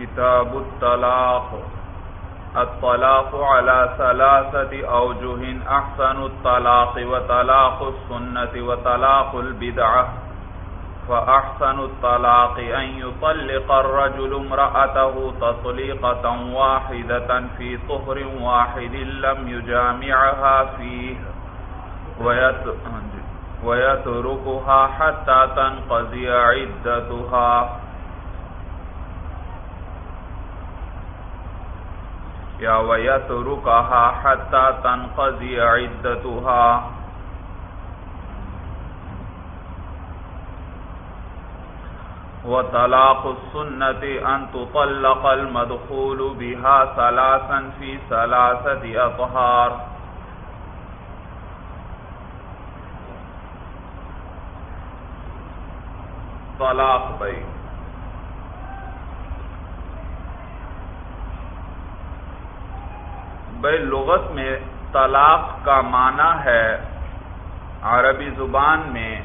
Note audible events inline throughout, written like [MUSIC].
كتاب الطلاق الطلاق على ثلاثة أوجه أحسن الطلاق وطلاق السنة وطلاق البدعة فأحسن الطلاق أن يطلق الرجل امرأته تطليقة واحدة في طهر واحد لم يجامعها فيه ويتركها حتى تنقضي عدتها یا ویترکها حتی تنقضی عدتها. وطلاق السنة أن تطلق المدخول بها ثلاثا في ثلاثة أطهار. طلاق بيت. بھائی لغت میں طلاق کا معنی ہے۔ عربی زبان میں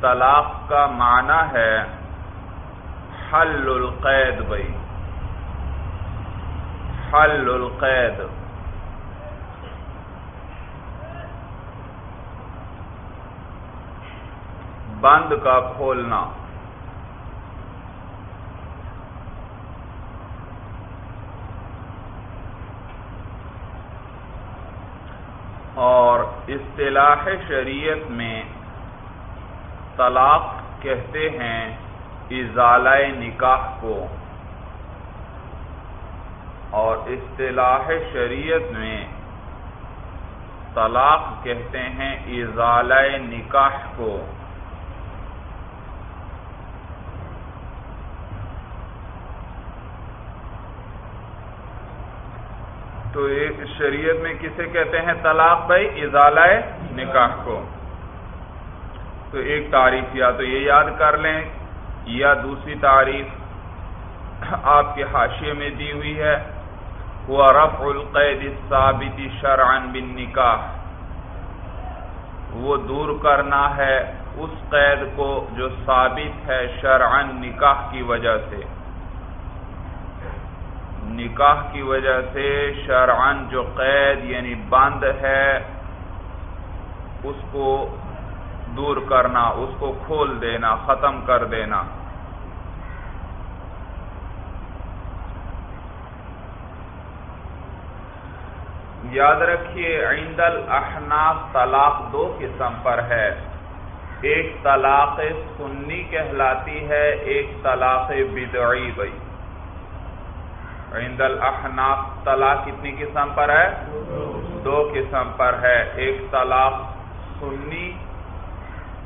طلاق کا معنی ہے حل القید بھائی۔ حل القید۔ بند کا کھولنا اور اصطلاح شریعت میں طلاق کہتے ہیں ازالہ نکاح کو۔ اور اصطلاح شریعت میں طلاق کہتے ہیں ازالہ نکاح کو۔ تو ایک شریعت میں کسے کہتے ہیں طلاق بھائی؟ ازالہ نکاح کو۔ تو ایک تعریف یا تو یہ یاد کر لیں یا دوسری تعریف آپ کے حاشیے میں دی ہوئی ہے۔ وہ رف القید ثابت شرعن بن نکاح وہ دور کرنا ہے اس قید کو جو ثابت ہے شرعن نکاح کی وجہ سے۔ نکاح کی وجہ سے شرعن جو قید یعنی بند ہے، اس کو دور کرنا، اس کو کھول دینا، ختم کر دینا۔ یاد رکھیے، عند الاحناف طلاق دو قسم پر ہے۔ ایک طلاق سنی کہلاتی ہے، ایک طلاق بدعی بھائی عند الاحناف طلاق کتنی قسم پر ہے؟ دو قسم پر ہے، ایک طلاق سنی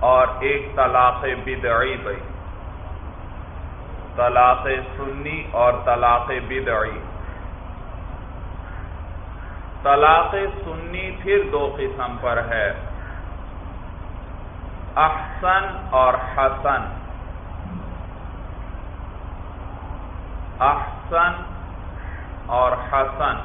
اور ایک طلاق بدعی بھائی۔ طلاق سنی اور طلاق بدعی۔ طلاق سنی پھر دو قسم پر ہے۔ احسن اور حسن۔ احسن اور حسن۔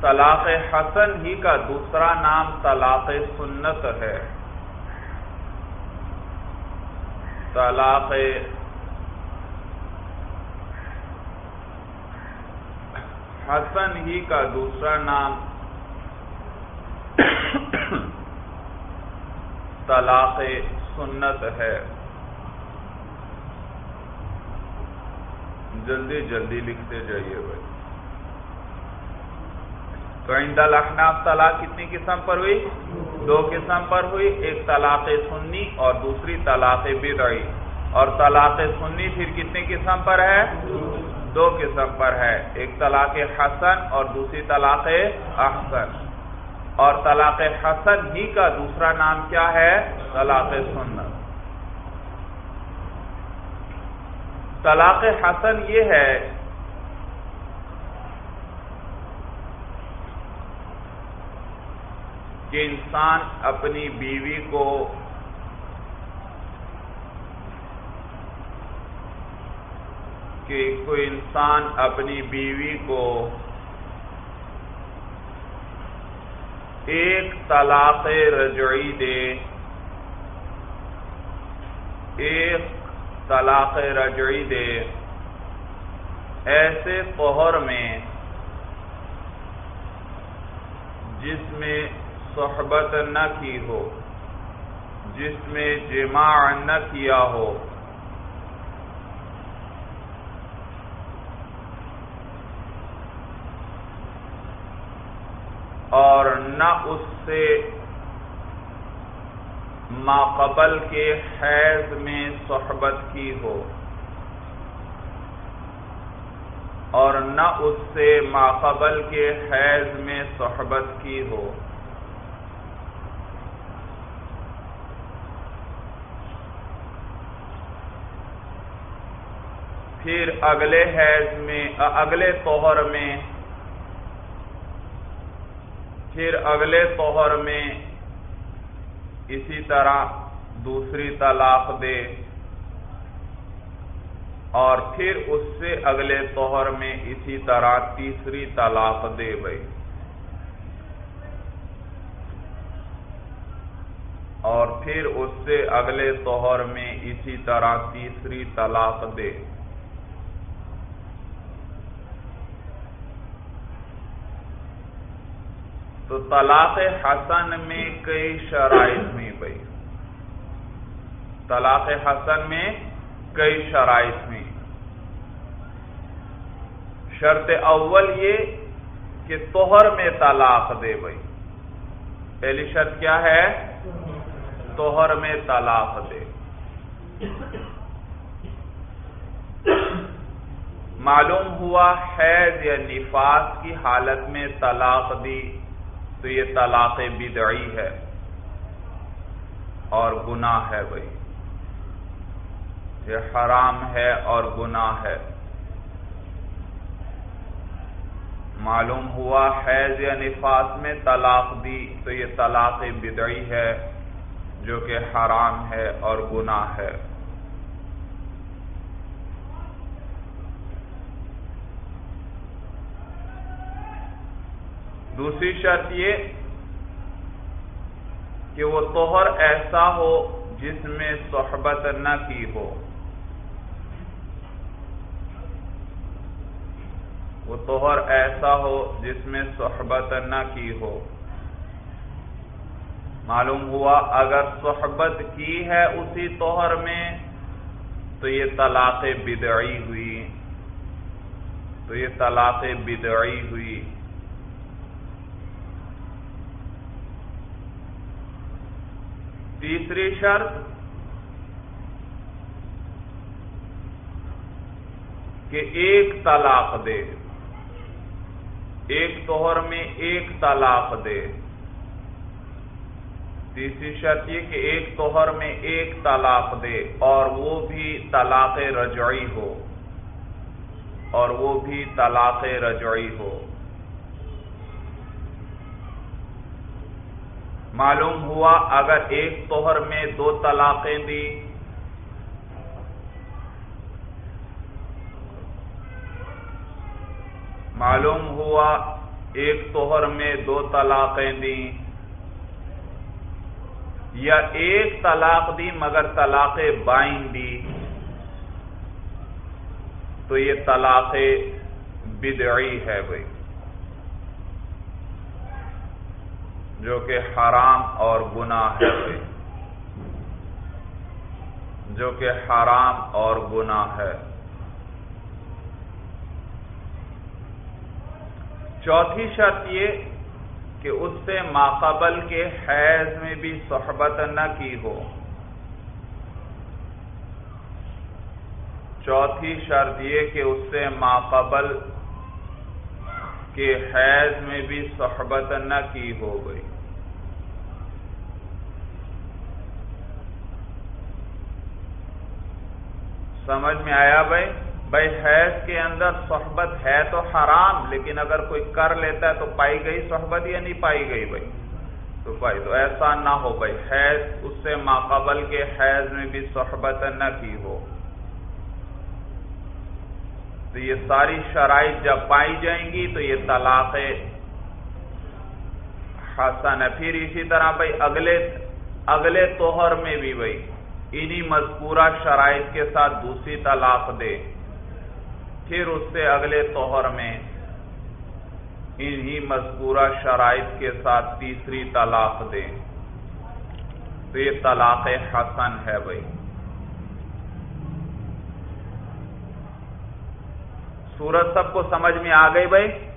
طلاق حسن ہی کا دوسرا نام طلاق سنت ہے۔ طلاق حسن ہی کا دوسرا نام طلاق سنت ہے۔ جلدی جلدی لکھتے جائیے بھائی۔ تو عند الاحناف طلاق کتنی قسم پر ہوئی؟ دو قسم پر ہوئی، ایک طلاق سنی اور دوسری طلاق بدعی۔ اور طلاق سنی پھر کتنی قسم پر ہے؟ دو قسم پر ہے، ایک طلاق حسن اور دوسری طلاق احسن۔ اور طلاق حسن ہی کا دوسرا نام کیا ہے؟ طلاق سنت۔ طلاق حسن یہ ہے کہ انسان اپنی بیوی کو کہ کوئی انسان اپنی بیوی کو ایک طلاق رجعی دے ایک طلاق رجعی دے ایسے پہر میں جس میں صحبت نہ کی ہو، جس میں جماع نہ کیا ہو اور نہ اس سے ماقبل کے حیض میں صحبت کی ہو اور نہ اس سے ماقبل کے حیض میں صحبت کی ہو۔ پھر اگلے حیض میں، اگلے توہر میں پھر اگلے توہر میں اسی طرح دوسری طلاق دے اور پھر اس سے اگلے توہر میں اسی طرح تیسری طلاق دے بھائی۔ اور پھر اس سے اگلے توہر میں اسی طرح تیسری طلاق دے۔ تو طلاق حسن میں کئی شرائط میں بھائی۔ طلاق حسن میں کئی شرائط میں شرط اول یہ کہ توہر میں طلاق دے بھائی۔ پہلی شرط کیا ہے؟ توہر میں طلاق دے۔ معلوم ہوا حیض یا نفاس کی حالت میں طلاق دی۔ تو یہ طلاق بدعی ہے اور گناہ ہے بھائی۔ یہ حرام ہے اور گناہ ہے۔ معلوم ہوا حیض یا نفاس میں طلاق دی تو یہ طلاق بدعی ہے جو کہ حرام ہے اور گناہ ہے۔ دوسری شرط یہ کہ وہ توہر ایسا ہو جس میں صحبت نہ کی ہو۔ وہ توہر ایسا ہو جس میں صحبت نہ کی ہو۔ معلوم ہوا اگر صحبت کی ہے اسی توہر میں تو یہ طلاق بدعی ہوئی۔ تو یہ طلاق بدعی ہوئی۔ تیسری شرط کہ ایک طلاق دے۔ ایک توہر میں ایک طلاق دے۔ تیسری شرط یہ کہ ایک توہر میں ایک طلاق دے اور وہ بھی طلاق رجعی ہو۔ اور وہ بھی طلاق رجعی ہو۔ معلوم ہوا اگر ایک توہر میں دو طلاقیں دی معلوم ہوا ایک توہر میں دو طلاقیں دی یا ایک طلاق دی مگر طلاق بائن دی تو یہ طلاق بدعی ہے بھائی۔ جو کہ حرام اور گناہ ہے۔ جو کہ حرام اور گناہ ہے۔ چوتھی شرط یہ کہ اس سے ماقبل کے حیض میں بھی صحبت نہ کی ہو۔ چوتھی شرط یہ کہ اس سے ماقبل کے حیض میں بھی صحبت نہ کی ہو۔ گئی سمجھ میں آیا بھائی؟ بھائی حیض کے اندر صحبت ہے تو حرام، لیکن اگر کوئی کر لیتا ہے تو پائی گئی صحبت یا نہیں پائی گئی بھائی؟ تو بھائی تو ایسا نہ ہو بھائی، حیض اس سے ماقبل کے حیض میں بھی صحبت نہ کی ہو۔ تو یہ ساری شرائط جب پائی جائیں گی تو یہ طلاق حسن ہے۔ پھر اسی طرح بھائی اگلے اگلے توہر میں بھی بھائی انہی مذکورہ شرائط کے ساتھ دوسری طلاق دے۔ پھر اس سے اگلے توہر میں انہی مذکورہ شرائط کے ساتھ تیسری طلاق دے۔ تو یہ طلاق حسن ہے بھائی۔ سورت سب کو سمجھ میں آ گئی بھائی؟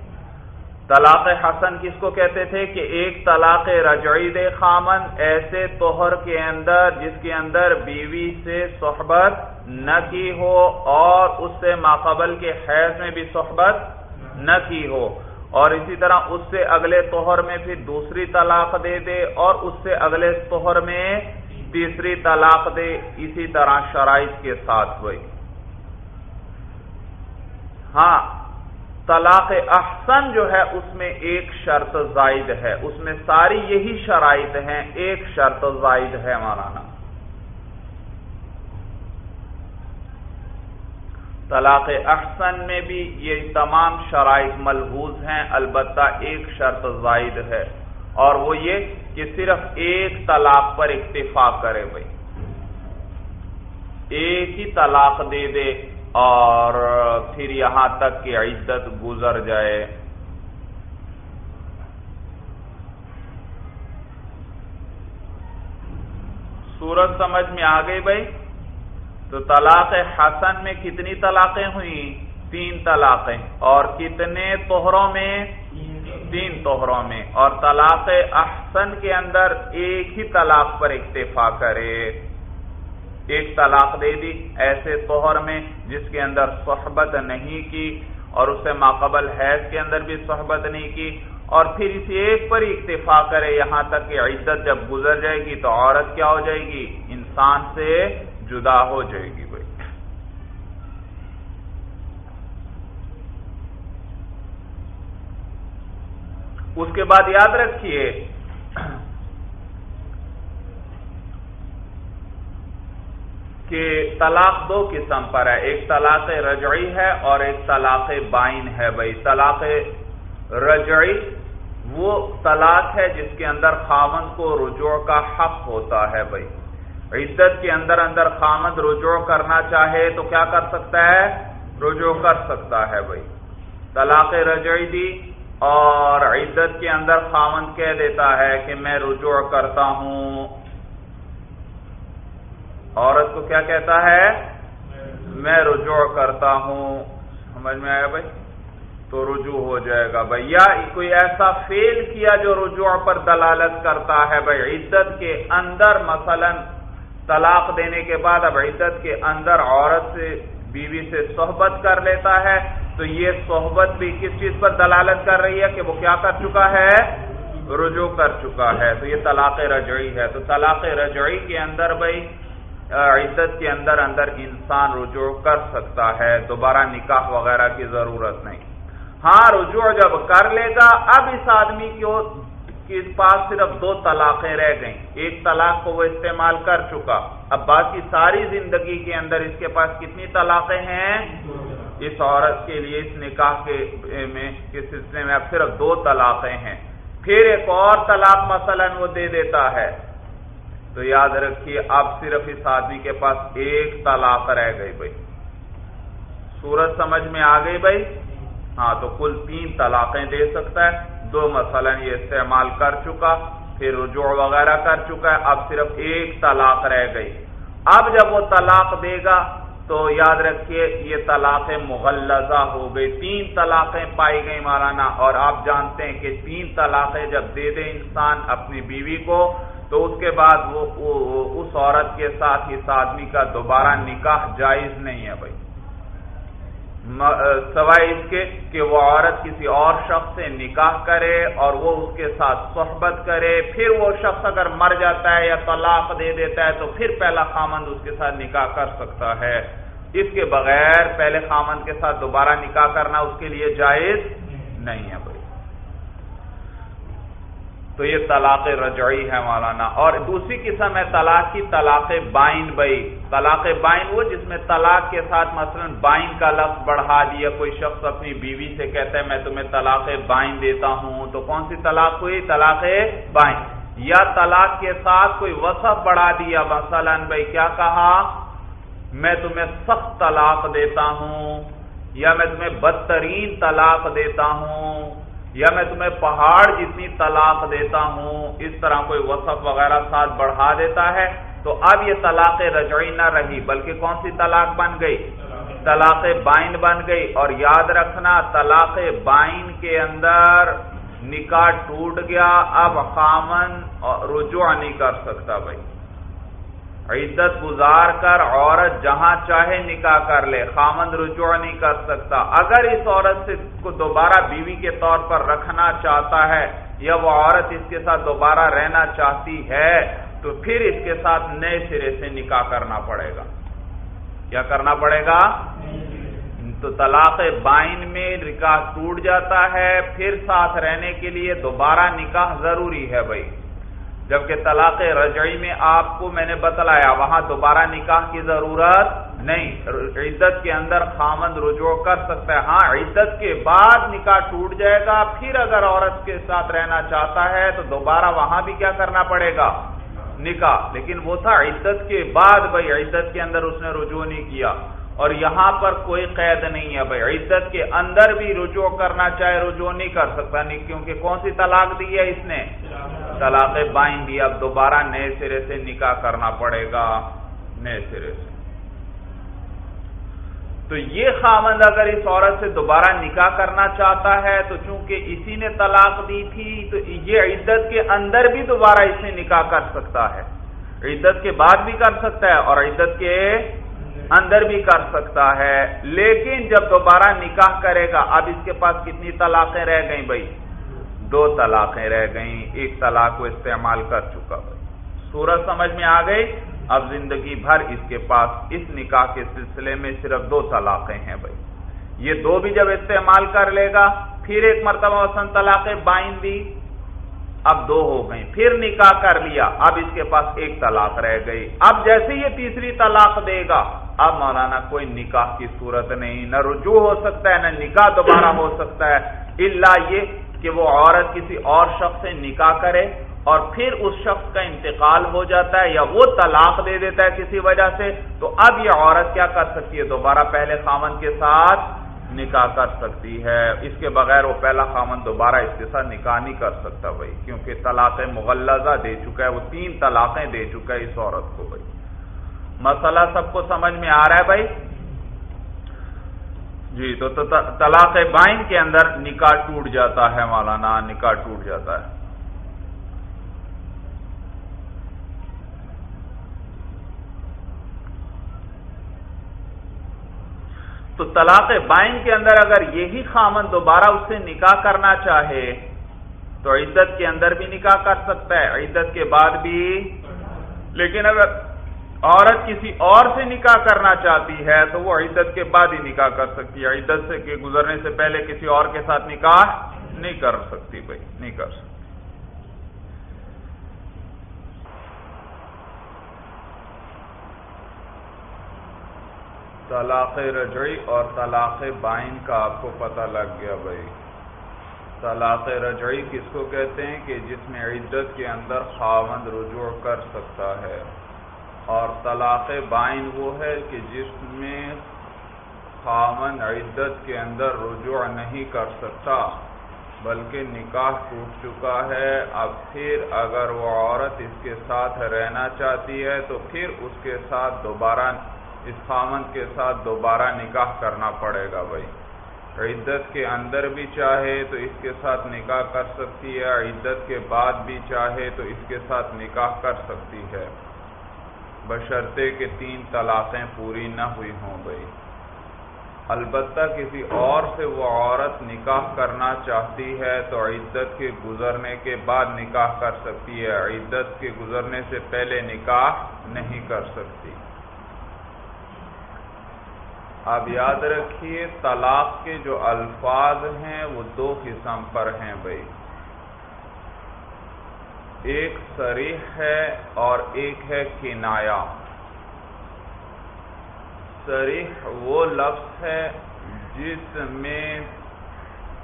طلاق حسن کس کو کہتے تھے کہ ایک طلاق رجعی دے خامن، ایسے توہر کے اندر جس کے اندر بیوی سے صحبت نہ کی ہو اور اس سے ماقبل کے حیض میں بھی صحبت نہ کی ہو۔ اور اسی طرح اس سے اگلے توہر میں پھر دوسری طلاق دے دے اور اس سے اگلے توہر میں تیسری طلاق دے۔ اسی طرح شرائط کے ساتھ ہوئی۔ ہاں طلاق احسن جو ہے اس میں ایک شرط زائد ہے۔ اس میں ساری یہی شرائط ہیں، ایک شرط زائد ہے مولانا۔ طلاق احسن میں بھی یہ تمام شرائط ملحوظ ہیں، البتہ ایک شرط زائد ہے۔ اور وہ یہ کہ صرف ایک طلاق پر اکتفا کرے بھائی ایک ہی طلاق دے دے اور پھر یہاں تک کہ عزت گزر جائے۔ سورج سمجھ میں آ گئی بھائی؟ تو طلاق حسن میں کتنی طلاقیں ہوئیں تین طلاقیں۔ اور کتنے توہروں میں؟ تین توہروں میں۔ اور طلاق احسن کے اندر ایک ہی طلاق پر اکتفا کرے۔ ایک طلاق دے دی، ایسے توہر میں جس کے اندر صحبت نہیں کی اور اسے ماقبل حیض کے اندر بھی صحبت نہیں کی اور پھر اسی ایک پر اکتفا کرے یہاں تک کہ عزت جب گزر جائے گی تو عورت کیا ہو جائے گی؟ انسان سے جدا ہو جائے گی بھائی اس کے بعد یاد رکھیے کہ طلاق دو قسم پر ہے، ایک طلاق رجعی ہے اور ایک طلاق بائن ہے بھائی۔ طلاق رجعی وہ طلاق ہے جس کے اندر خامند کو رجوع کا حق ہوتا ہے بھائی۔ عدت کے اندر اندر خامند رجوع کرنا چاہے تو کیا کر سکتا ہے؟ رجوع کر سکتا ہے بھائی۔ طلاق رجعی دی اور عدت کے اندر خامند کہہ دیتا ہے کہ میں رجوع کرتا ہوں۔ عورت کو کیا کہتا ہے؟ میں رجوع کرتا ہوں۔ سمجھ میں آیا بھائی؟ تو رجوع ہو جائے گا۔ بھائی، یا کوئی ایسا فیل کیا جو رجوع پر دلالت کرتا ہے؟ بھائی، عدت کے اندر مثلا طلاق دینے کے بعد اب عدت کے اندر عورت سے، بیوی سے صحبت کر لیتا ہے، تو یہ صحبت بھی کس چیز پر دلالت کر رہی ہے کہ وہ کیا کر چکا ہے؟ رجوع کر چکا ہے۔ تو یہ طلاق رجعی ہے۔ تو طلاق رجعی کے اندر بھائی عدت کے اندر اندر انسان رجوع کر سکتا ہے، دوبارہ نکاح وغیرہ کی ضرورت نہیں۔ ہاں رجوع جب کر لے گا، اب اس آدمی کے پاس صرف دو طلاقیں رہ گئیں۔ ایک طلاق کو وہ استعمال کر چکا۔ اب باقی ساری زندگی کے اندر اس کے پاس کتنی طلاقیں ہیں؟ اس عورت کے لیے، اس نکاح کے میں سلسلے میں اب صرف دو طلاقیں ہیں۔ پھر ایک اور طلاق مثلا وہ دے دیتا ہے۔ تو یاد رکھیے، اب صرف اس آدمی کے پاس ایک طلاق رہ گئی بھائی۔ سورج سمجھ میں آ گئی بھائی؟ ہاں تو کل تین طلاقیں دے سکتا ہے۔ دو مثلا یہ استعمال کر چکا، پھر رجوع وغیرہ کر چکا ہے، اب صرف ایک طلاق رہ گئی۔ اب جب وہ طلاق دے گا، تو یاد رکھیے، یہ طلاق مغلزہ ہو گئی۔ تین طلاقیں پائی گئی مولانا اور آپ جانتے ہیں کہ تین طلاقیں جب دے دے انسان اپنی بیوی کو تو اس کے بعد وہ اس عورت کے ساتھ اس آدمی کا دوبارہ نکاح جائز نہیں ہے بھائی۔ سوائے اس کے کہ وہ عورت کسی اور شخص سے نکاح کرے اور وہ اس کے ساتھ صحبت کرے، پھر وہ شخص اگر مر جاتا ہے یا طلاق دے دیتا ہے تو پھر پہلا خامند اس کے ساتھ نکاح کر سکتا ہے۔ اس کے بغیر پہلے خامند کے ساتھ دوبارہ نکاح کرنا اس کے لیے جائز نہیں ہے۔ تو یہ طلاق رجعی ہے مولانا۔ اور دوسری قسم ہے طلاق کی طلاق بائن بئی۔ طلاق بائن وہ جس میں طلاق کے ساتھ مثلا بائن کا لفظ بڑھا دیا، کوئی شخص اپنی بیوی سے کہتا ہے، میں تمہیں طلاق بائن دیتا ہوں تو کون سی طلاق ہوئی؟ طلاق بائن۔ یا طلاق کے ساتھ کوئی وصف بڑھا دیا، مثلا بھائی کیا کہا؟ میں تمہیں سخت طلاق دیتا ہوں یا میں تمہیں بدترین طلاق دیتا ہوں یا میں تمہیں پہاڑ جتنی طلاق دیتا ہوں، اس طرح کوئی وصف وغیرہ ساتھ بڑھا دیتا ہے، تو اب یہ طلاق رجعی نہ رہی، بلکہ کون سی طلاق بن گئی؟ طلاق بائن بن گئی۔ اور یاد رکھنا، طلاق بائن کے اندر نکاح ٹوٹ گیا، اب خامن رجوع نہیں کر سکتا بھائی۔ عزت گزار کر عورت جہاں چاہے نکاح کر لے، خامند رجوع نہیں کر سکتا۔ اگر اس عورت سے کو دوبارہ بیوی کے طور پر رکھنا چاہتا ہے یا وہ عورت اس کے ساتھ دوبارہ رہنا چاہتی ہے، تو پھر اس کے ساتھ نئے سرے سے نکاح کرنا پڑے گا۔ کیا کرنا پڑے گا؟ تو طلاق بائن میں نکاح ٹوٹ جاتا ہے، پھر ساتھ رہنے کے لیے دوبارہ نکاح ضروری ہے بھائی۔ جبکہ طلاق رجعی میں آپ کو میں نے بتلایا، وہاں دوبارہ نکاح کی ضرورت نہیں۔ عزت کے اندر خامند رجوع کر سکتا ہے۔ ہاں عزت کے بعد نکاح ٹوٹ جائے گا، پھر اگر عورت کے ساتھ رہنا چاہتا ہے تو دوبارہ وہاں بھی کیا کرنا پڑے گا؟ نکاح۔ لیکن وہ تھا عزت کے بعد، بھائی عزت کے اندر اس نے رجوع نہیں کیا۔ اور یہاں پر کوئی قید نہیں ہے بھائی۔ عزت کے اندر بھی رجوع کرنا چاہے، رجوع نہیں کر سکتا۔ نہیں کیونکہ کون سی طلاق دی ہے اس نے؟ طلاق بائن دی۔ اب دوبارہ نئے سرے سے نکاح کرنا پڑے گا۔ نئے سرے سے۔ تو یہ خامند اگر اس عورت سے دوبارہ نکاح کرنا چاہتا ہے، تو چونکہ اسی نے طلاق دی تھی، تو یہ عزت کے اندر بھی دوبارہ اس نے نکاح کر سکتا ہے۔ عزت کے بعد بھی کر سکتا ہے اور عزت کے اندر بھی کر سکتا ہے۔ لیکن جب دوبارہ نکاح کرے گا، اب اس کے پاس کتنی طلاقیں رہ گئیں بھائی؟ دو طلاقیں رہ گئیں۔ ایک طلاق کو استعمال کر چکا بھائی۔ سورج سمجھ میں آ گئی؟ اب زندگی بھر اس کے پاس اس نکاح کے سلسلے میں صرف دو طلاقیں ہیں بھائی۔ یہ دو بھی جب استعمال کر لے گا، پھر ایک مرتبہ وسن طلاقیں بائن دی۔ اب دو ہو گئی پھر نکاح کر لیا، اب اس کے پاس ایک طلاق رہ گئی۔ اب جیسے یہ تیسری طلاق دے گا، اب مولانا کوئی نکاح کی صورت نہیں، نہ رجوع ہو سکتا ہے، نہ نکاح دوبارہ ہو سکتا ہے۔ اللہ یہ کہ وہ عورت کسی اور شخص سے نکاح کرے اور پھر اس شخص کا انتقال ہو جاتا ہے یا وہ طلاق دے دیتا ہے کسی وجہ سے، تو اب یہ عورت کیا کر سکتی ہے؟ دوبارہ پہلے خامن کے ساتھ نکاح کر سکتی ہے۔ اس کے بغیر وہ پہلا خامن دوبارہ اس کے ساتھ نکاح نہیں کر سکتا بھائی، کیونکہ طلاق مغلزہ دے چکا ہے، وہ تین طلاقیں دے چکا ہے اس عورت کو بھائی۔ مسئلہ سب کو سمجھ میں آ رہا ہے بھائی؟ جی تو طلاق بائن کے اندر نکاح ٹوٹ جاتا ہے مولانا، نکاح ٹوٹ جاتا ہے۔ تو طلاق بائن کے اندر اگر یہی خامن دوبارہ اس سے نکاح کرنا چاہے، تو عزت کے اندر بھی نکاح کر سکتا ہے عزت کے بعد بھی۔ لیکن اگر عورت کسی اور سے نکاح کرنا چاہتی ہے، تو وہ عزت کے بعد ہی نکاح کر سکتی ہے۔ عزت سے گزرنے سے پہلے کسی اور کے ساتھ نکاح نہیں کر سکتی بھائی، نہیں کر سکتی۔ طلاق رجعی اور طلاق بائن کا آپ کو پتہ لگ گیا بھائی۔ طلاق رجعی کس کو کہتے ہیں کہ جس میں عدت کے اندر خاوند رجوع کر سکتا ہے۔ اور طلاق بائن وہ ہے کہ جس میں خاوند عدت کے اندر رجوع نہیں کر سکتا، بلکہ نکاح ٹوٹ چکا ہے۔ اب پھر اگر وہ عورت اس کے ساتھ رہنا چاہتی ہے تو پھر اس کے ساتھ دوبارہ اس خامن کے ساتھ دوبارہ نکاح کرنا پڑے گا بھائی۔ عدت کے اندر بھی چاہے تو اس کے ساتھ نکاح کر سکتی ہے، عدت کے بعد بھی چاہے تو اس کے ساتھ نکاح کر سکتی ہے۔ بشرطے کہ تین طلاقیں پوری نہ ہوئی ہوں بھائی۔ البتہ کسی اور سے وہ عورت نکاح کرنا چاہتی ہے تو عدت کے گزرنے کے بعد نکاح کر سکتی ہے۔ عدت کے گزرنے سے پہلے نکاح نہیں کر سکتی۔ اب یاد رکھیے، طلاق کے جو الفاظ ہیں وہ دو قسم پر ہیں بھائی۔ ایک سریح ہے اور ایک ہے کنایا۔ سریح وہ لفظ ہے جس میں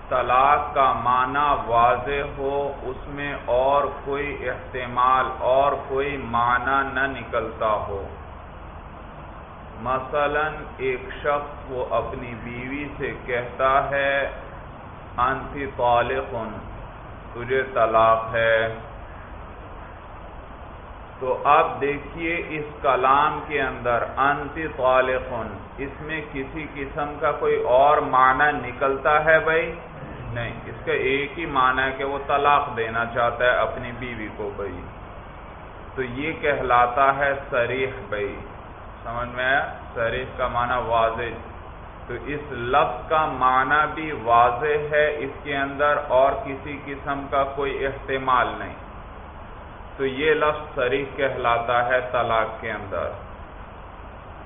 طلاق کا معنی واضح ہو، اس میں اور کوئی احتمال اور کوئی معنی نہ نکلتا ہو۔ مثلا ایک شخص وہ اپنی بیوی سے کہتا ہے انتی طالق، تجھے طلاق ہے. تو اب دیکھیے اس کلام کے اندر انتی طالق، اس میں کسی قسم کا کوئی اور معنی نکلتا ہے بھائی؟ نہیں، اس کا ایک ہی معنی ہے کہ وہ طلاق دینا چاہتا ہے اپنی بیوی کو بھائی۔ تو یہ کہلاتا ہے سریح بھائی۔ سمجھ میں آیا؟ سریح کا معنی واضح۔ تو اس لفظ کا معنی بھی واضح ہے اس کے اندر اور کسی قسم کا کوئی احتمال نہیں۔ تو یہ لفظ سریح کہلاتا ہے طلاق کے اندر۔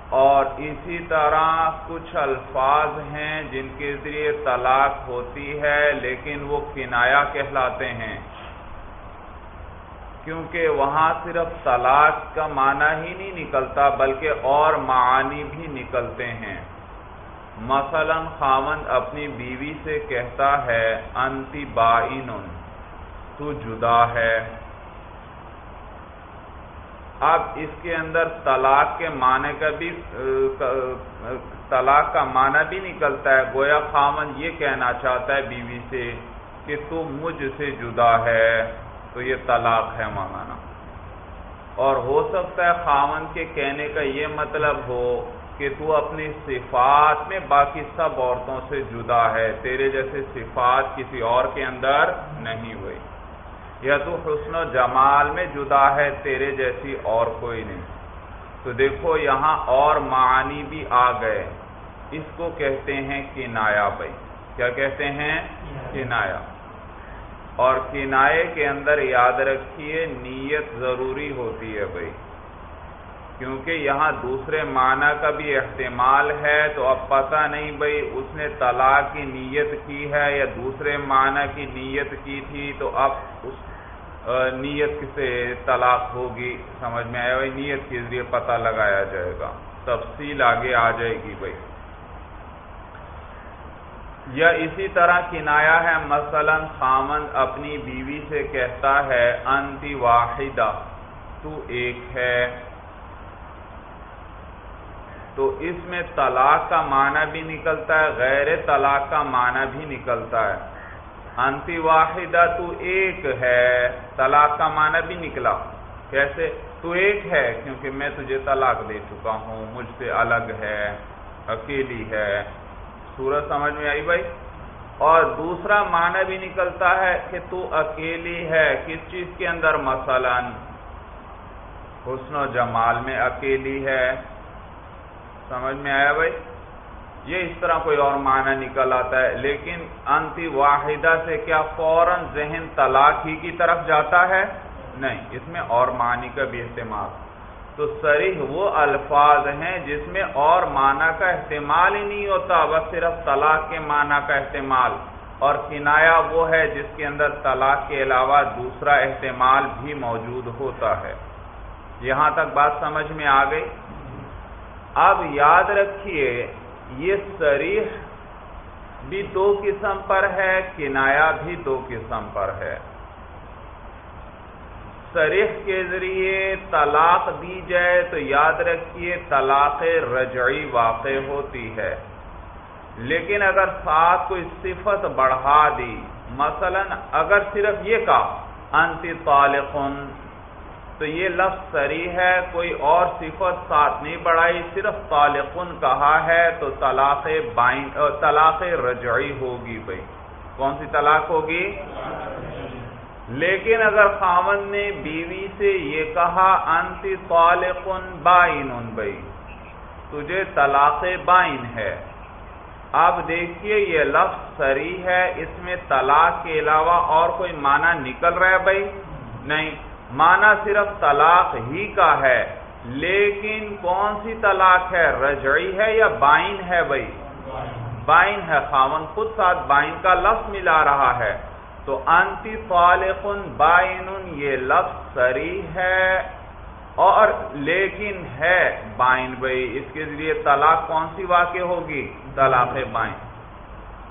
اور اسی طرح کچھ الفاظ ہیں جن کے ذریعے طلاق ہوتی ہے لیکن وہ کنایا کہلاتے ہیں۔ کیونکہ وہاں صرف طلاق کا معنی ہی نہیں نکلتا، بلکہ اور معانی بھی نکلتے ہیں۔ مثلا خاوند اپنی بیوی سے کہتا ہے، انتی بائن تو جدا ہے۔ اب اس کے اندر طلاق کے معنی کا بھی، طلاق کا معنی بھی نکلتا ہے۔ گویا خامن یہ کہنا چاہتا ہے بیوی سے کہ تو مجھ سے جدا ہے۔ تو یہ طلاق ہے مانگانا اور ہو سکتا ہے خامن کے کہنے کا یہ مطلب ہو کہ تو اپنی صفات میں باقی سب عورتوں سے جدا ہے، تیرے جیسے صفات کسی اور کے اندر نہیں ہوئی یا تو حسن و جمال میں جدا ہے، تیرے جیسی اور کوئی نہیں۔ تو دیکھو یہاں اور معانی بھی آ گئے۔ اس کو کہتے ہیں کنایا بھائی۔ کیا کہتے ہیں؟ کنایا۔ اور کنائے کے اندر یاد رکھیے، نیت ضروری ہوتی ہے بھائی۔ کیونکہ یہاں دوسرے معنی کا بھی احتمال ہے، تو اب پتہ نہیں بھائی اس نے طلاق کی نیت کی ہے یا دوسرے معنی کی نیت کی تھی، تو اب اس نیت سے طلاق ہوگی۔ سمجھ میں آیا بھائی؟ نیت کے ذریعے پتہ لگایا جائے گا۔ تفصیل آگے آ جائے گی بھائی۔ یا اسی طرح کنایا ہے، مثلا خامند اپنی بیوی سے کہتا ہے، انتی واحدہ، تو ایک ہے۔ تو اس میں طلاق کا معنی بھی نکلتا ہے، غیر طلاق کا معنی بھی نکلتا ہے۔ انتی واحدہ، تو ایک ہے۔ طلاق کا معنی بھی نکلا۔ کیسے؟ تو ایک ہے، کیونکہ میں تجھے طلاق دے چکا ہوں، مجھ سے الگ ہے، اکیلی ہے۔ سورج سمجھ میں آئی بھائی؟ اور دوسرا معنی بھی نکلتا ہے کہ تو اکیلی ہے، کس چیز کے اندر؟ مثلا حسن و جمال میں اکیلی ہے۔ سمجھ میں آیا بھائی؟ یہ اس طرح کوئی اور معنی نکل آتا ہے، لیکن انتی واحدہ سے کیا فوراً ذہن طلاق ہی کی طرف جاتا ہے؟ نہیں، اس میں اور معنی کا بھی اہتمام۔ تو سریح وہ الفاظ ہیں جس میں اور معنی کا احتمال ہی نہیں ہوتا، بس صرف طلاق کے معنی کا احتمال۔ اور کنایا وہ ہے جس کے اندر طلاق کے علاوہ دوسرا احتمال بھی موجود ہوتا ہے۔ یہاں تک بات سمجھ میں آ گئی؟ اب یاد رکھیے، یہ سریح بھی دو قسم پر ہے، کنایا بھی دو قسم پر ہے۔ سریح کے ذریعے طلاق دی جائے تو یاد رکھیے طلاق رجعی واقع ہوتی ہے۔ لیکن اگر ساتھ کوئی صفت بڑھا دی، مثلا اگر صرف یہ کہا، انتی طالقن، تو یہ لفظ سری ہے، کوئی اور صفت ساتھ نہیں بڑھائی، صرف طالقن کہا ہے تو طلاق بائن، طلاق رجعی ہوگی بھائی۔ کون سی طلاق ہوگی؟ لیکن اگر خامن نے بیوی سے یہ کہا، انتی طالقن بائن بھائی تجھے طلاق بائن ہے۔ اب دیکھیے یہ لفظ سری ہے، اس میں طلاق کے علاوہ اور کوئی معنی نکل رہا ہے بھائی نہیں، معنی صرف طلاق ہی کا ہے۔ لیکن کون سی طلاق ہے؟ رجعی ہے یا بائن ہے بھائی بائن ہے۔ خاون خود ساتھ بائن کا لفظ ملا رہا ہے۔ تو انتی طالقن بائن یہ لفظ سری ہے اور لیکن ہے بائن بھائی، اس کے ذریعے طلاق کون سی واقع ہوگی؟ طلاق بائن۔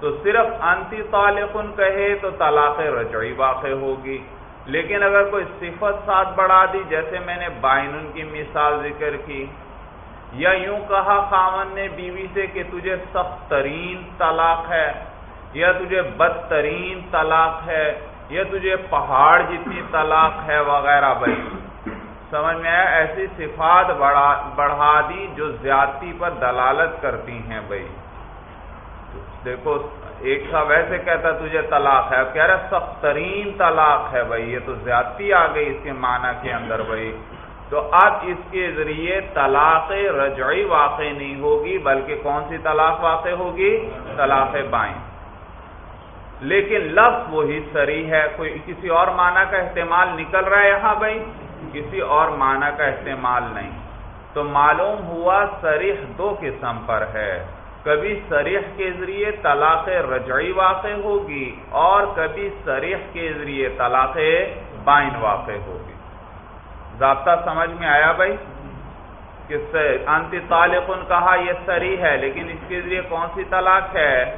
تو صرف انتی طالقن کہے تو طلاق رجعی واقع ہوگی۔ لیکن اگر کوئی صفت ساتھ بڑھا دی، جیسے میں نے بائن کی مثال ذکر کی، یا یوں کہا خامن نے بیوی سے کہ تجھے سخت ترین طلاق ہے یا تجھے بدترین طلاق ہے یا تجھے پہاڑ جتنی طلاق ہے وغیرہ بھائی۔ سمجھ میں آیا؟ ایسی صفات بڑھا بڑھا دی جو زیادتی پر دلالت کرتی ہیں بھائی۔ دیکھو، ایک تھا ویسے کہتا تجھے طلاق ہے۔ کہہ رہا سخت ترین طلاق ہے بھائی۔ یہ تو زیادتی آ گئی اس کے معنی کے اندر بھائی۔ تو اب اس کے ذریعے طلاق رجعی واقع نہیں ہوگی، بلکہ کون سی طلاق واقع ہوگی؟ طلاق بائیں۔ لیکن لفظ وہی سری ہے۔ کوئی کسی اور معنی کا استعمال نکل رہا ہے یہاں بھائی؟ کسی اور معنی کا استعمال نہیں۔ تو معلوم ہوا سریح دو قسم پر ہے۔ کبھی سریح کے ذریعے طلاق رجعی واقع ہوگی اور کبھی سریح کے ذریعے طلاق بائن واقع ہوگی۔ ضابطہ سمجھ میں آیا بھائی؟ کہ انتی طالقن کہا یہ سری ہے، لیکن اس کے ذریعے کون سی طلاق ہے؟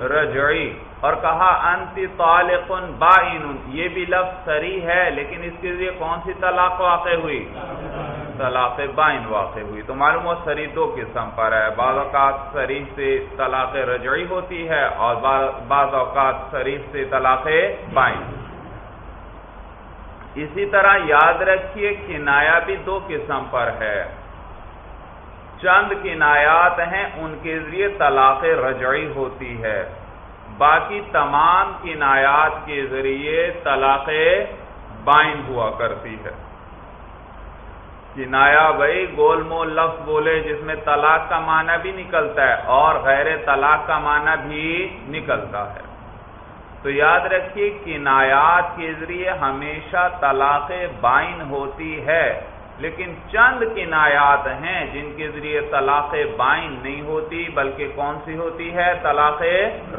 رجعی۔ اور کہا، انتی طالق بائن یہ بھی لفظ سری ہے، لیکن اس کے ذریعے کون سی طلاق واقع ہوئی؟ طلاق بائن واقع ہوئی۔ تو معلوم ہو سری دو قسم پر ہے۔ بعض اوقات سری سے طلاق رجعی ہوتی ہے اور بعض اوقات سری سے طلاق بائن۔ اسی طرح یاد رکھیے، کنایا بھی دو قسم پر ہے۔ چند کنایات ہیں، ان کے ذریعے طلاق رجعی ہوتی ہے۔ باقی تمام کنایات کے ذریعے طلاق بائن ہوا کرتی ہے۔ کنایا بھائی، گول مول لفظ بولے، جس میں طلاق کا معنی بھی نکلتا ہے اور غیر طلاق کا معنی بھی نکلتا ہے۔ تو یاد رکھیے کنایات کے ذریعے ہمیشہ طلاق بائن ہوتی ہے۔ لیکن چند کنایات ہیں جن کے ذریعے طلاق بائن نہیں ہوتی، بلکہ کون سی ہوتی ہے؟ طلاق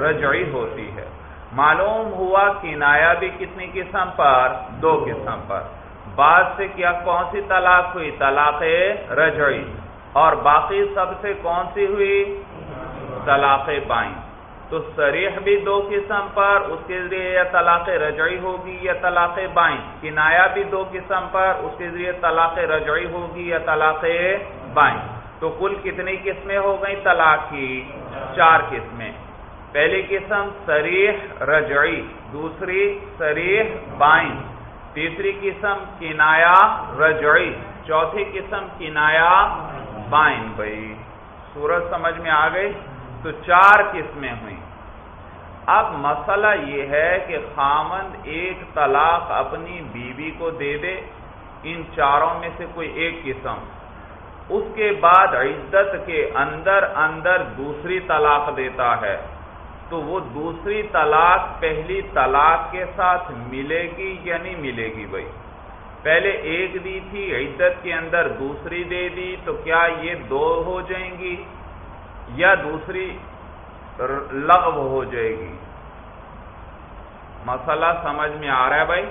رجعی ہوتی ہے۔ معلوم ہوا کنایا بھی کتنی قسم پر؟ دو قسم پر۔ بعد سے کیا کون سی طلاق ہوئی؟ طلاق رجعی۔ اور باقی سب سے کون سی ہوئی؟ طلاق بائن۔ تو سریح بھی دو قسم پر، اس کے ذریعے یا طلاق رجعی ہوگی یا طلاق بائن کنایا بھی دو قسم پر، اس کے ذریعے طلاق رجعی ہوگی یا طلاق بائن تو کل کتنی قسمیں ہو گئی طلاق کی چار قسمیں۔ پہلی قسم سریح رجعی، دوسری سریح بائن تیسری قسم کنایا رجعی، چوتھی قسم کنایا بائن بھائی، سورج سمجھ میں آ گئی؟ تو چار قسمیں ہوئیں۔ اب مسئلہ یہ ہے کہ خامند ایک طلاق اپنی بیوی کو دے دے، ان چاروں میں سے کوئی ایک قسم۔ اس کے بعد عزت کے اندر اندر دوسری طلاق دیتا ہے۔ تو وہ دوسری طلاق پہلی طلاق کے ساتھ ملے گی یا نہیں ملے گی بھائی؟ پہلے ایک دی تھی، عزت کے اندر دوسری دے دی، تو کیا یہ دو ہو جائیں گی؟ یا دوسری لغو ہو جائے گی۔ مسئلہ سمجھ میں آ رہا ہے بھائی؟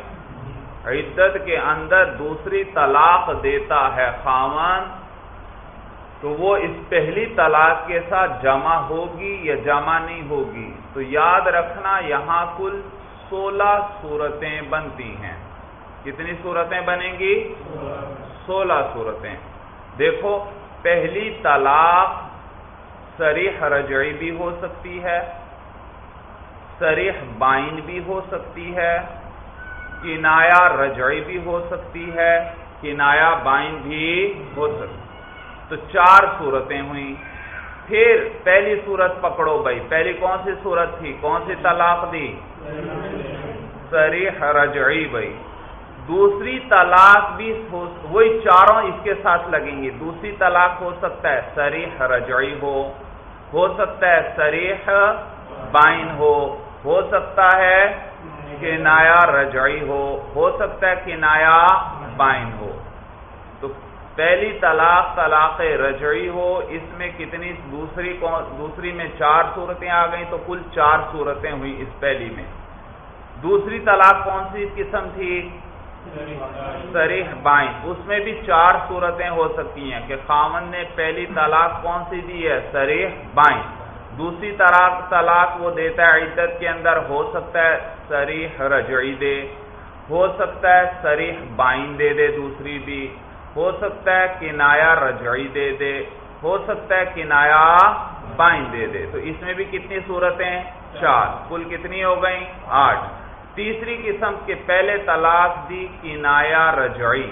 عدت کے اندر دوسری طلاق دیتا ہے خامن تو وہ اس پہلی طلاق کے ساتھ جمع ہوگی یا جمع نہیں ہوگی؟ تو یاد رکھنا یہاں کل سولہ صورتیں بنتی ہیں۔ کتنی صورتیں بنیں گی؟ سولہ صورتیں۔ دیکھو، پہلی طلاق سریح رجعی بھی ہو سکتی ہے سریح بائن بھی ہو سکتی ہے، کنایا رجعی بھی ہو سکتی ہے، کنایا بائن بھی ہو سکتی تو چار صورتیں ہوئیں۔ پھر پہلی صورت پکڑو بھائی۔ پہلی کون سی صورت تھی؟ کون سی طلاق دی؟ سریح رجعی بھائی۔ دوسری طلاق بھی وہی چاروں اس کے ساتھ لگیں گی۔ دوسری طلاق ہو سکتا ہے سریح رجعی ہو۔ ہو سکتا ہے سریح بائن ہو ہو سکتا ہے کنایا رجعی ہو ہو سکتا ہے کنایا بائن ہو۔ تو پہلی طلاق طلاق رجعی ہو، اس میں کتنی، دوسری دوسری میں چار صورتیں آ گئیں تو کل چار صورتیں ہوئی اس پہلی میں۔ دوسری طلاق کون سی قسم تھی؟ سریح بائن اس میں بھی چار صورتیں ہو سکتی ہیں کہ خامن نے پہلی طلاق کون سی دی ہے؟ سریح بائن دوسری طلاق طلاق وہ دیتا ہے عدت کے اندر، ہو سکتا ہے سریح رجعی دے، ہو سکتا ہے سریح بائن دے دے دوسری بھی ہو سکتا ہے کنایا رجعی دے دے، ہو سکتا ہے کنایا بائن دے دے۔ تو اس میں بھی کتنی صورتیں؟ چار۔ کل کتنی ہو گئیں؟ آٹھ۔ تیسری قسم کے پہلے طلاق دی کنایا رجعی۔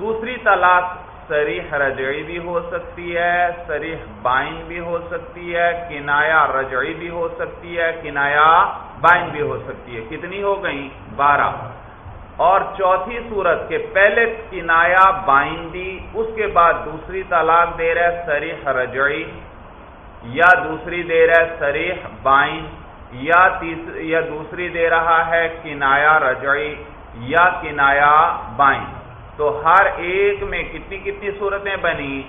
دوسری طلاق سریح رجعی بھی ہو سکتی ہے سریح بائن بھی ہو سکتی ہے، کنایا رجعی بھی ہو سکتی ہے، کنایا بائن بھی ہو سکتی ہے۔ کتنی ہو گئیں؟ بارہ۔ اور چوتھی صورت کے پہلے کنایا بائن دی اس کے بعد دوسری طلاق دے رہا ہے سریح رجعی یا دوسری دے رہا ہے سریح بائن یا تیسری یا دوسری دے رہا ہے کنایا رجعی یا کنایا بائن تو ہر ایک میں کتنی کتنی صورتیں بنی؟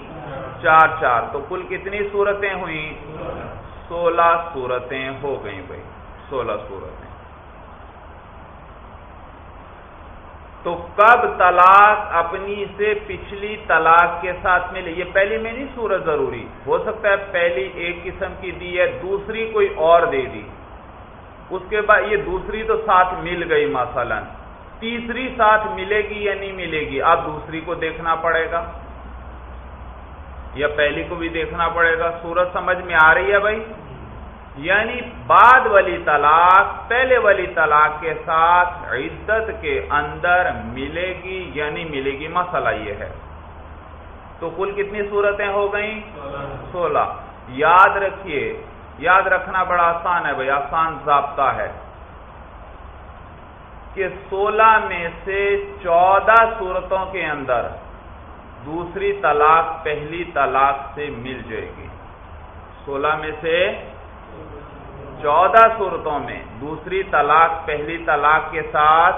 چار چار۔ تو کل کتنی صورتیں ہوئیں؟ سولہ صورتیں ہو گئیں بھائی۔ سولہ صورتیں۔ تو کب طلاق اپنی سے پچھلی طلاق کے ساتھ ملے؟ یہ پہلی میں نہیں صورت ضروری۔ ہو سکتا ہے پہلی ایک قسم کی دی ہے، دوسری کوئی اور دے دی۔ اس کے بعد یہ دوسری تو ساتھ مل گئی مثلا۔ تیسری ساتھ ملے گی یا نہیں ملے گی؟ اب دوسری کو دیکھنا پڑے گا۔ یا پہلی کو بھی دیکھنا پڑے گا۔ سورج سمجھ میں آ رہی ہے بھائی؟ یعنی بعد والی طلاق، پہلے والی طلاق کے ساتھ عدت کے اندر ملے گی یا نہیں ملے گی؟ مسئلہ یہ ہے۔ تو کل کتنی صورتیں ہو گئیں؟ سولہ۔ یاد رکھیے یاد رکھنا بڑا آسان ہے بھائی، آسان ضابطہ ہے کہ سولہ میں سے چودہ صورتوں کے اندر دوسری طلاق پہلی طلاق سے مل جائے گی۔ سولہ میں سے چودہ صورتوں میں دوسری طلاق پہلی طلاق کے ساتھ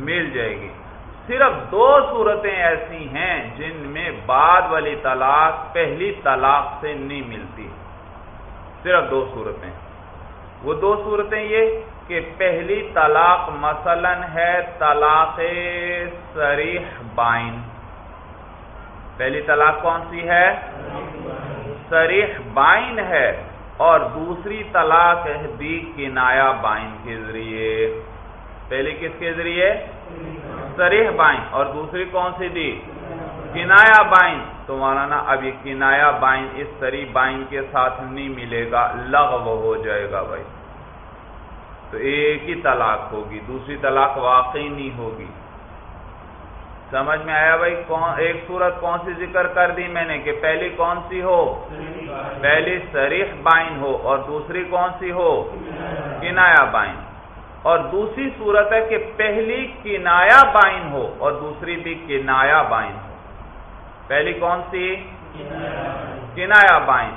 مل جائے گی۔ صرف دو صورتیں ایسی ہیں جن میں بعد والی طلاق پہلی طلاق سے نہیں ملتی۔ صرف دو صورتیں۔ وہ دو صورتیں یہ کہ پہلی طلاق مثلا ہے طلاق سریح بائن۔ پہلی طلاق کون سی ہے؟ سریح بائن ہے۔ اور دوسری طلاق دی کنایا بائن کے ذریعے۔ پہلی کس کے ذریعے؟ سریح بائن۔ اور دوسری کون سی دی؟ کنایا بائن۔ تو مولانا اب یہ کنایا بائن اس سری بائن کے ساتھ نہیں ملے گا، لغو ہو جائے گا بھائی۔ تو ایک ہی طلاق ہوگی، دوسری طلاق واقعی نہیں ہوگی۔ سمجھ میں آیا بھائی؟ کون، ایک صورت کون سی ذکر کر دی میں نے کہ پہلی کون سی ہو؟ پہلی سریح بائن ہو اور دوسری کون سی ہو؟ کنایا بائن اور دوسری صورت ہے کہ پہلی کنایا بائن ہو اور دوسری بھی کنایا بائن ہو۔ پہلی کون سی؟ کنایا بائن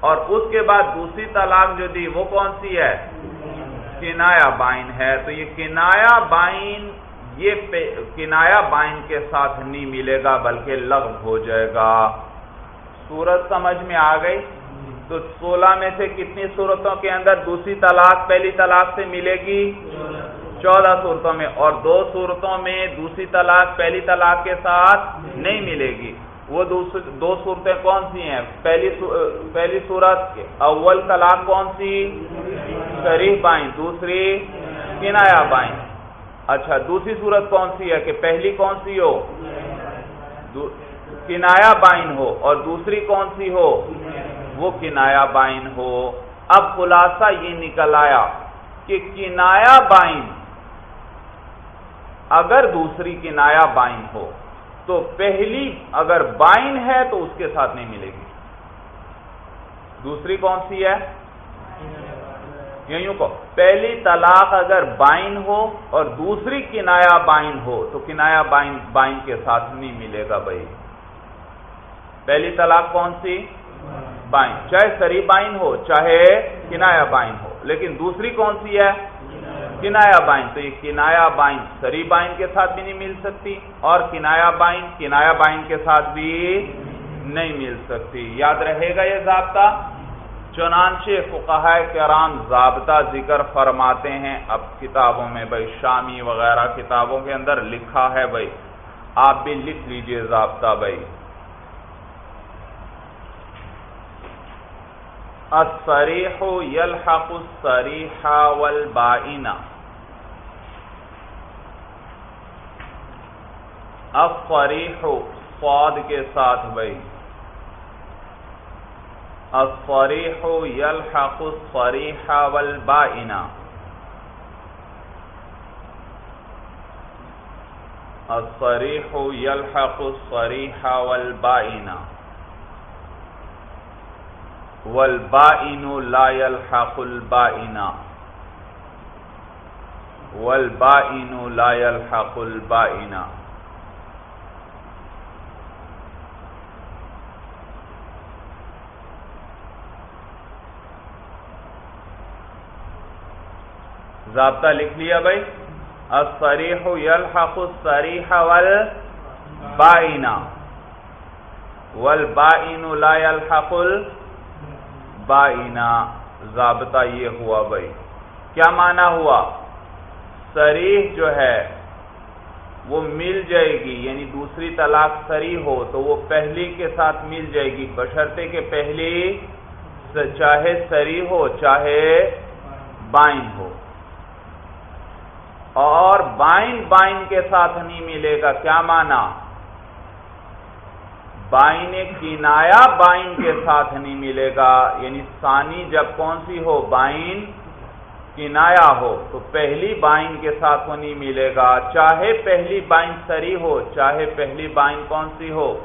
اور اس کے بعد دوسری طلاق جو دی، وہ کون سی ہے؟ کنایا بائن ہے۔ تو یہ کنایا بائن یہ کنایا بائن کے ساتھ نہیں ملے گا، بلکہ لغ ہو جائے گا۔ سورت سمجھ میں آ گئی؟ تو سولہ میں سے کتنی صورتوں کے اندر دوسری طلاق پہلی طلاق سے ملے گی؟ چودہ صورتوں میں اور دو صورتوں میں دوسری طلاق پہلی طلاق کے ساتھ نہیں ملے گی۔ وہ دو صورتیں کون سی ہیں؟ پہلی پہلی صورت اول طلاق کون سی؟ شریف بائن دوسری کنایا بائن اچھا دوسری صورت کون سی ہے کہ پہلی کون سی ہو؟ کنایا بائن ہو اور دوسری کون سی ہو؟ وہ کنایا بائن ہو۔ اب خلاصہ یہ نکل آیا کہ کنایا بائن اگر دوسری کنایا بائن ہو، تو پہلی اگر بائن ہے تو اس کے ساتھ نہیں ملے گی۔ دوسری کون سی ہے؟ یوں کو پہلی طلاق اگر بائن ہو اور دوسری کنایا بائن ہو، تو کنایا بائن بائن کے ساتھ نہیں ملے گا بھائی۔ پہلی طلاق کون سی؟ بائن۔ چاہے سری بائن ہو، چاہے کنایا بائن ہو، لیکن دوسری کون سی ہے؟ کنایا بائن، تو یہ کنایا بائن سری بائن کے ساتھ بھی نہیں مل سکتی اور کنایا بائن کنایا بائن کے ساتھ بھی نہیں مل سکتی۔ یاد رہے گا یہ ضابطہ؟ چنانچہ فقہ کرام ضابطہ ذکر فرماتے ہیں۔ اب کتابوں میں بھائی شامی وغیرہ کتابوں کے اندر لکھا ہے بھائی۔ آپ بھی لکھ لیجیے ضابطہ بھائی۔ الصریح یلحق الصریح والبائنہ الصریح فاد کے ساتھ بھائی. الصریح یلحق الصریح والبائنہ الصریح یلحق الصریح والبائنہ والبائن لا يلحق البائنا والبائن لا يلحق البائنا ضابطہ لکھ لیا بھائی. الصریح یلحق الصریح والبائنا والبائن لا يلحق البائنا بائنا ضابطہ یہ ہوا بھائی۔ کیا معنی ہوا؟ سریح جو ہے، وہ مل جائے گی یعنی دوسری طلاق سری ہو تو وہ پہلی کے ساتھ مل جائے گی۔ بشرتے کہ پہلی چاہے سری ہو، چاہے بائن ہو۔ اور بائن بائن کے ساتھ نہیں ملے گا۔ کیا مانا بائن کنایا بائن کے ساتھ نہیں ملے گا۔ یعنی ثانی جب کون سی ہو؟ بائن کنایا ہو، تو پہلی بائن کے ساتھ وہ نہیں ملے گا۔ چاہے پہلی بائن سری ہو، چاہے پہلی بائن کون سی ہو؟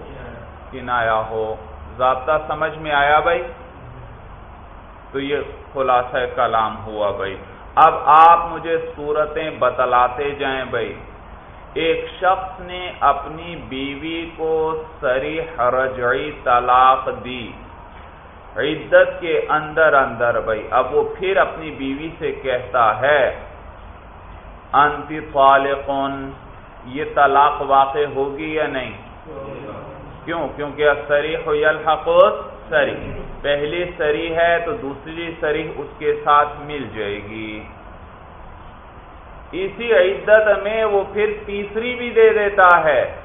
کنایا ہو۔ ضابطہ سمجھ میں آیا بھائی؟ تو یہ خلاصہ کلام ہوا بھائی۔ اب آپ مجھے صورتیں بتلاتے جائیں بھائی۔ ایک شخص نے اپنی بیوی کو سری رجعی طلاق دی۔ عدت کے اندر اندر بھائی، اب وہ پھر اپنی بیوی سے کہتا ہے، انتی طالقن یہ طلاق واقع ہوگی یا نہیں؟ کیوں؟ کیونکہ سری یلحق سری پہلی سری ہے تو دوسری سری اس کے ساتھ مل جائے گی۔ اسی عدت میں وہ پھر تیسری بھی دے دیتا ہے۔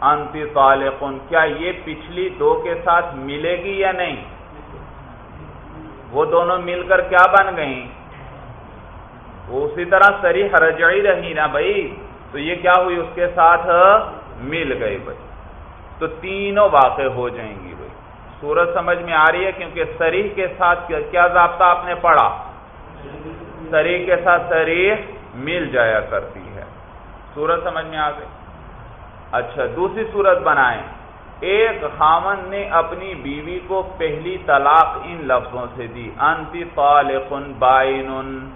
انتی طالقن، کیا یہ پچھلی دو کے ساتھ ملے گی یا نہیں؟ وہ دونوں مل کر کیا بن گئیں؟ وہ اسی طرح سری رجعی رہی نا بھائی، تو یہ کیا ہوئی؟ اس کے ساتھ مل گئی بھائی۔ تو تینوں واقع ہو جائیں گی بھائی۔ سورج سمجھ میں آ رہی ہے کیونکہ سریح کے ساتھ کیا ضابطہ آپ نے پڑھا؟ سریح کے ساتھ سریح مل جایا کرتی ہے۔ سورت سمجھ میں آ گئی؟ اچھا دوسری صورت بنائیں۔ ایک خامن نے اپنی بیوی کو پہلی طلاق ان لفظوں سے دی۔ انتی طالق بائن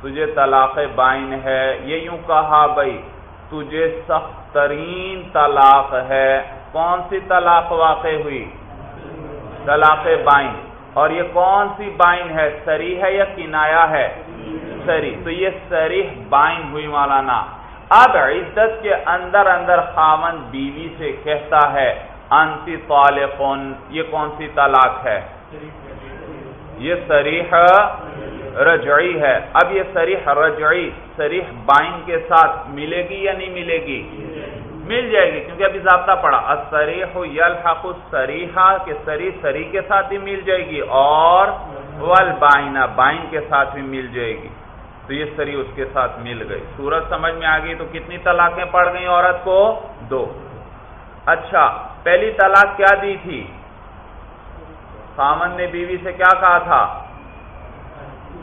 تجھے طلاق بائن ہے، یہ یوں کہا بھائی تجھے سخت ترین طلاق ہے۔ کون سی طلاق واقع ہوئی؟ طلاق بائن۔ اور یہ کون سی بائن ہے؟ سری ہے یا کنایا ہے؟ سری تو یہ سریح بائن ہوئی مولانا اب عدت کے اندر اندر خامن بیوی سے کہتا ہے، انتی طالقن یہ کون سی طلاق ہے؟ یہ سریح رجعی ہے۔ اب یہ سریح رجعی، سریح بائن کے ساتھ ملے گی یا نہیں ملے گی؟ مل جائے گی، کیونکہ ابھی ضابطہ پڑا سریح یلحق سریحا کے سری سری کے ساتھ بھی مل جائے گی اور ول بائن کے ساتھ بھی مل جائے گی۔ تو یہ سری اس کے ساتھ مل گئی۔ سورج سمجھ میں آ گئی تو کتنی طلاقیں پڑ گئی عورت کو؟ دو۔ اچھا پہلی طلاق کیا دی تھی؟ خامن نے بیوی سے کیا کہا تھا؟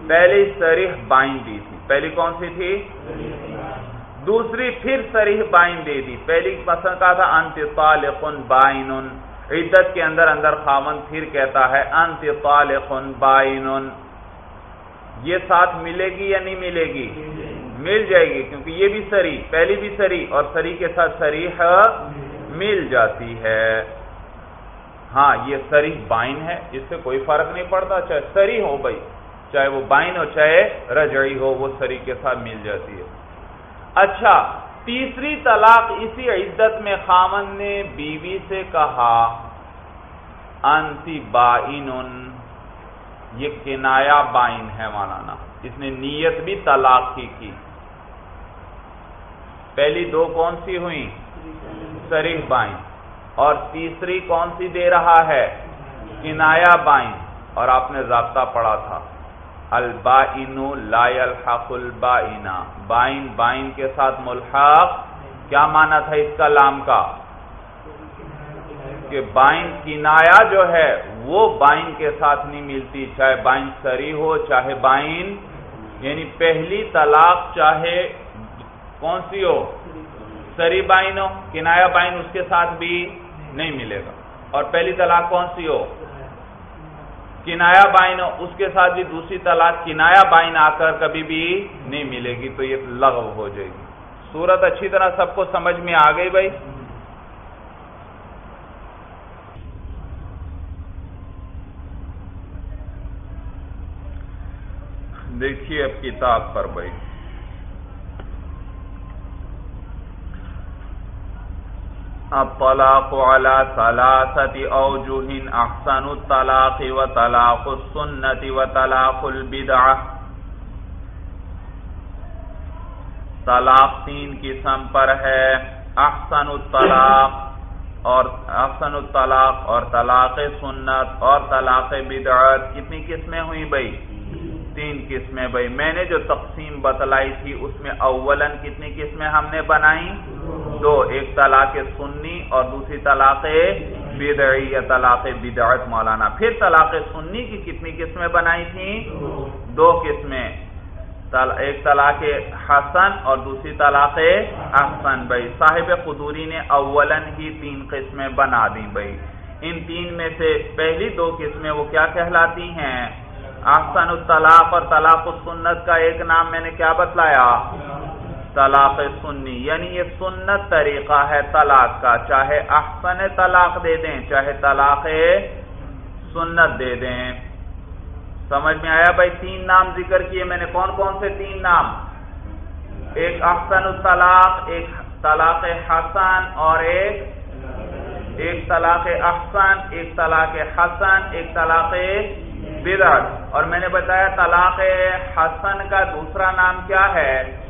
پہلی سریح بائن دی تھی۔ پہلی کون سی تھی؟ دوسری پھر سریح بائن دے دی۔ پہلی پسند کہا تھا انت طالق بائن عدت کے اندر اندر خامن پھر کہتا ہے، انت طالق بائن. یہ ساتھ ملے گی یا نہیں ملے گی؟ مل جائے گی، کیونکہ یہ بھی سری، پہلی بھی سری، اور سری کے ساتھ سری مل جاتی ہے۔ ہاں یہ سری بائن ہے، اس سے کوئی فرق نہیں پڑتا، چاہے سری ہو بھائی، چاہے وہ بائن ہو، چاہے رجڑی ہو، وہ سری کے ساتھ مل جاتی ہے۔ اچھا تیسری طلاق اسی عدت میں خامن نے بیوی سے کہا، انتی بائن یہ کنایا بائن ہے مولانا۔ اس نے نیت بھی طلاق کی کی۔ پہلی دو کون سی ہوئی سریح بائن۔ اور تیسری کون سی دے رہا ہے؟ کنایا بائن۔ اور آپ نے ضابطہ پڑھا تھا۔ البائن لا الحق البائنا بائن بائن کے ساتھ ملحق، کیا مانا تھا اس کا لام کا؟ کہ بائن کنایا جو ہے، وہ بائن کے ساتھ نہیں ملتی، چاہے بائن سری ہو، چاہے بائن یعنی پہلی طلاق چاہے کون سی ہو، سری بائن ہو، کنایا بائن اس کے ساتھ بھی نہیں ملے گا۔ اور پہلی طلاق کون سی ہو؟ کنایا بائن اس کے ساتھ بھی دوسری طلاق کنایا بائن آ کر کبھی بھی نہیں ملے گی، تو یہ لغو ہو جائے گی۔ صورت اچھی طرح سب کو سمجھ میں آ گئی بھائی۔ دیکھیے اب کتاب پر بھائی۔ اب طلاق على ثلاثة اوجه احسن الطلاق وطلاق السنة وطلاق البدعة. طلاق تین قسم پر ہے احسن الطلاق اور احسن الطلاق اور طلاق سنت اور طلاق بدعت. کتنی قسمیں ہوئی بھائی؟ تین قسمیں بھائی۔ میں نے جو تقسیم بتلائی تھی، اس میں اولن کتنی قسمیں ہم نے بنائی دو، ایک طلاق سنی اور دوسری طلاق بدعی یا طلاق بدعت مولانا۔ پھر طلاق سنی کی کتنی قسمیں بنائی تھیں؟ دو قسمیں۔ ایک طلاق حسن اور دوسری طلاق احسن۔ بھائی، صاحب قدوری نے اولن ہی تین قسمیں بنا دی بھائی، ان تین میں سے پہلی دو قسمیں وہ کیا کہلاتی ہیں؟ احسن الطلاق اور طلاق السنت کا ایک نام میں نے کیا بتلایا؟ طلاق سنی یعنی یہ سنت طریقہ ہے طلاق کا، چاہے احسن طلاق دے دیں، چاہے طلاق سنت دے دیں۔ سمجھ میں آیا بھائی؟ تین نام ذکر کیے میں نے۔ کون کون سے تین نام؟ ایک احسن الطلاق ایک طلاق حسن اور ایک ایک طلاق احسن، ایک طلاق حسن، ایک طلاق بدعت۔ اور میں نے بتایا طلاق حسن کا دوسرا نام کیا ہے؟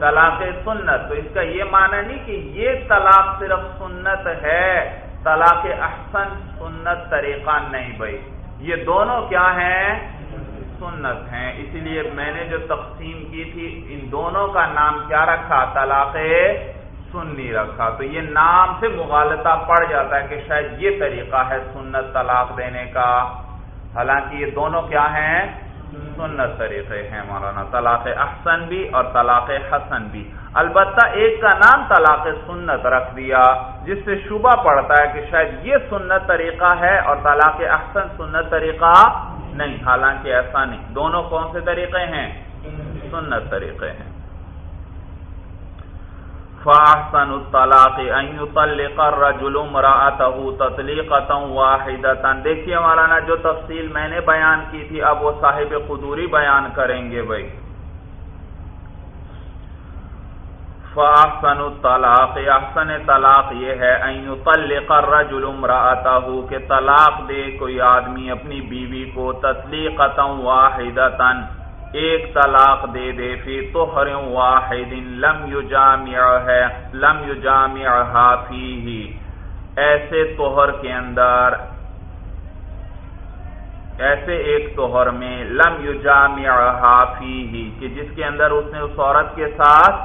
طلاق سنت۔ تو اس کا یہ معنی نہیں کہ یہ طلاق صرف سنت ہے، طلاق احسن سنت طریقہ نہیں بھائی۔ یہ دونوں کیا ہیں؟ سنت ہیں۔ اسی لیے میں نے جو تقسیم کی تھی، ان دونوں کا نام کیا رکھا؟ طلاق سنی رکھا۔ تو یہ نام سے مغالطہ پڑ جاتا ہے کہ شاید یہ طریقہ ہے سنت طلاق دینے کا۔ حالانکہ یہ دونوں کیا ہیں؟ سنت طریقے ہیں مولانا، طلاق احسن بھی اور طلاق حسن بھی۔ البتہ ایک کا نام طلاق سنت رکھ دیا، جس سے شبہ پڑتا ہے کہ شاید یہ سنت طریقہ ہے اور طلاق احسن سنت طریقہ نہیں، حالانکہ ایسا نہیں۔ دونوں کون سے طریقے ہیں؟ سنت طریقے ہیں۔ فاحسن الطلاق ان يطلق الرجل امراته تطليقه واحده دیکھیے مولانا، جو تفصیل میں نے بیان کی تھی، اب وہ صاحب قدوری بیان کریں گے بھائی۔ فاحسن الطلاق۔ احسن طلاق یہ ہے ان يطلق الرجل امراته کہ طلاق دے کوئی آدمی اپنی بیوی کو تطلیقه واحده ایک طلاق دے دے فی طہر واحد لم یجامع ہے، لم یجامعها فیہ۔ ایسے طہر کے اندر، ایسے ایک طہر میں لم یجامعها فیہ، کہ جس کے اندر اس نے اس عورت کے ساتھ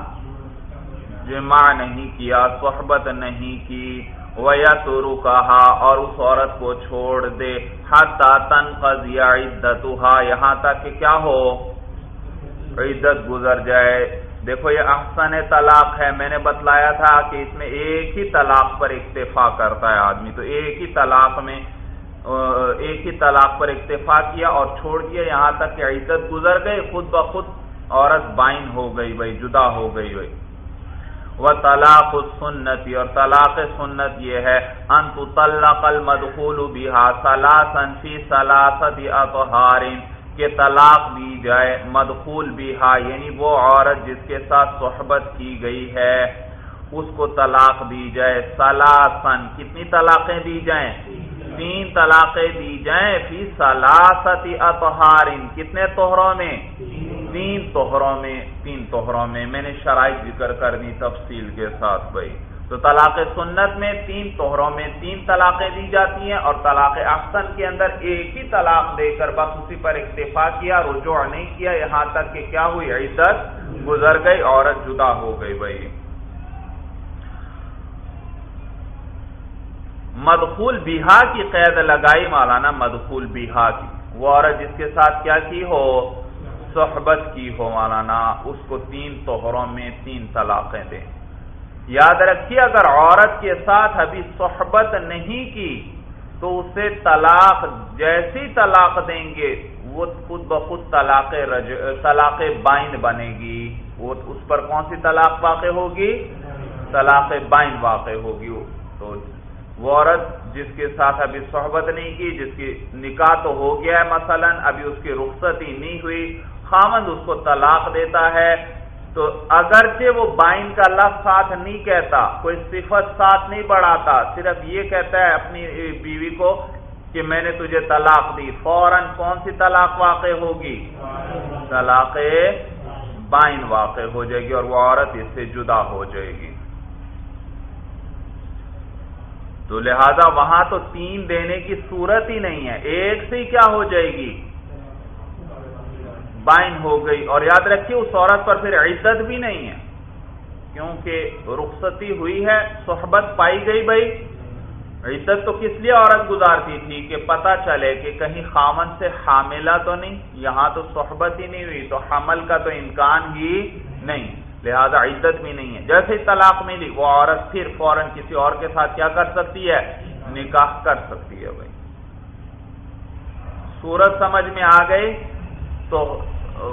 جمع نہیں کیا، صحبت نہیں کی ویا تو کہا اور اس عورت کو چھوڑ دے، حتی تنقضی عدتها یہاں تک کہ کیا ہو؟ عدت گزر جائے۔ دیکھو یہ احسن طلاق ہے۔ میں نے بتلایا تھا کہ اس میں ایک ہی طلاق پر اکتفا کرتا ہے آدمی۔ تو ایک ہی طلاق میں، ایک ہی طلاق پر اکتفا کیا اور چھوڑ دیا۔ یہاں تک کہ عزت گزر گئی، خود بخود عورت بائن ہو گئی بھائی، جدا ہو گئی بھائی۔ وہ طلاق سنتی اور طلاق سنت یہ ہے۔ انت طلق المدخول بها ثلاثا فی ثلاثه اطهار کہ طلاق دی جائے، مدخول بھی ہا یعنی وہ عورت جس کے ساتھ صحبت کی گئی ہے، اس کو طلاق دی جائے سلاسن کتنی طلاقیں دی جائیں؟ تین طلاقیں دی جائیں فی سلاستی اطہارن۔ کتنے توہروں میں؟ تین توہروں میں، تین توہروں میں۔ میں نے شرائط ذکر کر دی تفصیل کے ساتھ بھائی۔ تو طلاق سنت میں تین توہروں میں تین طلاقیں دی جاتی ہیں اور طلاق احسن کے اندر ایک ہی طلاق دے کر بس اسی پر اکتفا کیا، رجوع نہیں کیا، یہاں تک کہ کیا ہوئی؟ عزت گزر گئی، عورت جدا ہو گئی بھائی۔ مدخول بیہا کی قید لگائی، مولانا مدخول بیہا کی۔ وہ عورت جس کے ساتھ کیا کی ہو؟ صحبت کی ہو، مولانا۔ اس کو تین توہروں میں تین طلاقیں دیں۔ یاد رکھیے، اگر عورت کے ساتھ ابھی صحبت نہیں کی، تو اسے طلاق، جیسی طلاق دیں گے، وہ خود بخود طلاق طلاق بائن بنے گی۔ وہ اس پر کون سی طلاق واقع ہوگی؟ طلاق بائن واقع ہوگی۔ تو وہ عورت جس کے ساتھ ابھی صحبت نہیں کی، جس کی نکاح تو ہو گیا ہے، مثلا ابھی اس کی رخصتی نہیں ہوئی خامند اس کو طلاق دیتا ہے۔ تو اگرچہ وہ بائن کا لفظ ساتھ نہیں کہتا، کوئی صفت ساتھ نہیں بڑھاتا، صرف یہ کہتا ہے اپنی بیوی کو کہ میں نے تجھے طلاق دی۔ فوراً کون سی طلاق واقع ہوگی؟ طلاق بائن واقع ہو جائے گی اور وہ عورت اس سے جدا ہو جائے گی۔ تو لہذا وہاں تو تین دینے کی صورت ہی نہیں ہے، ایک سے ہی کیا ہو جائے گی؟ بائن ہو گئی اور یاد رکھیے اس عورت پر پھر عزت بھی نہیں ہے کیونکہ رخصتی ہوئی ہے، صحبت پائی گئی بھائی۔ عزت تو کس لیے عورت گزارتی تھی کہ پتا چلے کہ کہیں خامن سے حاملہ تو نہیں، یہاں تو صحبت ہی نہیں ہوئی، تو حمل کا تو امکان ہی نہیں، لہذا عزت بھی نہیں ہے۔ جیسے طلاق ملی، وہ عورت پھر فوراً کسی اور کے ساتھ کیا کر سکتی ہے؟ نکاح کر سکتی ہے بھائی۔ سورج سمجھ میں آ گئی؟ تو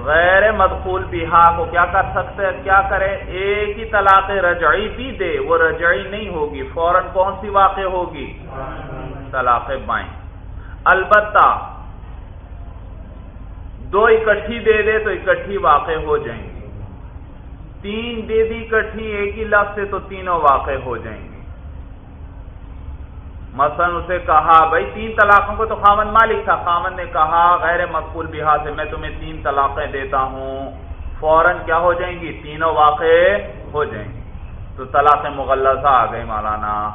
غیر مدخول بیہا کو کیا کر سکتے کیا کرے ایک ہی طلاق رجعی بھی دے، وہ رجعی نہیں ہوگی، فوراً کون سی واقع ہوگی؟ طلاق بائیں۔ البتہ دو اکٹھی دے دے تو اکٹھی واقع ہو جائیں گی۔ تین دے دی اکٹھی، ایک ہی لفظ سے تو تینوں واقع ہو جائیں گی مثلا اسے کہا، بھائی، تین طلاقوں کو تو خامن مالک تھا۔ خامن نے کہا، غیر مقبول بہار سے میں تمہیں تین طلاقیں دیتا ہوں۔ فوراً کیا ہو جائیں گی؟ تینوں واقع ہو جائیں گی۔ تو طلاق مغلزہ آ گئی مولانا۔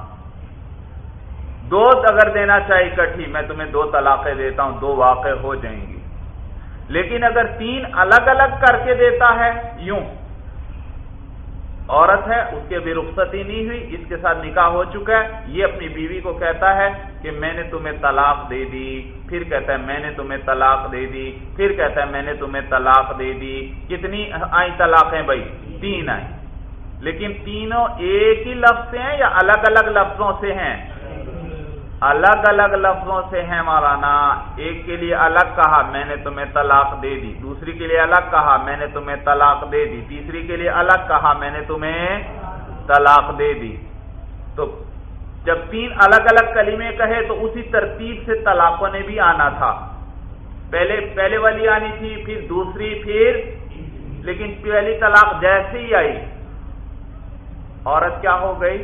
دو اگر دینا چاہیے کٹھی میں تمہیں دو طلاقیں دیتا ہوں، دو واقع ہو جائیں گی۔ لیکن اگر تین الگ الگ کر کے دیتا ہے، یوں۔ عورت ہے، اس کے بھی رخصتی نہیں ہوئی، اس کے ساتھ نکاح ہو چکا ہے۔ یہ اپنی بیوی کو کہتا ہے کہ میں نے تمہیں طلاق دے دی۔ پھر کہتا ہے، میں نے تمہیں طلاق دے دی۔ پھر کہتا ہے، میں نے تمہیں طلاق دے دی۔ کتنی آئی طلاقیں بھائی؟ تین آئی لیکن تینوں ایک ہی لفظ سے ہیں یا الگ الگ لفظوں سے ہیں؟ الگ الگ لفظوں سے ہیں مولانا، ایک کے لیے الگ کہا، میں نے تمہیں طلاق دے دی۔ دوسری کے لیے الگ کہا، میں نے تمہیں طلاق دے دی۔ تیسری کے لیے الگ کہا، میں نے تمہیں طلاق دے دی۔ تو جب تین الگ الگ کلیمے کہے تو اسی ترتیب سے طلاقوں نے بھی آنا تھا۔ پہلے پہلے والی آنی تھی، پھر دوسری، پھر لیکن پہلی طلاق جیسے ہی آئی۔ عورت کیا ہو گئی؟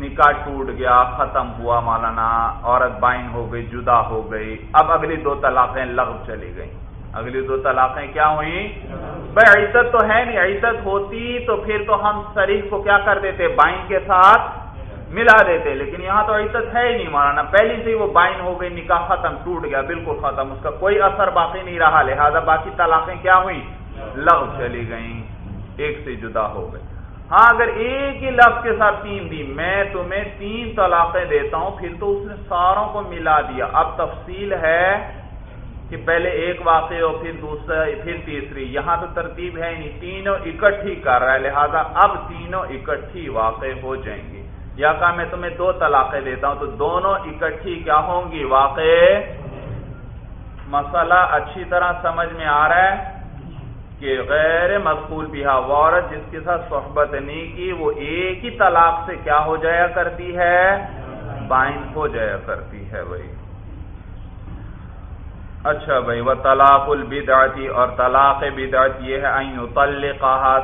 نکاح ٹوٹ گیا، ختم ہوا مولانا، عورت بائن ہو گئی، جدا ہو گئی۔ اب اگلی دو طلاقیں لغ چلی گئی اگلی دو طلاقیں کیا ہوئی بھائی عزت تو ہے نہیں، عزت ہوتی تو پھر تو ہم شریف کو کیا کر دیتے؟ بائن کے ساتھ ملا دیتے۔ لیکن یہاں تو عزت ہے ہی نہیں مولانا۔ پہلی سے وہ بائن ہو گئی، نکاح ختم ٹوٹ گیا، بالکل ختم۔ اس کا کوئی اثر باقی نہیں رہا۔ لہذا باقی طلاقیں کیا ہوئی لغ چلی گئیں۔ ایک سے جدا ہو گئی ہاں اگر ایک ہی لفظ کے ساتھ تین دی، میں تمہیں تین طلاقیں دیتا ہوں، پھر تو اس نے ساروں کو ملا دیا۔ اب تفصیل ہے کہ پہلے ایک واقع ہو پھر دوسرا، پھر تیسری۔ یہاں تو ترتیب ہے نہیں تینوں اکٹھی کر رہا ہے، لہذا اب تینوں اکٹھی واقع ہو جائیں گی یا کہا، میں تمہیں دو طلاقیں دیتا ہوں، تو دونوں اکٹھی کیا ہوں گی؟ واقع مسئلہ اچھی طرح سمجھ میں آ رہا ہے۔ کہ غیر مقبول بھی ہاں، عورت جس کے ساتھ صحبت نہیں کی، وہ ایک ہی طلاق سے کیا ہو جایا کرتی ہے؟ بائن ہو جایا کرتی ہے وہی اچھا بھائی، وہ طلاق البدعتی، اور طلاق بدعت یہ ہے این طلقها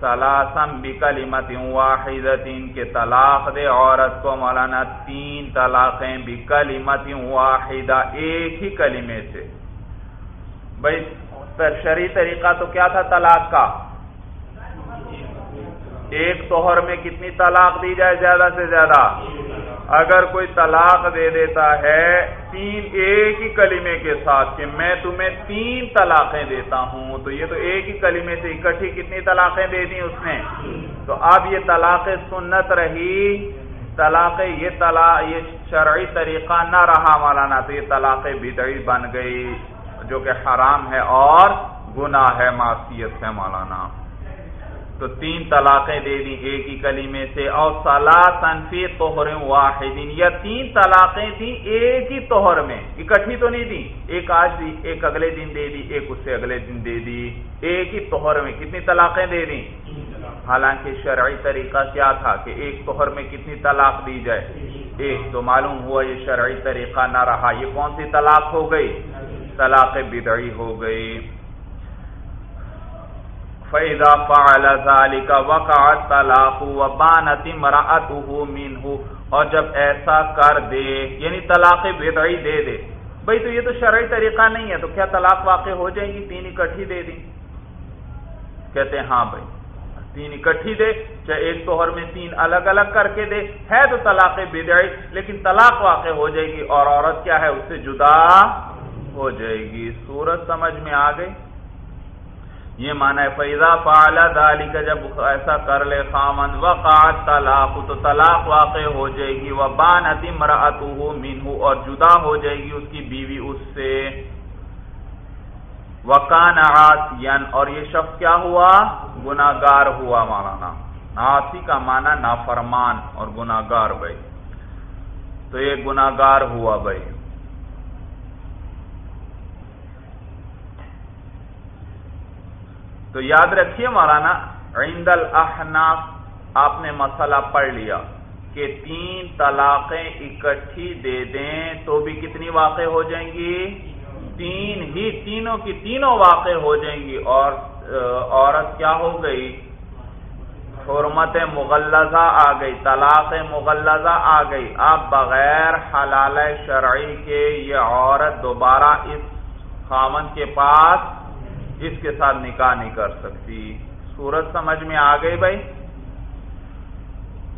سلاسم بکلمت واحدت کے طلاق دے عورت کو مولانا تین طلاقیں بکلمت واحدہ ایک ہی کلمے سے۔ بھائی شرعی طریقہ تو کیا تھا طلاق کا؟ ایک توہر میں کتنی طلاق دی جائے زیادہ سے زیادہ؟ اگر کوئی طلاق دے دیتا ہے تین ایک ہی کلمے کے ساتھ کہ میں تمہیں تین طلاقیں دیتا ہوں، تو یہ تو ایک ہی کلمے سے اکٹھی کتنی طلاقیں دے دی اس نے؟ تو اب یہ طلاق سنت رہی، طلاق یہ طلاق یہ شرعی طریقہ نہ رہا مولانا، تو یہ طلاق بدعی بن گئی۔ جو کہ حرام ہے اور گناہ ہے، معصیت ہے مولانا۔ تو تین طلاقیں دے دی ایک ہی کلیمے سے۔ اور سلاسن فی توہر واحد۔ یا تین طلاقیں تھیں ایک ہی توہر میں۔ اکٹھی تو نہیں دی ایک آج دی، ایک اگلے دن دے دی، ایک اس سے اگلے دن دے دی۔ ایک ہی توہر میں کتنی طلاقیں دے دی حالانکہ شرعی طریقہ کیا تھا کہ ایک توہر میں کتنی طلاق دی جائے؟ ایک۔ تو معلوم ہوا یہ شرعی طریقہ نہ رہا۔ یہ کون سی طلاق ہو گئی؟ طلاق بدعی ہو گئی۔ فیضا فعل ذلك وقعت طلاق وبانت امراته منه اور جب ایسا کر دے یعنی طلاق بدعی دے دے۔ بھئی تو یہ تو شرعی طریقہ نہیں ہے، تو کیا طلاق واقع ہو جائیں گی؟ تین اکٹھی دے دی کہتے ہیں ہاں بھائی، تین اکٹھی دے، چاہے ایک توہر میں تین الگ الگ کر کے دے۔ ہے تو طلاق بدعی، لیکن طلاق واقع ہو جائے گی اور عورت کیا ہے؟ اس سے جدا ہو جائے گی۔ صورت سمجھ میں آ گئی۔ یہ مانا ہے فیضا فعلا دالی کا جب ایسا کر لے خامن وقات طلاق، تو طلاق واقع ہو جائے گی۔ وہ بان مراتو اور جدا ہو جائے گی اس کی بیوی اس سے۔ وکان آسین اور یہ شخص کیا ہوا؟ گناگار ہوا مولانا۔ آسی کا مانا نافرمان اور گناگار بھائی۔ تو یہ گناگار ہوا بھائی۔ تو یاد رکھیے مولانا عند الاحناف آپ نے مسئلہ پڑھ لیا کہ تین طلاقیں اکٹھی دے دیں تو بھی کتنی واقع ہو جائیں گی؟ تین ہی تینوں کی تینوں واقع ہو جائیں گی اور، عورت کیا ہو گئی؟ حرمت مغلزہ آ گئی، طلاق مغلزہ آ گئی۔ اب بغیر حلال شرعی کے یہ عورت دوبارہ اس خامن کے پاس اس کے ساتھ نکاح نہیں کر سکتی۔ صورت سمجھ میں آ گئی بھائی۔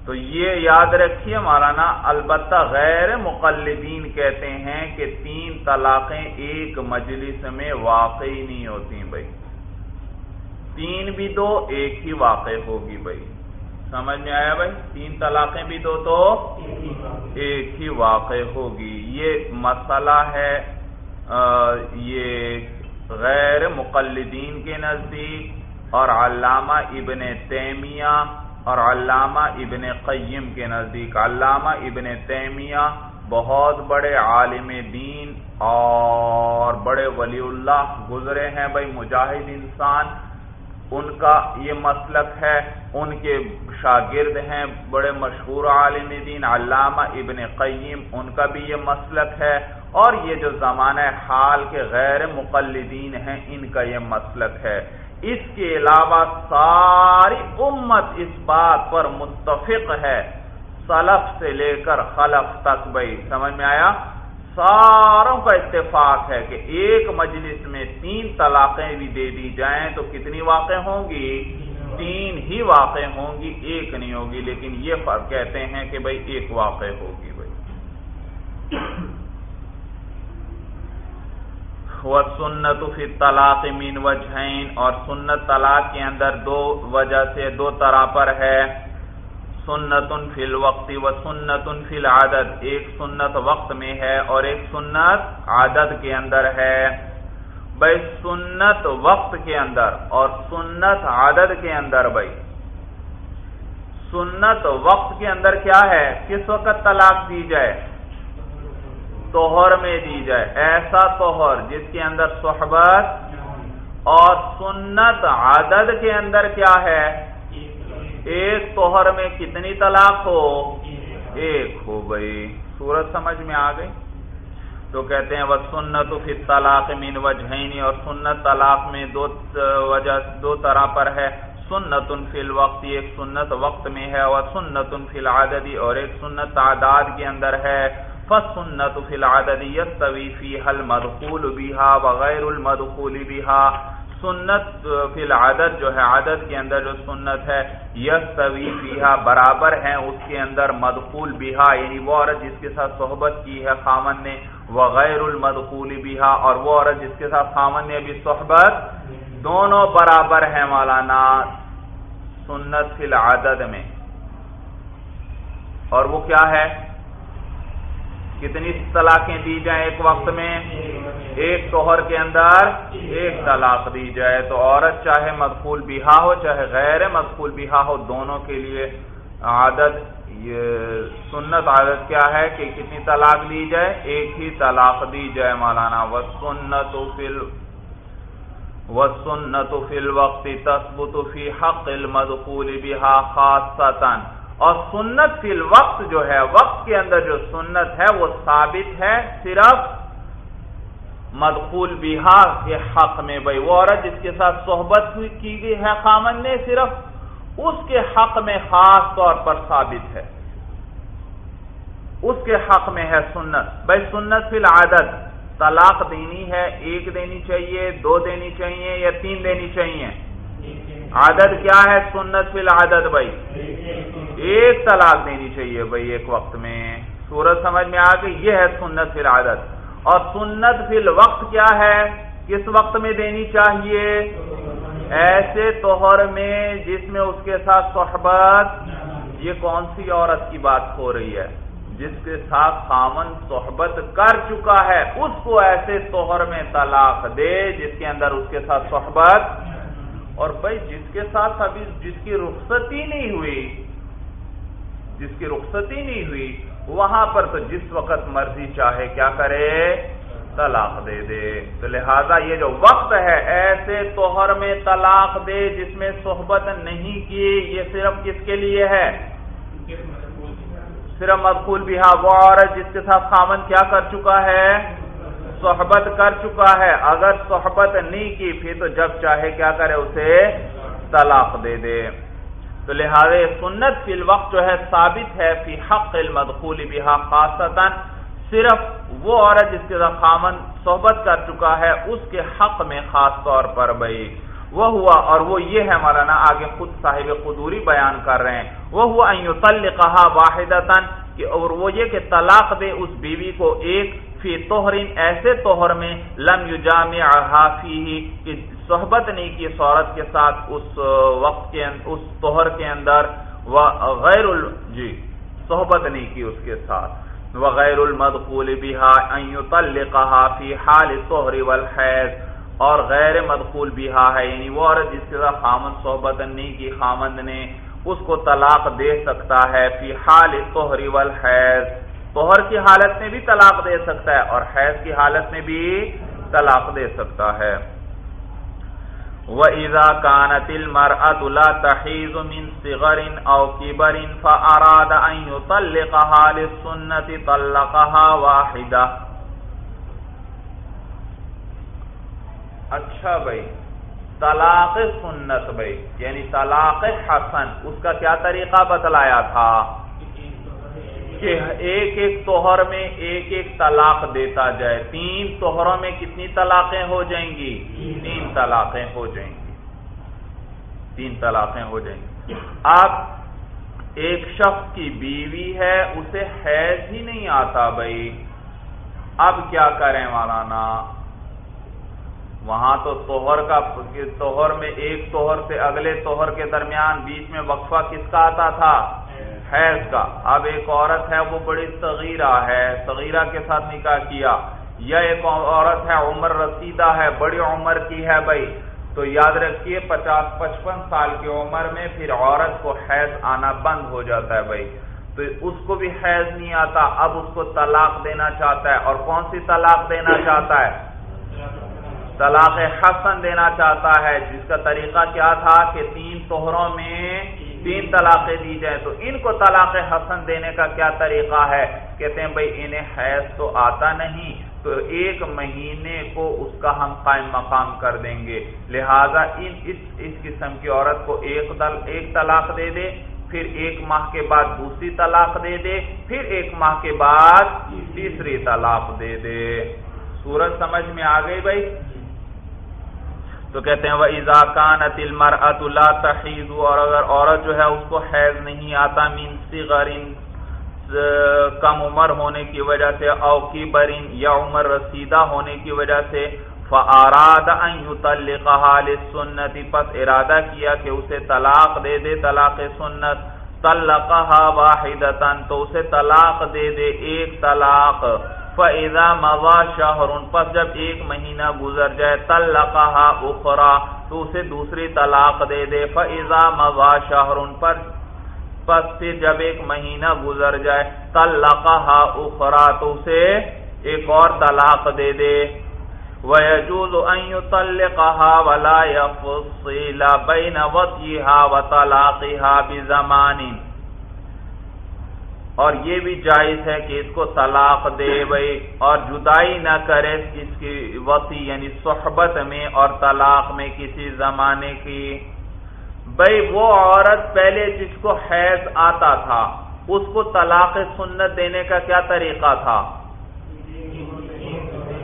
تو یہ یاد رکھیے مولانا، البتہ غیر مقلدین کہتے ہیں کہ تین طلاقیں ایک مجلس میں واقعی نہیں ہوتی بھائی۔ تین بھی دو، ایک ہی واقع ہوگی بھائی۔ سمجھ میں آیا بھائی؟ تین طلاقیں بھی دو تو ایک ہی واقع ہوگی۔ یہ مسئلہ ہے یہ غیر مقلدین کے نزدیک، اور علامہ ابن تیمیہ، اور علامہ ابن قیم کے نزدیک۔ علامہ ابن تیمیہ بہت بڑے عالم دین اور بڑے ولی اللہ گزرے ہیں بھائی، مجاہد انسان۔ ان کا یہ مسلک ہے، ان کے شاگرد ہیں بڑے مشہور عالم دین۔ علامہ ابن قیم، ان کا بھی یہ مسلک ہے۔ اور یہ جو زمانہ حال کے غیر مقلدین ہیں، ان کا یہ مسلک ہے۔ اس کے علاوہ ساری امت اس بات پر متفق ہے۔ سلف سے لے کر خلف تک، بھائی، سمجھ میں آیا؟ ساروں کا اتفاق ہے کہ ایک مجلس میں تین طلاقیں بھی دے دی جائیں تو کتنی واقع ہوں گی؟ تین ہی واقع ہوں گی، ایک نہیں ہوگی۔ لیکن یہ فرق کہتے ہیں کہ بھائی، ایک واقع ہوگی، بھائی۔ سنت فی طلاق مین وجہین، اور سنت طلاق کے اندر دو وجہ سے دو طرح پر ہے۔ سنت فی الوقت و سنت فی العدد۔ ایک سنت وقت میں ہے اور ایک سنت عادت کے اندر ہے۔ بھائی، سنت وقت کے اندر اور سنت عادت کے اندر بھائی۔ سنت وقت کے اندر کیا ہے؟ کس وقت طلاق دی جائے؟ توہر میں دی جائے۔ ایسا توہر جس کے اندر صحبت اور سنت عدد کے اندر کیا ہے؟ ایک توہر میں کتنی طلاق ہو؟ ایک ہو گئی سورج سمجھ میں آ گئی؟ تو کہتے ہیں وہ سنت فی طلاق من وجہینی اور سنت طلاق میں دو وجہ، دو طرح پر ہے۔ سنت فی الوقت، ایک سنت وقت میں ہے اور سنت فی العددی اور ایک سنت تعداد کے اندر ہے۔ فسنت فی العدد یستوی فیها المدخول بها وغیر المدخول بها. سنت فی العدد جو ہے، عدد کے اندر جو سنت ہے یستوی فیها برابر ہیں اس کے اندر مدخول بها یعنی وہ عورت جس کے ساتھ صحبت کی ہے خامن نے وغیر المدخول بها، اور وہ عورت جس کے ساتھ خامن نے بھی صحبت، دونوں برابر ہیں مولانا سنت فی العدد میں۔ اور وہ کیا ہے؟ کتنی طلاقیں دی جائیں ایک وقت میں؟ ایک توہر کے اندر ایک طلاق دی جائے تو عورت چاہے مقبول بیاہ ہو، چاہے غیر مقبول بیاہ ہو، دونوں کے لیے عادت، یہ سنت عادت کیا ہے کہ کتنی طلاق دی جائے؟ ایک ہی طلاق دی جائے مولانا۔ و سنت فل و سنت فل وقت تصبت فی حق المدخول بها خاصتا اور سنت فی الوقت جو ہے، وقت کے اندر جو سنت ہے، وہ ثابت ہے صرف مدخول بہار کے حق میں بھائی۔ وہ عورت جس کے ساتھ صحبت کی گئی ہے خامن نے صرف، اس کے حق میں خاص طور پر ثابت ہے۔ اس کے حق میں ہے سنت۔ بھائی، سنت فی العادت، طلاق دینی ہے، ایک دینی چاہیے، دو دینی چاہیے یا تین دینی چاہیے۔ عادت کیا ہے سنت فی العادت بھائی؟ ایک طلاق دینی چاہیے بھائی ایک وقت میں۔ سورج سمجھ میں آ گئی یہ ہے سنت فی العادت۔ اور سنت فی الوقت کیا ہے؟ کس وقت میں دینی چاہیے؟ ایسے توہر میں جس میں اس کے ساتھ صحبت۔ یہ کون سی عورت کی بات ہو رہی ہے؟ جس کے ساتھ خامن صحبت کر چکا ہے، اس کو ایسے توہر میں طلاق دے جس کے اندر اس کے ساتھ صحبت۔ اور بھائی جس کے ساتھ ابھی جس کی رخصتی نہیں ہوئی، جس کی رخصتی نہیں ہوئی، وہاں پر تو جس وقت مرضی چاہے کیا کرے؟ طلاق دے دے۔ تو لہذا یہ جو وقت ہے، ایسے توہر میں طلاق دے جس میں صحبت نہیں کی، یہ صرف کس کے لیے ہے؟ صرف مقبول بھی ہاں وہ جس کے ساتھ خامن کیا کر چکا ہے؟ صحبت کر چکا ہے۔ اگر صحبت نہیں کی پھر تو جب چاہے کیا کرے اسے طلاق دے دے۔ تو لہٰذا سنت فی الوقت جو ہے ثابت ہے فی حق المدخول بہا، خاصتا صرف وہ عورت جس کے خامن صحبت کر چکا ہے، اس کے حق میں خاص طور پر بھائی وہ ہوا اور وہ یہ ہے مولانا، آگے خود صاحب قدوری بیان کر رہے ہیں۔ وہ ہوا طلقها واحدتا، کہ اور وہ یہ کہ طلاق دے اس بیوی کو ایک فی توہرین ایسے توہر میں لم یجامعها فیہ کہ صحبت نہیں کی اس عورت کے ساتھ اس وقت کے اس توہر کے اندر غیر ال جی صحبت نہیں کی اس کے ساتھ وغیر المدخول بها ان يطلقها حال الطهر والحیض، اور غیر مدخول بها ہے یعنی وہ عورت جس کے ساتھ خامن صحبت نہیں کی، خامند نے اس کو طلاق دے سکتا ہے فی حال الطهر والحیض۔ توہر کی حالت میں بھی طلاق دے سکتا ہے اور حیض کی حالت میں بھی طلاق دے سکتا ہے۔ وَإِذَا كَانَتِ الْمَرْأَةُ لَا تَحِيزُ مِنْ صِغَرٍ أَوْ كِبَرٍ فَأَرَادَ أَنْ يُطَلِّقَهَا لِلسُّنَّةِ طَلَّقَهَا وَاحِدَةً۔ اچھا بھائی، طلاق سنت بھائی یعنی طلاق حسن، اس کا کیا طریقہ بتلایا تھا؟ کہ ایک ایک توہر میں ایک ایک طلاق دیتا جائے۔ تین توہروں میں کتنی طلاقیں ہو جائیں گی؟ تین طلاقیں ہو جائیں گی۔ تین طلاقیں ہو جائیں گی۔ اب ایک شخص کی بیوی ہے، اسے حیض ہی نہیں آتا بھائی۔ اب کیا کریں مولانا؟ وہاں تو توہر کا توہر میں ایک توہر سے اگلے توہر کے درمیان بیچ میں وقفہ کس کا آتا تھا؟ حیض کا۔ اب ایک عورت ہے، وہ بڑی صغیرہ ہے۔ صغیرہ کے ساتھ نکاح کیا۔ یا ایک عورت ہے، عمر رسیدہ ہے، بڑی عمر کی ہے بھائی۔ تو یاد رکھیے، پچاس پچپن سال کی عمر میں پھر عورت کو حیض آنا بند ہو جاتا ہے بھائی۔ تو اس کو بھی حیض نہیں آتا، اب اس کو طلاق دینا چاہتا ہے۔ اور کون سی طلاق دینا چاہتا ہے؟ طلاق حسن دینا چاہتا ہے۔ جس کا طریقہ کیا تھا کہ تین توہروں میں تین طلاقیں دی جائیں تو ان کو طلاق حسن دینے کا کیا طریقہ ہے؟ کہتے ہیں بھائی، انہیں حیض تو آتا نہیں، تو ایک مہینے کو اس کا ہم قائم مقام کر دیں گے۔ لہذا ان اس اس قسم کی عورت کو ایک ایک طلاق دے دے، پھر ایک ماہ کے بعد دوسری طلاق دے دے، پھر ایک ماہ کے بعد تیسری طلاق دے دے۔ سورج سمجھ میں آ گئی بھائی؟ تو کہتے ہیں وہ اضاکان اتل مر تحید اور اگر عورت جو ہے اس کو حیض نہیں آتا مین صغرین کم عمر ہونے کی وجہ سے او کی برین یا عمر رسیدہ ہونے کی وجہ سے فاراد سنتی پس ارادہ کیا کہ اسے طلاق دے دے، طلاق سنت، طلقها واحدتن تو اسے طلاق دے دے، ایک طلاق۔ فَإِذَا مَضَى شَهْرٌ، پس جب ایک مہینہ گزر جائے، طَلَّقَهَا اُخْرَى، تو اسے دوسری طلاق دے دے۔ فَإِذَا مَضَى شَهْرٌ پر پس پھر جب ایک مہینہ گزر جائے، طَلَّقَهَا اُخْرَى، تو اسے ایک اور طلاق دے دے۔ وَيَجُوزُ أَن يُطَلِّقَهَا وَلَا يَفُصِّلَ بَيْنَ وَطْيِهَا وَطَلَاقِهَا بِزَمَانٍ۔ اور یہ بھی جائز ہے کہ اس کو طلاق دے بھائی اور جدائی نہ کرے اس کی وسیع یعنی صحبت میں اور طلاق میں کسی زمانے کی۔ بھائی وہ عورت پہلے جس کو حیض آتا تھا، اس کو طلاق سنت دینے کا کیا طریقہ تھا؟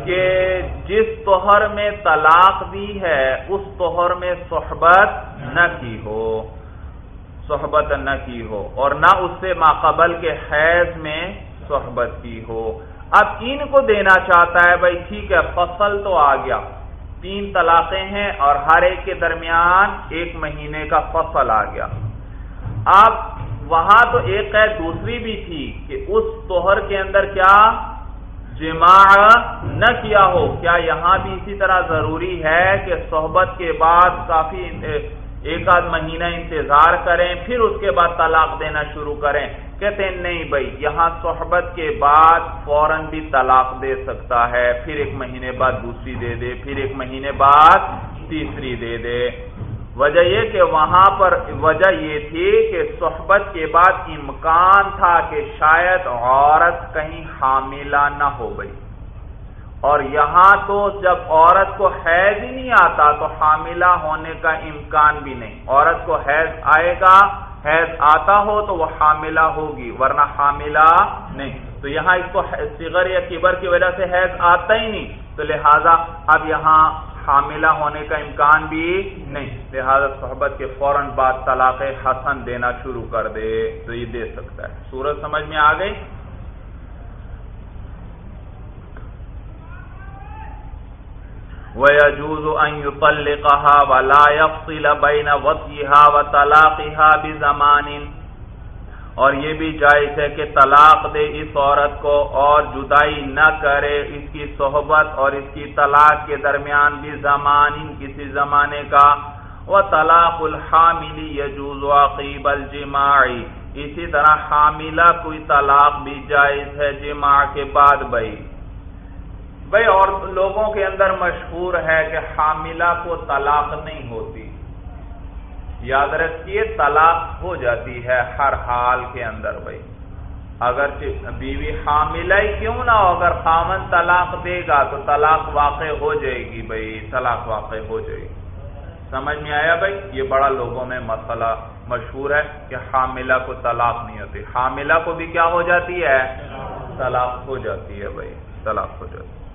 کہ جس توہر میں طلاق دی ہے، اس توہر میں صحبت نہ کی ہو۔ صحبت نہ کی ہو اور نہ اس سے ماقبل کے حیض میں صحبت کی ہو۔ اب ان کو دینا چاہتا ہے، بھائی ٹھیک ہے، فصل تو آ گیا۔ تین طلاقیں ہیں اور ہر ایک کے درمیان ایک مہینے کا فصل آ گیا۔ اب وہاں تو ایک قید دوسری بھی تھی کہ اس توہر کے اندر کیا جماع نہ کیا ہو۔ کیا یہاں بھی اسی طرح ضروری ہے کہ صحبت کے بعد کافی ایک آدھ مہینہ انتظار کریں، پھر اس کے بعد طلاق دینا شروع کریں۔ کہتے ہیں، نہیں بھائی، یہاں صحبت کے بعد فوراً بھی طلاق دے سکتا ہے۔ پھر ایک مہینے بعد دوسری دے دے، پھر ایک مہینے بعد تیسری دے دے۔ وجہ یہ کہ وہاں پر، وجہ یہ تھی کہ صحبت کے بعد امکان تھا کہ شاید عورت کہیں حاملہ نہ ہو گئی اور یہاں تو جب عورت کو حیض ہی نہیں آتا تو حاملہ ہونے کا امکان بھی نہیں۔ عورت کو حیض آئے گا حیض آتا ہو تو وہ حاملہ ہوگی، ورنہ حاملہ نہیں۔ تو یہاں اس کو صغر یا کبر کی وجہ سے حیض آتا ہی نہیں۔ تو لہذا اب یہاں حاملہ ہونے کا امکان بھی نہیں۔ لہذا صحبت کے فوراً بعد طلاق حسن دینا شروع کر دے تو یہ دے سکتا ہے۔ سورج سمجھ میں آ گئی؟ وَيَجُوزُ أَن يُطَلِّقَهَا وَلَا يَفْصِلَ بَيْنَ وَطْيِهَا وَطَلَاقِهَا بِزَمَانٍ۔ اور یہ بھی جائز ہے کہ طلاق دے اس عورت کو اور جدائی نہ کرے اس کی صحبت اور اس کی طلاق کے درمیان بھی زمان، کسی زمانے کا۔ وہ طلاق الحاملی یجوز عقیب الجماعی اسی طرح حاملہ کوئی طلاق بھی جائز ہے جماع کے بعد بھائی۔ بھائی، اور لوگوں کے اندر مشہور ہے کہ حاملہ کو طلاق نہیں ہوتی۔ یاد رکھیے، طلاق ہو جاتی ہے ہر حال کے اندر بھائی۔ اگر بیوی حاملہ ہی کیوں نہ ہو، اگر خامن طلاق دے گا تو طلاق واقع ہو جائے گی بھائی، طلاق واقع ہو جائے گی۔ سمجھ میں آیا بھائی؟ یہ بڑا لوگوں میں مسئلہ مشہور ہے کہ حاملہ کو طلاق نہیں ہوتی۔ حاملہ کو بھی کیا ہو جاتی ہے؟ طلاق ہو جاتی ہے بھائی، طلاق ہو جاتی ہے۔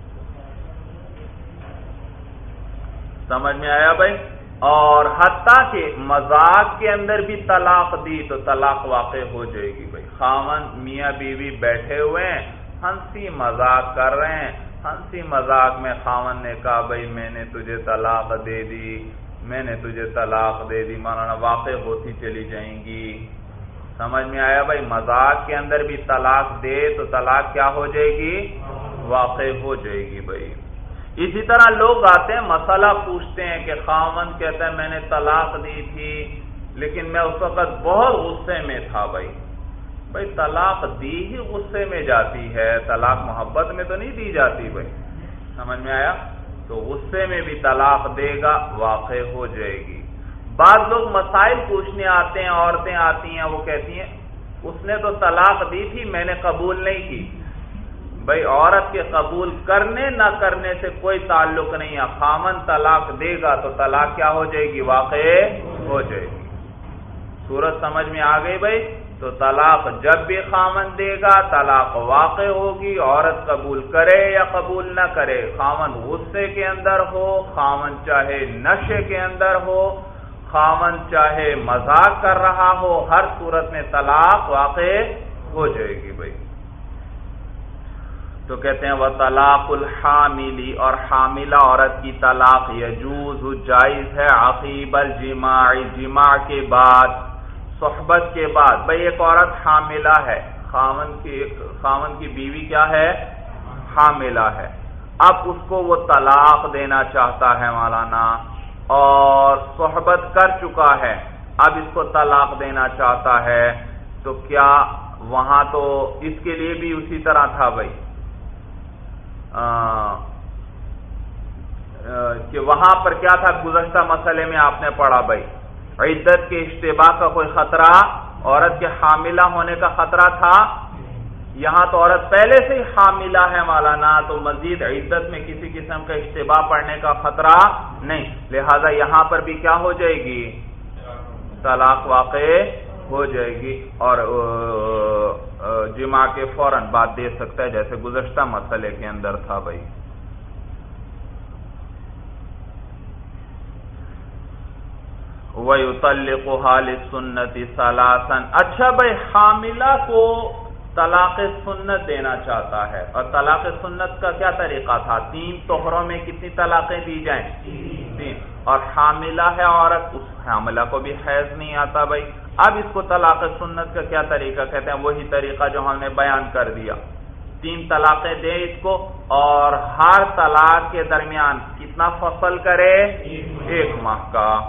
سمجھ میں آیا بھائی؟ اور حتیٰ کہ مذاق کے اندر بھی طلاق دی تو طلاق واقع ہو جائے گی بھائی۔ خامن میاں بیوی بیٹھے ہوئے ہیں، ہنسی مذاق کر رہے ہیں۔ ہنسی مذاق میں خامن نے کہا، بھائی، میں نے تجھے طلاق دے دی، میں نے تجھے طلاق دے دی، مولانا، واقع ہوتی چلی جائیں گی۔ سمجھ میں آیا بھائی؟ مذاق کے اندر بھی طلاق دے تو طلاق کیا ہو جائے گی؟ واقع ہو جائے گی بھائی۔ اسی طرح لوگ آتے ہیں، مسئلہ پوچھتے ہیں کہ خامن کہتا ہے، میں نے طلاق دی تھی، لیکن میں اس وقت بہت غصے میں تھا بھائی۔ بھائی، طلاق دی ہی غصے میں جاتی ہے، طلاق محبت میں تو نہیں دی جاتی بھائی۔ سمجھ میں آیا؟ تو غصے میں بھی طلاق دے گا، واقع ہو جائے گی۔ بعض لوگ مسائل پوچھنے آتے ہیں، عورتیں آتی ہیں، وہ کہتی ہیں، اس نے تو طلاق دی تھی، میں نے قبول نہیں کی۔ بھائی، عورت کے قبول کرنے، نہ کرنے سے کوئی تعلق نہیں ہے۔ خامن طلاق دے گا تو طلاق کیا ہو جائے گی؟ واقع ہو جائے گی۔ صورت سمجھ میں آ گئی بھائی؟ تو طلاق جب بھی خامن دے گا، طلاق واقع ہوگی، عورت قبول کرے یا قبول نہ کرے، خامن غصے کے اندر ہو، خامن چاہے نشے کے اندر ہو، خامن چاہے مذاق کر رہا ہو، ہر صورت میں طلاق واقع ہو جائے گی بھائی۔ تو کہتے ہیں وہ طلاق الحاملی اور حاملہ عورت کی طلاق یجوز جائز ہے عقیب الجماع، جماع کے بعد، صحبت کے بعد۔ بھائی، ایک عورت حاملہ ہے خامن کی خامن کی بیوی کیا ہے؟ حاملہ ہے۔ اب اس کو وہ طلاق دینا چاہتا ہے مولانا، اور صحبت کر چکا ہے۔ اب اس کو طلاق دینا چاہتا ہے، تو کیا وہاں تو اس کے لیے بھی اسی طرح تھا بھائی؟ کہ وہاں پر کیا تھا گزشتہ مسئلے میں آپ نے پڑھا بھائی؟ عدت کے اشتباہ کا کوئی خطرہ، عورت کے حاملہ ہونے کا خطرہ تھا؟ یہاں تو عورت پہلے سے ہی حاملہ ہے مولانا، تو مزید عدت میں کسی قسم کا اشتباہ پڑنے کا خطرہ نہیں۔ لہذا یہاں پر بھی کیا ہو جائے گی؟ طلاق واقع ہو جائے گی اور جمع کے فوراً بات دے سکتا ہے، جیسے گزشتہ مسئلے کے اندر تھا بھائی۔ وہ سنتی سلاسن اچھا بھائی، حاملہ کو طلاق سنت دینا چاہتا ہے۔ اور طلاق سنت کا کیا طریقہ تھا؟ تین توہروں میں کتنی طلاقیں دی جائیں؟ تین۔ اور حاملہ ہے عورت، اس حاملہ کو بھی حیض نہیں آتا بھائی۔ اب اس کو طلاق سنت کا کیا طریقہ کہتے ہیں؟ وہی طریقہ جو ہم نے بیان کر دیا۔ تین طلاقیں دے اس کو اور ہر طلاق کے درمیان کتنا فصل کرے؟ ایک ماہ کا۔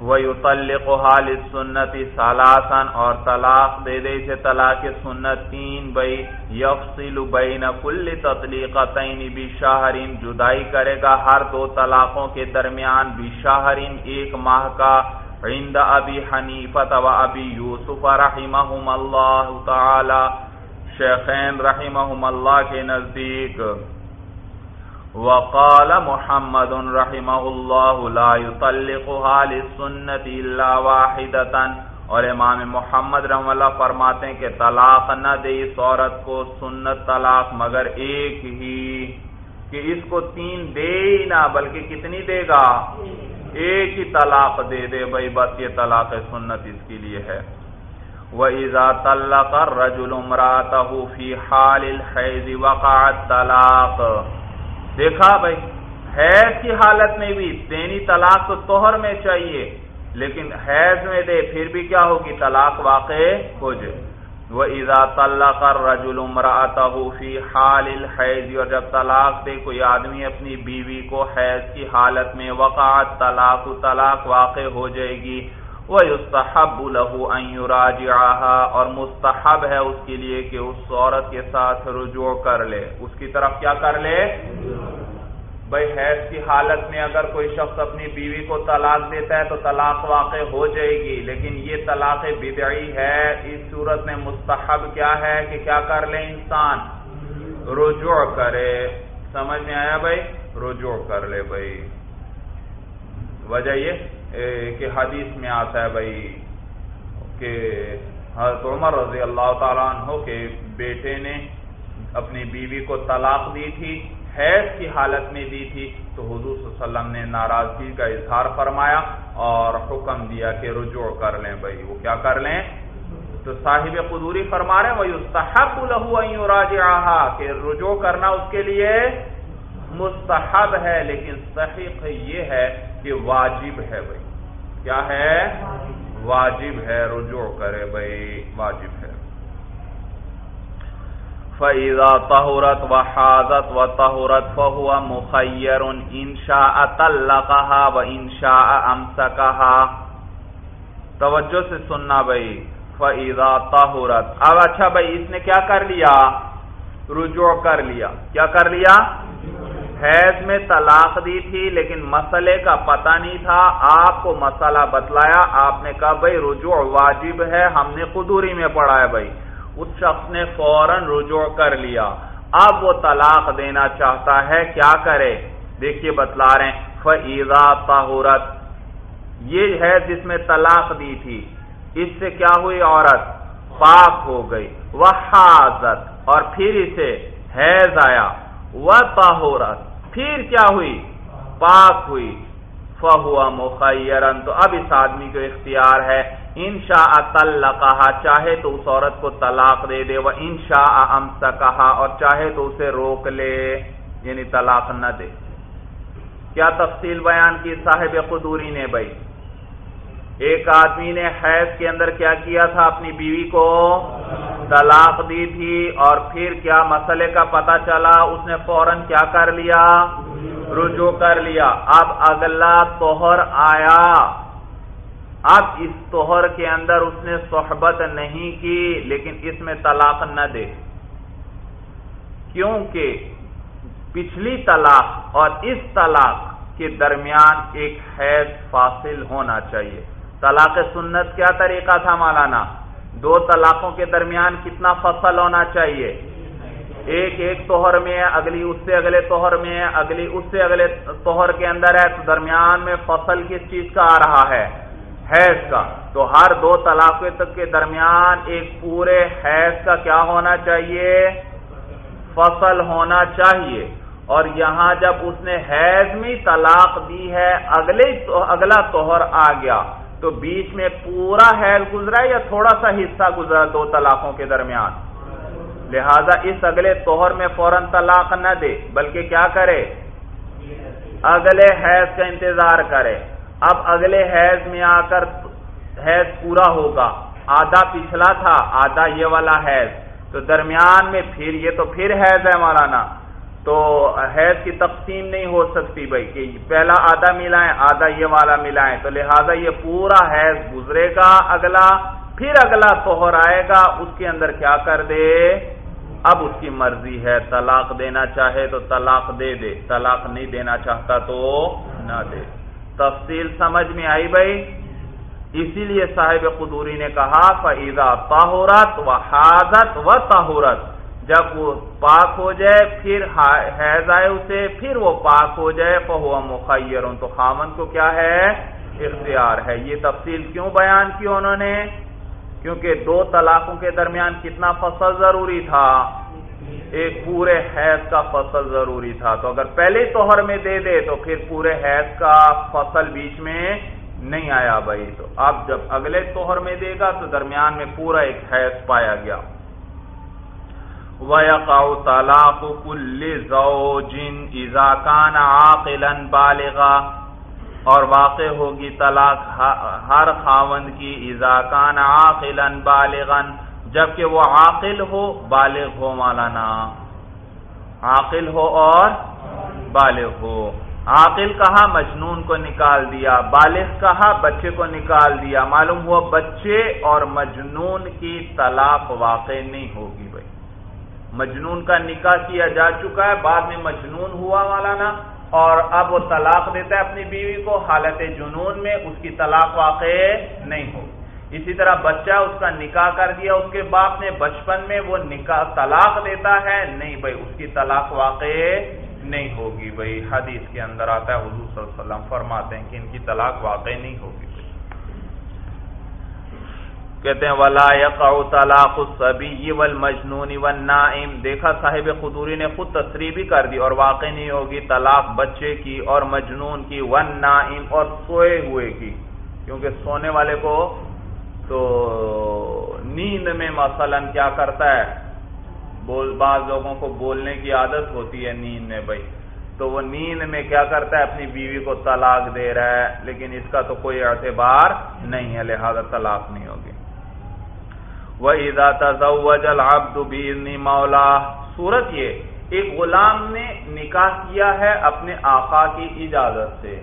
وَيُطَلِّقُ حال سنتی سالاسن اور طلاق دے دے سے طلاق سنت تین بھائی یفصل بین کل تطلیقتین بشہرین جدائی کرے گا ہر دو طلاقوں کے درمیان بشہرین ایک ماہ کا۔ عند ابی حنیفت و ابی یوسف رحمہم اللہ تعالی شیخین رحمہم اللہ کے نزدیک وقال محمد رحمہ اللہ لا يطلقها للسنت الا واحدتا اور امام محمد رحم اللہ فرماتے ہیں کہ طلاق نہ دے اس عورت کو، سنت طلاق مگر ایک ہی، کہ اس کو تین دے ہی نہ، بلکہ کتنی دے گا؟ ایک ہی طلاق دے دے بھائی، بس یہ طلاق سنت اس کے لیے ہے۔ وَإِذَا طَلَّقَ الرَّجُلُ امْرَأَتَهُ فِي حَالِ الْحَيْضِ وَقَعَتْ طَلَاقَ۔ دیکھا بھائی، حیض کی حالت میں بھی دینی طلاق تو توہر میں چاہیے، لیکن حیض میں دے، پھر بھی کیا ہوگی؟ طلاق واقع ہو جائے۔ وہ ایزا طلق رجول فی حال الحیض اور جب طلاق دے، کوئی آدمی اپنی بیوی کو حیض کی حالت میں وقعت طلاق و طلاق واقع ہو جائے گی وہ استحب لہو اور مستحب ہے اس کے لیے کہ اس عورت کے ساتھ رجوع کر لے۔ اس کی طرف کیا کر لے؟ بھائی حیض کی حالت میں اگر کوئی شخص اپنی بیوی کو طلاق دیتا ہے تو طلاق واقع ہو جائے گی، لیکن یہ طلاق بدعی ہے۔ اس صورت میں مستحب کیا ہے کہ کیا کر لے انسان؟ رجوع کرے۔ سمجھ میں آیا بھائی؟ رجوع کر لے بھائی۔ وجہ یہ کہ حدیث میں آتا ہے بھائی کہ حضرت عمر رضی اللہ تعالیٰ عنہ کے بیٹے نے اپنی بیوی کو طلاق دی تھی۔ حیض کی حالت میں دی تھی تو حضور صلی اللہ علیہ وسلم نے ناراضگی کا اظہار فرمایا اور حکم دیا کہ رجوع کر لیں بھائی۔ وہ کیا کر لیں؟ تو صاحب قدوری فرما رہے ہیں وہ استحب لہو کہ رجوع کرنا اس کے لیے مستحب ہے لیکن صحیح یہ ہے کہ واجب ہے بھائی۔ کیا ہے؟ واجب ہے رجوع کرے بھائی واجب۔ ہے فیضا تہورت و حاضت و تہورت فہو مخیر انشا طلقها و انشا امسکها توجہ سے سننا بھائی فیضا تہورت اب اچھا بھائی، اس نے کیا کر لیا؟ رجوع کر لیا۔ کیا کر لیا؟ حیض میں طلاق دی تھی، لیکن مسئلے کا پتہ نہیں تھا۔ آپ کو مسئلہ بتلایا۔ آپ نے کہا بھائی، رجوع واجب ہے، ہم نے قدوری میں پڑھا ہے بھائی۔ اس شخص نے فوراً رجوع کر لیا۔ اب وہ طلاق دینا چاہتا ہے، کیا کرے؟ دیکھیے بتلا رہے ہیں فعیزہ طہورت یہ ہے جس میں طلاق دی تھی۔ اس سے کیا ہوئی عورت؟ پاک ہو گئی۔ وہ حاضت اور پھر اسے حیض آیا۔ وہ طہورت پھر کیا ہوئی؟ پاک ہوئی۔ فہو مخیرن تو اب اس آدمی کو اختیار ہے ان شاء کہا چاہے تو اس عورت کو طلاق دے دے وہ ان شاء کہا اور چاہے تو اسے روک لے یعنی طلاق نہ دے۔ کیا تفصیل بیان کی صاحب قدوری نے بھائی؟ ایک آدمی نے حیض کے اندر کیا کیا تھا اپنی بیوی کو؟ طلاق دی تھی، اور پھر کیا مسئلے کا پتا چلا؟ اس نے فوراً کیا کر لیا؟ رجوع کر لیا۔ اب اگلا توہر آیا۔ اب اس توہر کے اندر اس نے صحبت نہیں کی، لیکن اس میں طلاق نہ دے۔ کیونکہ پچھلی طلاق اور اس طلاق کے درمیان ایک حیض فاصل ہونا چاہیے۔ طلاق سنت کیا طریقہ تھا مولانا؟ دو طلاقوں کے درمیان کتنا فصل ہونا چاہیے؟ ایک ایک توہر میں ہے، اگلی اس سے اگلے توہر میں ہے، اگلی اس سے اگلے توہر کے اندر ہے۔ تو درمیان میں فصل کس چیز کا آ رہا ہے؟ حیض کا۔ تو ہر دو طلاق تک کے درمیان ایک پورے حیض کا کیا ہونا چاہیے؟ فصل ہونا چاہیے۔ اور یہاں جب اس نے حیض میں طلاق دی ہے، اگلے اگلا توہر آ گیا۔ تو بیچ میں پورا حیض گزرا یا تھوڑا سا حصہ گزرا دو طلاقوں کے درمیان؟ لہذا اس اگلے توہر میں فوراً طلاق نہ دے، بلکہ کیا کرے؟ اگلے حیض کا انتظار کرے۔ اب اگلے حیض میں آ کر حیض پورا ہوگا۔ آدھا پچھلا تھا، آدھا یہ والا حیض۔ تو درمیان میں پھر، یہ تو پھر حیض ہے مولانا۔ تو حیض کی تقسیم نہیں ہو سکتی بھائی، کہ پہلا آدھا ملائیں، آدھا یہ والا ملائیں۔ تو لہذا یہ پورا حیض گزرے گا اگلا۔ پھر اگلا توہر آئے گا، اس کے اندر کیا کر دے؟ اب اس کی مرضی ہے، طلاق دینا چاہے تو طلاق دے دے، طلاق نہیں دینا چاہتا تو نہ دے۔ تفصیل سمجھ میں آئی بھائی؟ اسی لیے صاحب قدوری نے کہا فعیدہ تاہورت و حاضت و تاہورت جب وہ پاک ہو جائے، پھر حیض آئے اسے، پھر وہ پاک ہو جائے فہو مخیر تو خامن کو کیا ہے؟ اختیار ہے۔ یہ تفصیل کیوں بیان کی انہوں نے؟ کیونکہ دو طلاقوں کے درمیان کتنا فصل ضروری تھا؟ ایک پورے حیض کا فصل ضروری تھا۔ تو اگر پہلے توہر میں دے دے تو پھر پورے حیض کا فصل بیچ میں نہیں آیا بھائی۔ تو اب جب اگلے توہر میں دے گا تو درمیان میں پورا ایک حیض پایا گیا۔ وَيَقَعُ طَلَاقُ كُلِّ زَوْجٍ إِذَا كَانَ عَاقِلًا بَالِغًا۔ اور واقع ہوگی طلاق ہر خاوند کی اضاکان عاقل بالغن جبکہ وہ عاقل ہو، بالغ ہو مولانا۔ عاقل ہو اور بالغ ہو۔ عاقل کہا، مجنون کو نکال دیا۔ بالغ کہا، بچے کو نکال دیا۔ معلوم ہوا، بچے اور مجنون کی طلاق واقع نہیں ہوگی بھائی۔ مجنون کا نکاح کیا جا چکا ہے، بعد میں مجنون ہوا مولانا۔ اور اب وہ طلاق دیتا ہے اپنی بیوی کو، حالت جنون میں اس کی طلاق واقع نہیں ہو۔ اسی طرح بچہ اس کا نکاح کر دیا، اس کے باپ نے بچپن میں وہ نکاح، طلاق دیتا ہے۔ نہیں بھائی، اس کی طلاق واقع نہیں ہوگی بھائی۔ حدیث کے اندر آتا ہے، حضور صلی اللہ علیہ وسلم فرماتے ہیں کہ ان کی طلاق واقع نہیں ہوگی۔ کہتے ہیں، ولا يقع طلاق الصبي والمجنون والنائم۔ دیکھا، صاحب خدوری نے خود تصریح بھی کر دی اور واقع نہیں ہوگی طلاق بچے کی اور مجنون کی، والنائم اور سوئے ہوئے کی۔ کیونکہ سونے والے کو تو نیند میں مثلا کیا کرتا ہے؟ بول، بعض لوگوں کو بولنے کی عادت ہوتی ہے نیند میں، بھائی۔ تو وہ نیند میں کیا کرتا ہے؟ اپنی بیوی کو طلاق دے رہا ہے، لیکن اس کا تو کوئی اعتبار نہیں ہے، لہذا طلاق نہیں ہوگی۔ وَإِذَا تَزَوَّجَ الْعَبْدُ بِإِذْنِ مَوْلَاهُ صورت یہ، ایک غلام نے نکاح کیا ہے اپنے آقا کی اجازت سے۔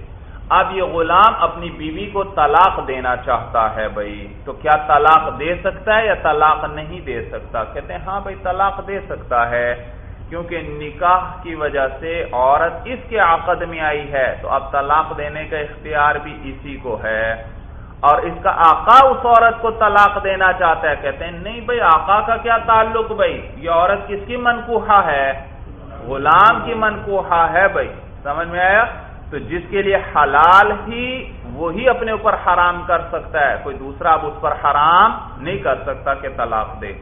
اب یہ غلام اپنی بیوی کو طلاق دینا چاہتا ہے بھائی۔ تو کیا طلاق دے سکتا ہے یا طلاق نہیں دے سکتا؟ کہتے ہیں ہاں بھائی، طلاق دے سکتا ہے۔ کیونکہ نکاح کی وجہ سے عورت اس کے عقد میں آئی ہے، تو اب طلاق دینے کا اختیار بھی اسی کو ہے۔ اور اس کا آقا اس عورت کو طلاق دینا چاہتا ہے، کہتے ہیں، نہیں بھائی، آقا کا کیا تعلق بھائی؟ یہ عورت کس کی منکوہا ہے؟ غلام کی منکوہا ہے بھائی۔ سمجھ میں آیا؟ تو جس کے لیے حلال ہی وہی اپنے اوپر حرام کر سکتا ہے، کوئی دوسرا اب اس پر حرام نہیں کر سکتا کہ طلاق دے۔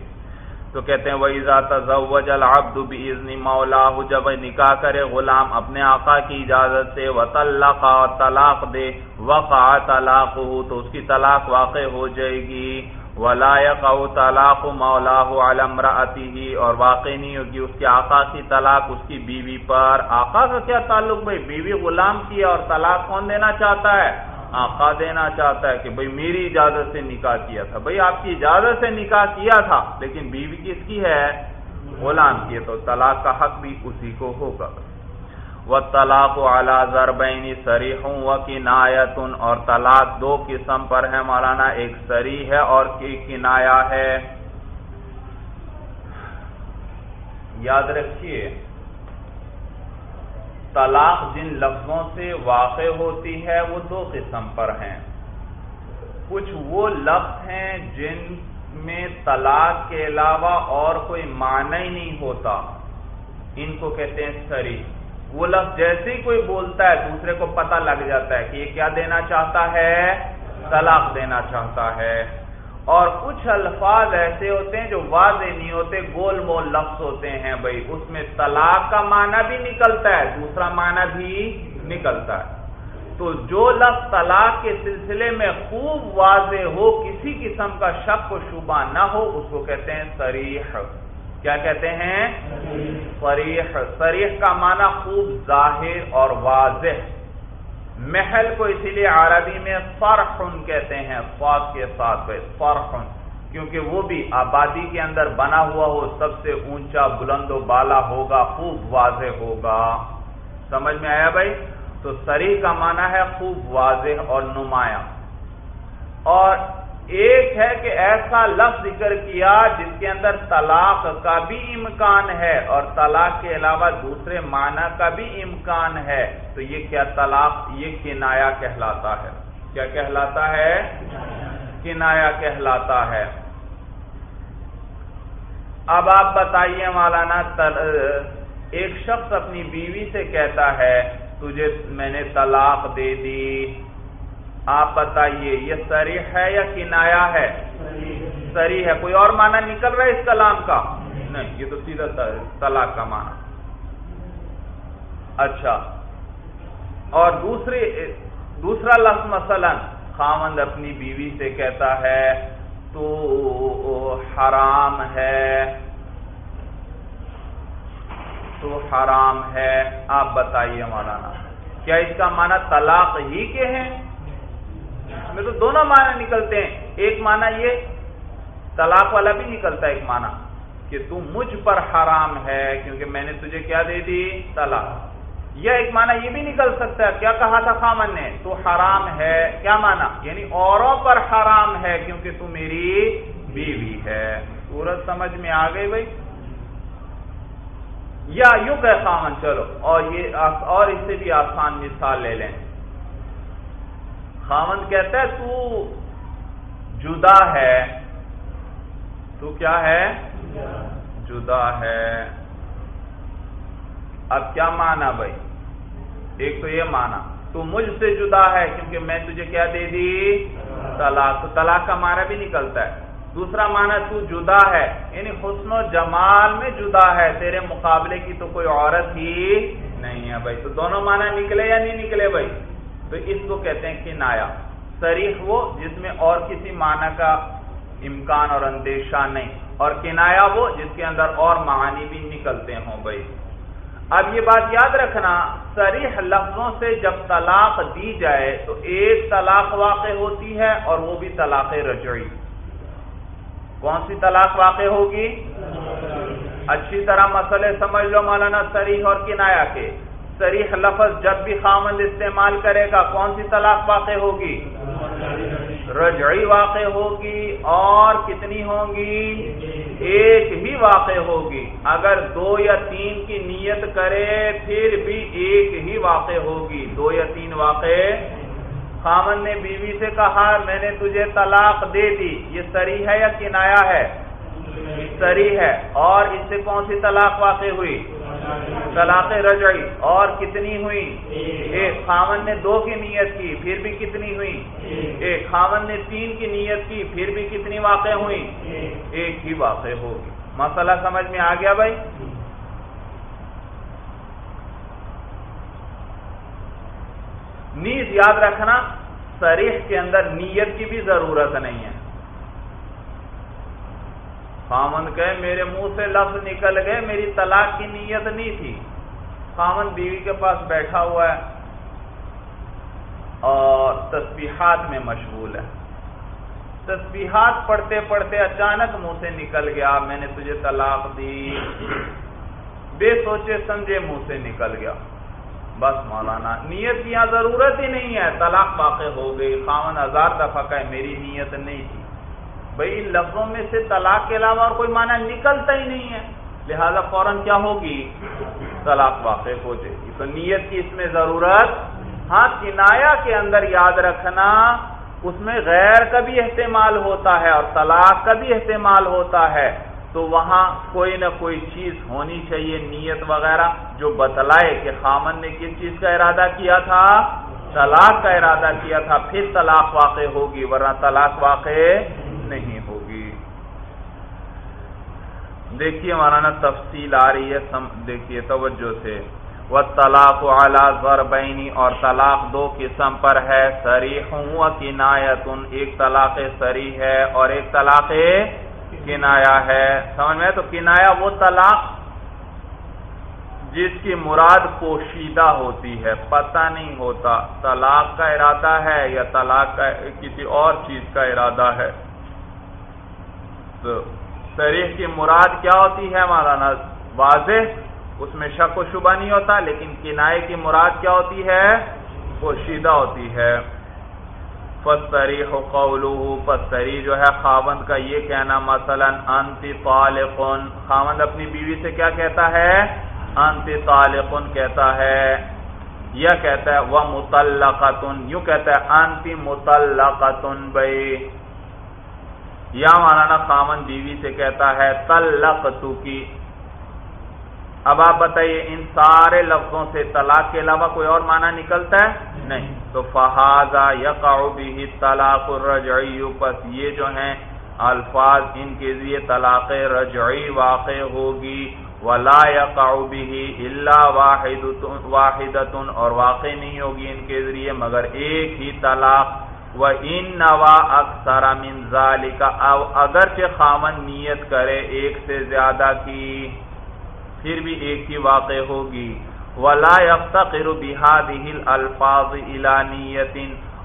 تو کہتے ہیں وہی ذات العبد باذن مولا جب نکاح کرے، غلام اپنے آقا کی اجازت سے و طلاق دے، وقع طلاق ہو تو اس کی طلاق واقع ہو جائے گی۔ ولا يقع طلاق مولاه على امراته اور واقع نہیں ہوگی اس کے آقا کی طلاق اس کی بیوی پر۔ آقا کا کیا تعلق بھائی؟ بیوی غلام کی اور طلاق کون دینا چاہتا ہے؟ آقا دینا چاہتا ہے کہ بھائی میری اجازت سے نکاح کیا تھا۔ بھائی آپ کی اجازت سے نکاح کیا تھا، لیکن بیوی کس کی ہے؟ غلام کی ہے، تو طلاق کا حق بھی اسی کو ہوگا۔ وہ طلاق اعلیٰ زربینی سری ہوں و کنایتن اور طلاق دو قسم پر ہے مولانا، ایک سری ہے اور کنایا ہے۔ یاد رکھیے طلاق جن لفظوں سے واقع ہوتی ہے، وہ دو قسم پر ہیں۔ کچھ وہ لفظ ہیں جن میں طلاق کے علاوہ اور کوئی معنی ہی نہیں ہوتا۔ ان کو کہتے ہیں سری۔ وہ لفظ جیسے ہی کوئی بولتا ہے، دوسرے کو پتہ لگ جاتا ہے کہ یہ کیا دینا چاہتا ہے؟ طلاق دینا چاہتا ہے۔ اور کچھ الفاظ ایسے ہوتے ہیں جو واضح نہیں ہوتے، گول مول لفظ ہوتے ہیں بھائی۔ اس میں طلاق کا معنی بھی نکلتا ہے، دوسرا معنی بھی نکلتا ہے۔ تو جو لفظ طلاق کے سلسلے میں خوب واضح ہو، کسی قسم کا شک و شبہ نہ ہو، اس کو کہتے ہیں سریح کیا کہتے ہیں؟ سریح سریح کا معنی خوب ظاہر اور واضح۔ محل کو اسی لیے عربی میں فرحن کہتے ہیں فاق کے ساتھ فرحن، کیونکہ وہ بھی آبادی کے اندر بنا ہوا ہو، سب سے اونچا، بلند و بالا ہوگا، خوب واضح ہوگا۔ سمجھ میں آیا بھائی؟ تو سری کا معنی ہے خوب واضح اور نمایاں۔ اور ایک ہے کہ ایسا لفظ ذکر کیا جس کے اندر طلاق کا بھی امکان ہے اور طلاق کے علاوہ دوسرے معنی کا بھی امکان ہے۔ تو یہ کیا طلاق یہ کنایا کہلاتا ہے؟ کیا کہلاتا ہے؟ کنایا کہلاتا ہے۔ اب آپ بتائیے مولانا ایک شخص اپنی بیوی سے کہتا ہے، تجھے میں نے طلاق دے دی۔ آپ بتائیے، یہ سریح ہے یا کنایا ہے؟ سری ہے، کوئی اور معنی نکل رہا ہے اس کلام کا؟ نہیں، یہ تو سیدھا طلاق کا معنی۔ اچھا اور دوسری، دوسرا لفظ مثلا خامند اپنی بیوی سے کہتا ہے، تو حرام ہے۔ تو حرام ہے۔ آپ بتائیے مولانا، کیا اس کا معنی طلاق ہی کے ہیں؟ میں تو دونوں معنی نکلتے ہیں۔ ایک معنی یہ، طلاق والا بھی نکلتا ہے ایک معنی، کہ تو مجھ پر حرام ہے، کیونکہ میں نے تجھے کیا دے دی؟ طلاق۔ یا ایک معنی یہ بھی نکل سکتا ہے، کیا کہا تھا خامن نے؟ تو حرام ہے۔ کیا معنی؟ یعنی اوروں پر حرام ہے، کیونکہ تو میری بیوی ہے۔ سورج سمجھ میں آ گئی بھائی؟ یا یوں کہ خامن، چلو، اور یہ اور اس سے بھی آسان مثال لے لیں۔ خامند کہتا ہے، تو جدا ہے۔ تو کیا ہے؟ جدا ہے۔ اب کیا مانا بھائی؟ ایک تو یہ مانا، تو مجھ سے جدا ہے کیونکہ میں تجھے کیا دے دی؟ طلاق۔ تو طلاق کا معنی بھی نکلتا ہے۔ دوسرا معنی، تو جدا ہے۔ یعنی حسن و جمال میں جدا ہے۔ تیرے مقابلے کی تو کوئی عورت ہی نہیں ہے بھائی۔ تو دونوں معنی نکلے یا نہیں نکلے بھائی؟ تو اس کو کہتے ہیں کنایا۔ سریح وہ جس میں اور کسی معنی کا امکان اور اندیشہ نہیں۔ اور کنایا وہ جس کے اندر اور معانی بھی نکلتے ہوں بھائی۔ اب یہ بات یاد رکھنا سریح لفظوں سے جب طلاق دی جائے تو ایک طلاق واقع ہوتی ہے اور وہ بھی طلاق رجعی۔ کون سی طلاق واقع ہوگی؟ اچھی طرح مسئلے سمجھ لو مولانا سریح اور کنایا کے۔ سریح لفظ جب بھی خامند استعمال کرے گا، کون سی طلاق واقع ہوگی؟ رجعی واقع ہوگی اور کتنی ہوں گی ایک ہی واقع ہوگی۔ اگر دو یا تین کی نیت کرے، پھر بھی ایک ہی واقع ہوگی۔ دو یا تین واقع۔ خامن نے بیوی سے کہا، میں نے تجھے طلاق دے دی۔ یہ سری ہے یا کنایا ہے؟ سری ہے۔ اور اس سے کون سی طلاق واقع ہوئی؟ طلاق رجعی اور کتنی ہوئی؟ ایک. خامن نے دو کی نیت کی پھر بھی کتنی ہوئی؟ ایک. خامن نے تین کی نیت کی پھر بھی کتنی واقع ہوئی؟ ایک. ہی واقع ہوگی مسئلہ سمجھ میں آ گیا بھائی؟ نیز یاد رکھنا سریح کے اندر نیت کی بھی ضرورت نہیں ہے۔ خامن کہے، میرے منہ سے لفظ نکل گئے، میری طلاق کی نیت نہیں تھی۔ خامن بیوی کے پاس بیٹھا ہوا ہے اور تسبیحات میں مشغول ہے۔ تسبیحات پڑھتے پڑھتے اچانک منہ سے نکل گیا، میں نے تجھے طلاق دی۔ بے سوچے سمجھے منہ سے نکل گیا۔ بس مولانا، نیت کی یہاں ضرورت ہی نہیں ہے، طلاق واقع ہو گئی۔ خامن ہزار دفعہ کہ میری نیت نہیں تھی۔ بھائی ان لفظوں میں سے طلاق کے علاوہ اور کوئی معنی نکلتا ہی نہیں ہے۔ لہذا فوراً کیا ہوگی؟ طلاق واقع ہو جائے گی۔ تو نیت کی اس میں ضرورت ہاں کنایا کے اندر یاد رکھنا، اس میں غیر کا بھی احتمال ہوتا ہے اور طلاق کا بھی احتمال ہوتا ہے۔ تو وہاں کوئی نہ کوئی چیز ہونی چاہیے، نیت وغیرہ جو بتلائے کہ خامن نے کس چیز کا ارادہ کیا تھا؟ طلاق کا ارادہ کیا تھا، پھر طلاق واقع ہوگی، ورنہ طلاق واقع نہیں ہوگی۔ دیکھیے مولانا تفصیل آ رہی ہے دیکھیے، توجہ سے۔ وہ طلاق اعلیٰ اور طلاق دو قسم پر ہے۔ سری ہوں کنایتن ایک طلاق سری ہے اور ایک طلاق کنایا ہے۔ سمجھ میں تو کنایا وہ طلاق جس کی مراد پوشیدہ ہوتی ہے، پتہ نہیں ہوتا۔ طلاق کا ارادہ ہے یا طلاق کا کسی اور چیز کا ارادہ ہے۔ تاریخ کی مراد کیا ہوتی ہے مولانا؟ واضح؟ اس میں شک و شبہ نہیں ہوتا، لیکن کنائے کی مراد کیا ہوتی ہے؟ پوشیدہ ہوتی ہے۔ پستری ہو قولو جو ہے خاوند کا یہ کہنا، مثلا، انتی طالقن۔ خاوند اپنی بیوی سے کیا کہتا ہے؟ انتی طالقن کہتا ہے۔ یا کہتا ہے وہ متعلقتن یوں کہتا ہے، انتی متعلقتن بھائی۔ یا مولانا خامن بیوی سے کہتا ہے تلق کی اب آپ بتائیے، ان سارے لفظوں سے طلاق کے علاوہ کوئی اور معنی نکلتا ہے؟ نہیں۔ تو فہذا یقع طلاق الرجعی پس یہ جو ہیں، الفاظ ان کے ذریعے طلاق رجعی واقع ہوگی۔ ولا یقع به الا واحد واحدۃ اور واقع نہیں ہوگی ان کے ذریعے، مگر ایک ہی طلاق۔ ان نوا اکثر منظال کا اگرچہ خامن نیت کرے ایک سے زیادہ کی، پھر بھی ایک ہی واقع ہوگی۔ ولا يفتقر بهذه الفاظ الى نیت،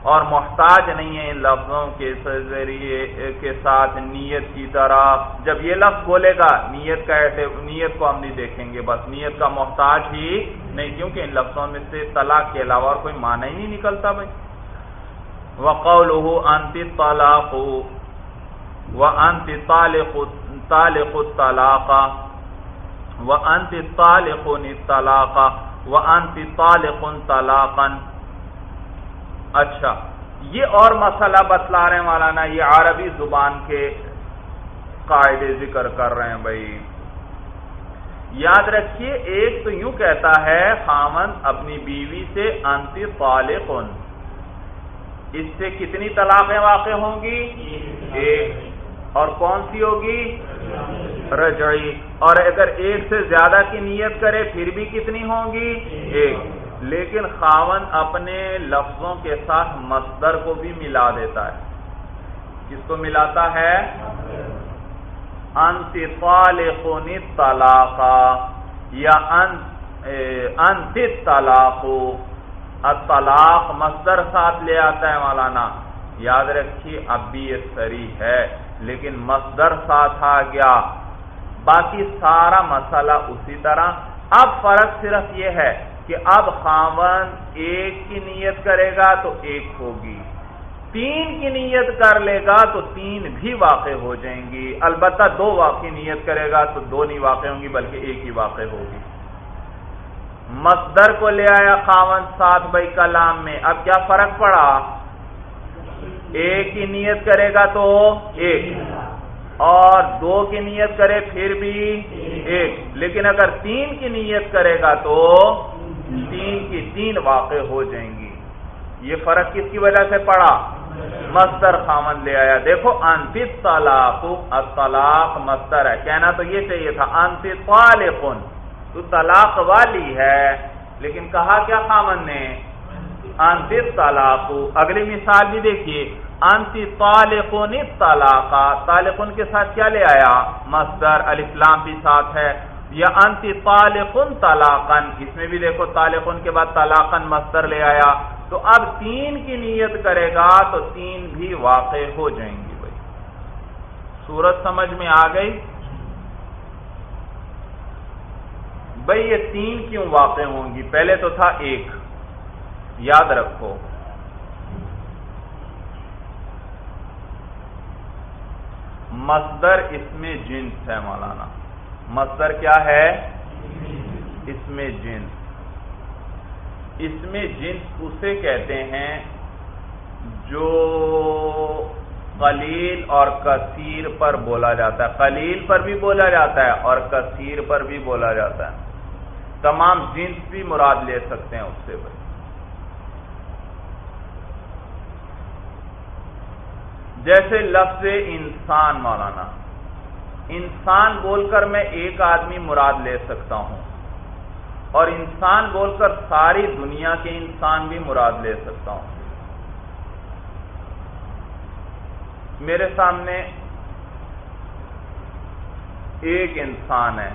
اور محتاج نہیں ہے ان لفظوں کے ذریعے کے ساتھ نیت کی طرح۔ جب یہ لفظ بولے گا، نیت کا ایسے، نیت کو ہم نہیں دیکھیں گے بس، نیت کا محتاج ہی نہیں، کیونکہ ان لفظوں میں سے طلاق کے علاوہ اور کوئی معنی ہی نہیں نکلتا بھائی۔ وقوله انت الطلاق وانت طالق طالق الطلاق وانت طالق الطلاق وانت طالق طلاقا اچھا یہ اور مسئلہ بتلا رہے ہیں مولانا یہ عربی زبان کے قاعدے ذکر کر رہے ہیں بھائی۔ یاد رکھیے، ایک تو یوں کہتا ہے، خامن اپنی بیوی سے انتی طالق اس سے کتنی طلاقیں واقع ہوں گی؟ ایک۔ اور کون سی ہوگی؟ رجعی۔ اور اگر ایک سے زیادہ کی نیت کرے، پھر بھی کتنی ہوں گی؟ ایک۔ لیکن خاون اپنے لفظوں کے ساتھ مصدر کو بھی ملا دیتا ہے۔ کس کو ملاتا ہے؟ انت طلاق یا انت طلاق۔ طلاق مصدر ساتھ لے آتا ہے مولانا۔ یاد رکھیے، اب بھی یہ سری ہے، لیکن مصدر ساتھ آ گیا۔ باقی سارا مسئلہ اسی طرح۔ اب فرق صرف یہ ہے کہ اب خاون ایک کی نیت کرے گا تو ایک ہوگی۔ تین کی نیت کر لے گا تو تین بھی واقع ہو جائیں گی۔ البتہ دو واقعی نیت کرے گا تو دو نہیں واقع ہوں گی، بلکہ ایک ہی واقع ہوگی۔ مصدر کو لے آیا خاون سات بھائی کلام میں۔ اب کیا فرق پڑا؟ ایک کی نیت کرے گا تو ایک۔ اور دو کی نیت کرے پھر بھی ایک۔ لیکن اگر تین کی نیت کرے گا تو تین کی تین واقع ہو جائیں گی۔ یہ فرق کس کی وجہ سے پڑا؟ مستر خامن لے آیا۔ دیکھو انت طلاق طلاق مستر ہے۔ کہنا تو یہ چاہیے تھا انت طالقن۔ تو طلاق والی ہے، لیکن کہا کیا خامن نے؟ انت طلاق. اگلی مثال بھی دیکھیے. انت طالقن طلاق. طالقن کے ساتھ کیا لے آیا؟ مستر الاسلام بھی ساتھ ہے. یا انت طالقن طلاقن اس میں بھی دیکھو طالقن کے بعد طلاقن مستر لے آیا. تو اب تین کی نیت کرے گا تو تین بھی واقع ہو جائیں گی بھائی. سورت سمجھ میں آ گئی؟ بھائی یہ تین کیوں واقع ہوں گی؟ پہلے تو تھا ایک۔ یاد رکھو۔ مصدر اس میں جنس ہے مولانا۔ مصدر کیا ہے؟ اس میں جنس۔ اس میں جنس اسے کہتے ہیں جو قلیل اور کثیر پر بولا جاتا ہے۔ قلیل پر بھی بولا جاتا ہے اور کثیر پر بھی بولا جاتا ہے۔ تمام جنس بھی مراد لے سکتے ہیں اس سے بھائی جیسے لفظ انسان مولانا، انسان بول کر میں ایک آدمی مراد لے سکتا ہوں، اور انسان بول کر ساری دنیا کے انسان بھی مراد لے سکتا ہوں۔ میرے سامنے ایک انسان ہے۔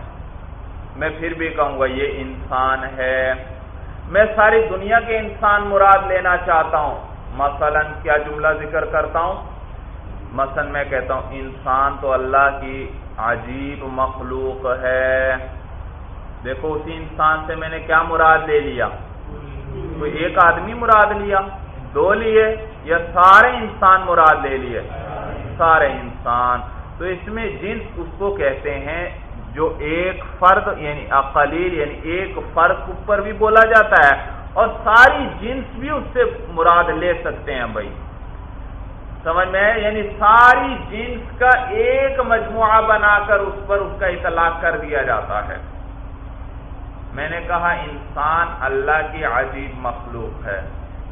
میں پھر بھی کہوں گا یہ انسان ہے۔ میں ساری دنیا کے انسان مراد لینا چاہتا ہوں۔ مثلا کیا جملہ ذکر کرتا ہوں؟ مثلا میں کہتا ہوں، انسان تو اللہ کی عجیب مخلوق ہے۔ دیکھو، اسی انسان سے میں نے کیا مراد لے لیا؟ کوئی ایک آدمی مراد لیا، دو لیے، یا سارے انسان مراد لے لیے؟ سارے انسان۔ تو اس میں جنس اس کو کہتے ہیں جو ایک فرد یعنی اقلیل یعنی ایک فرد اوپر بھی بولا جاتا ہے اور ساری جنس بھی اس سے مراد لے سکتے ہیں بھائی۔ سمجھ میں یعنی ساری جنس کا ایک مجموعہ بنا کر اس پر اس کا اطلاق کر دیا جاتا ہے۔ میں نے کہا انسان اللہ کی عجیب مخلوق ہے۔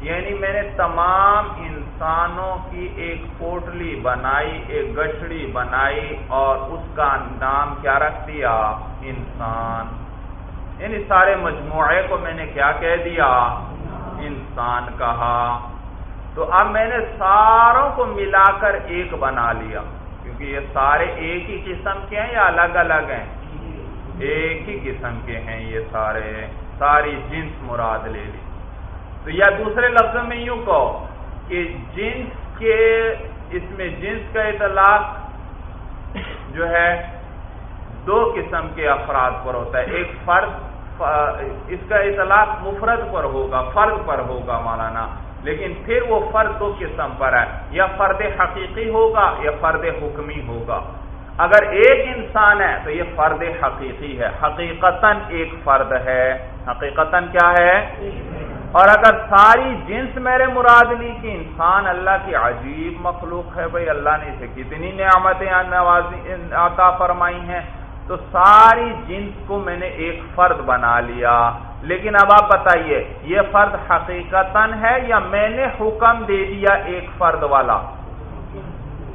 یعنی میں نے تمام انسانوں کی ایک پوٹلی بنائی، ایک گچڑی بنائی اور اس کا نام کیا رکھ دیا؟ انسان۔ یعنی سارے مجموعے کو میں نے کیا کہہ دیا؟ انسان کہا۔ تو اب میں نے ساروں کو ملا کر ایک بنا لیا۔ کیونکہ یہ سارے ایک ہی قسم کے ہیں یا الگ الگ ہیں؟ ایک ہی قسم کے ہیں یہ سارے۔ ساری جنس مراد لے لی۔ تو یا دوسرے لفظوں میں یوں کہو کہ جنس کے اس میں جنس کا اطلاق جو ہے دو قسم کے افراد پر ہوتا ہے۔ ایک فرد اس کا اطلاق مفرد پر ہوگا، فرد پر ہوگا مولانا، لیکن پھر وہ فرد دو قسم پر ہے۔ یا فرد حقیقی ہوگا یا فرد حکمی ہوگا۔ اگر ایک انسان ہے تو یہ فرد حقیقی ہے۔ حقیقتاً ایک فرد ہے۔ حقیقتاً کیا ہے؟ اور اگر ساری جنس میرے مراد لی کہ انسان اللہ کی عجیب مخلوق ہے بھائی، اللہ نے اسے کتنی نعمتیں نوازی عطا فرمائی ہیں۔ تو ساری جنس کو میں نے ایک فرد بنا لیا۔ لیکن اب آپ بتائیے، یہ فرد حقیقتاً ہے یا میں نے حکم دے دیا ایک فرد والا؟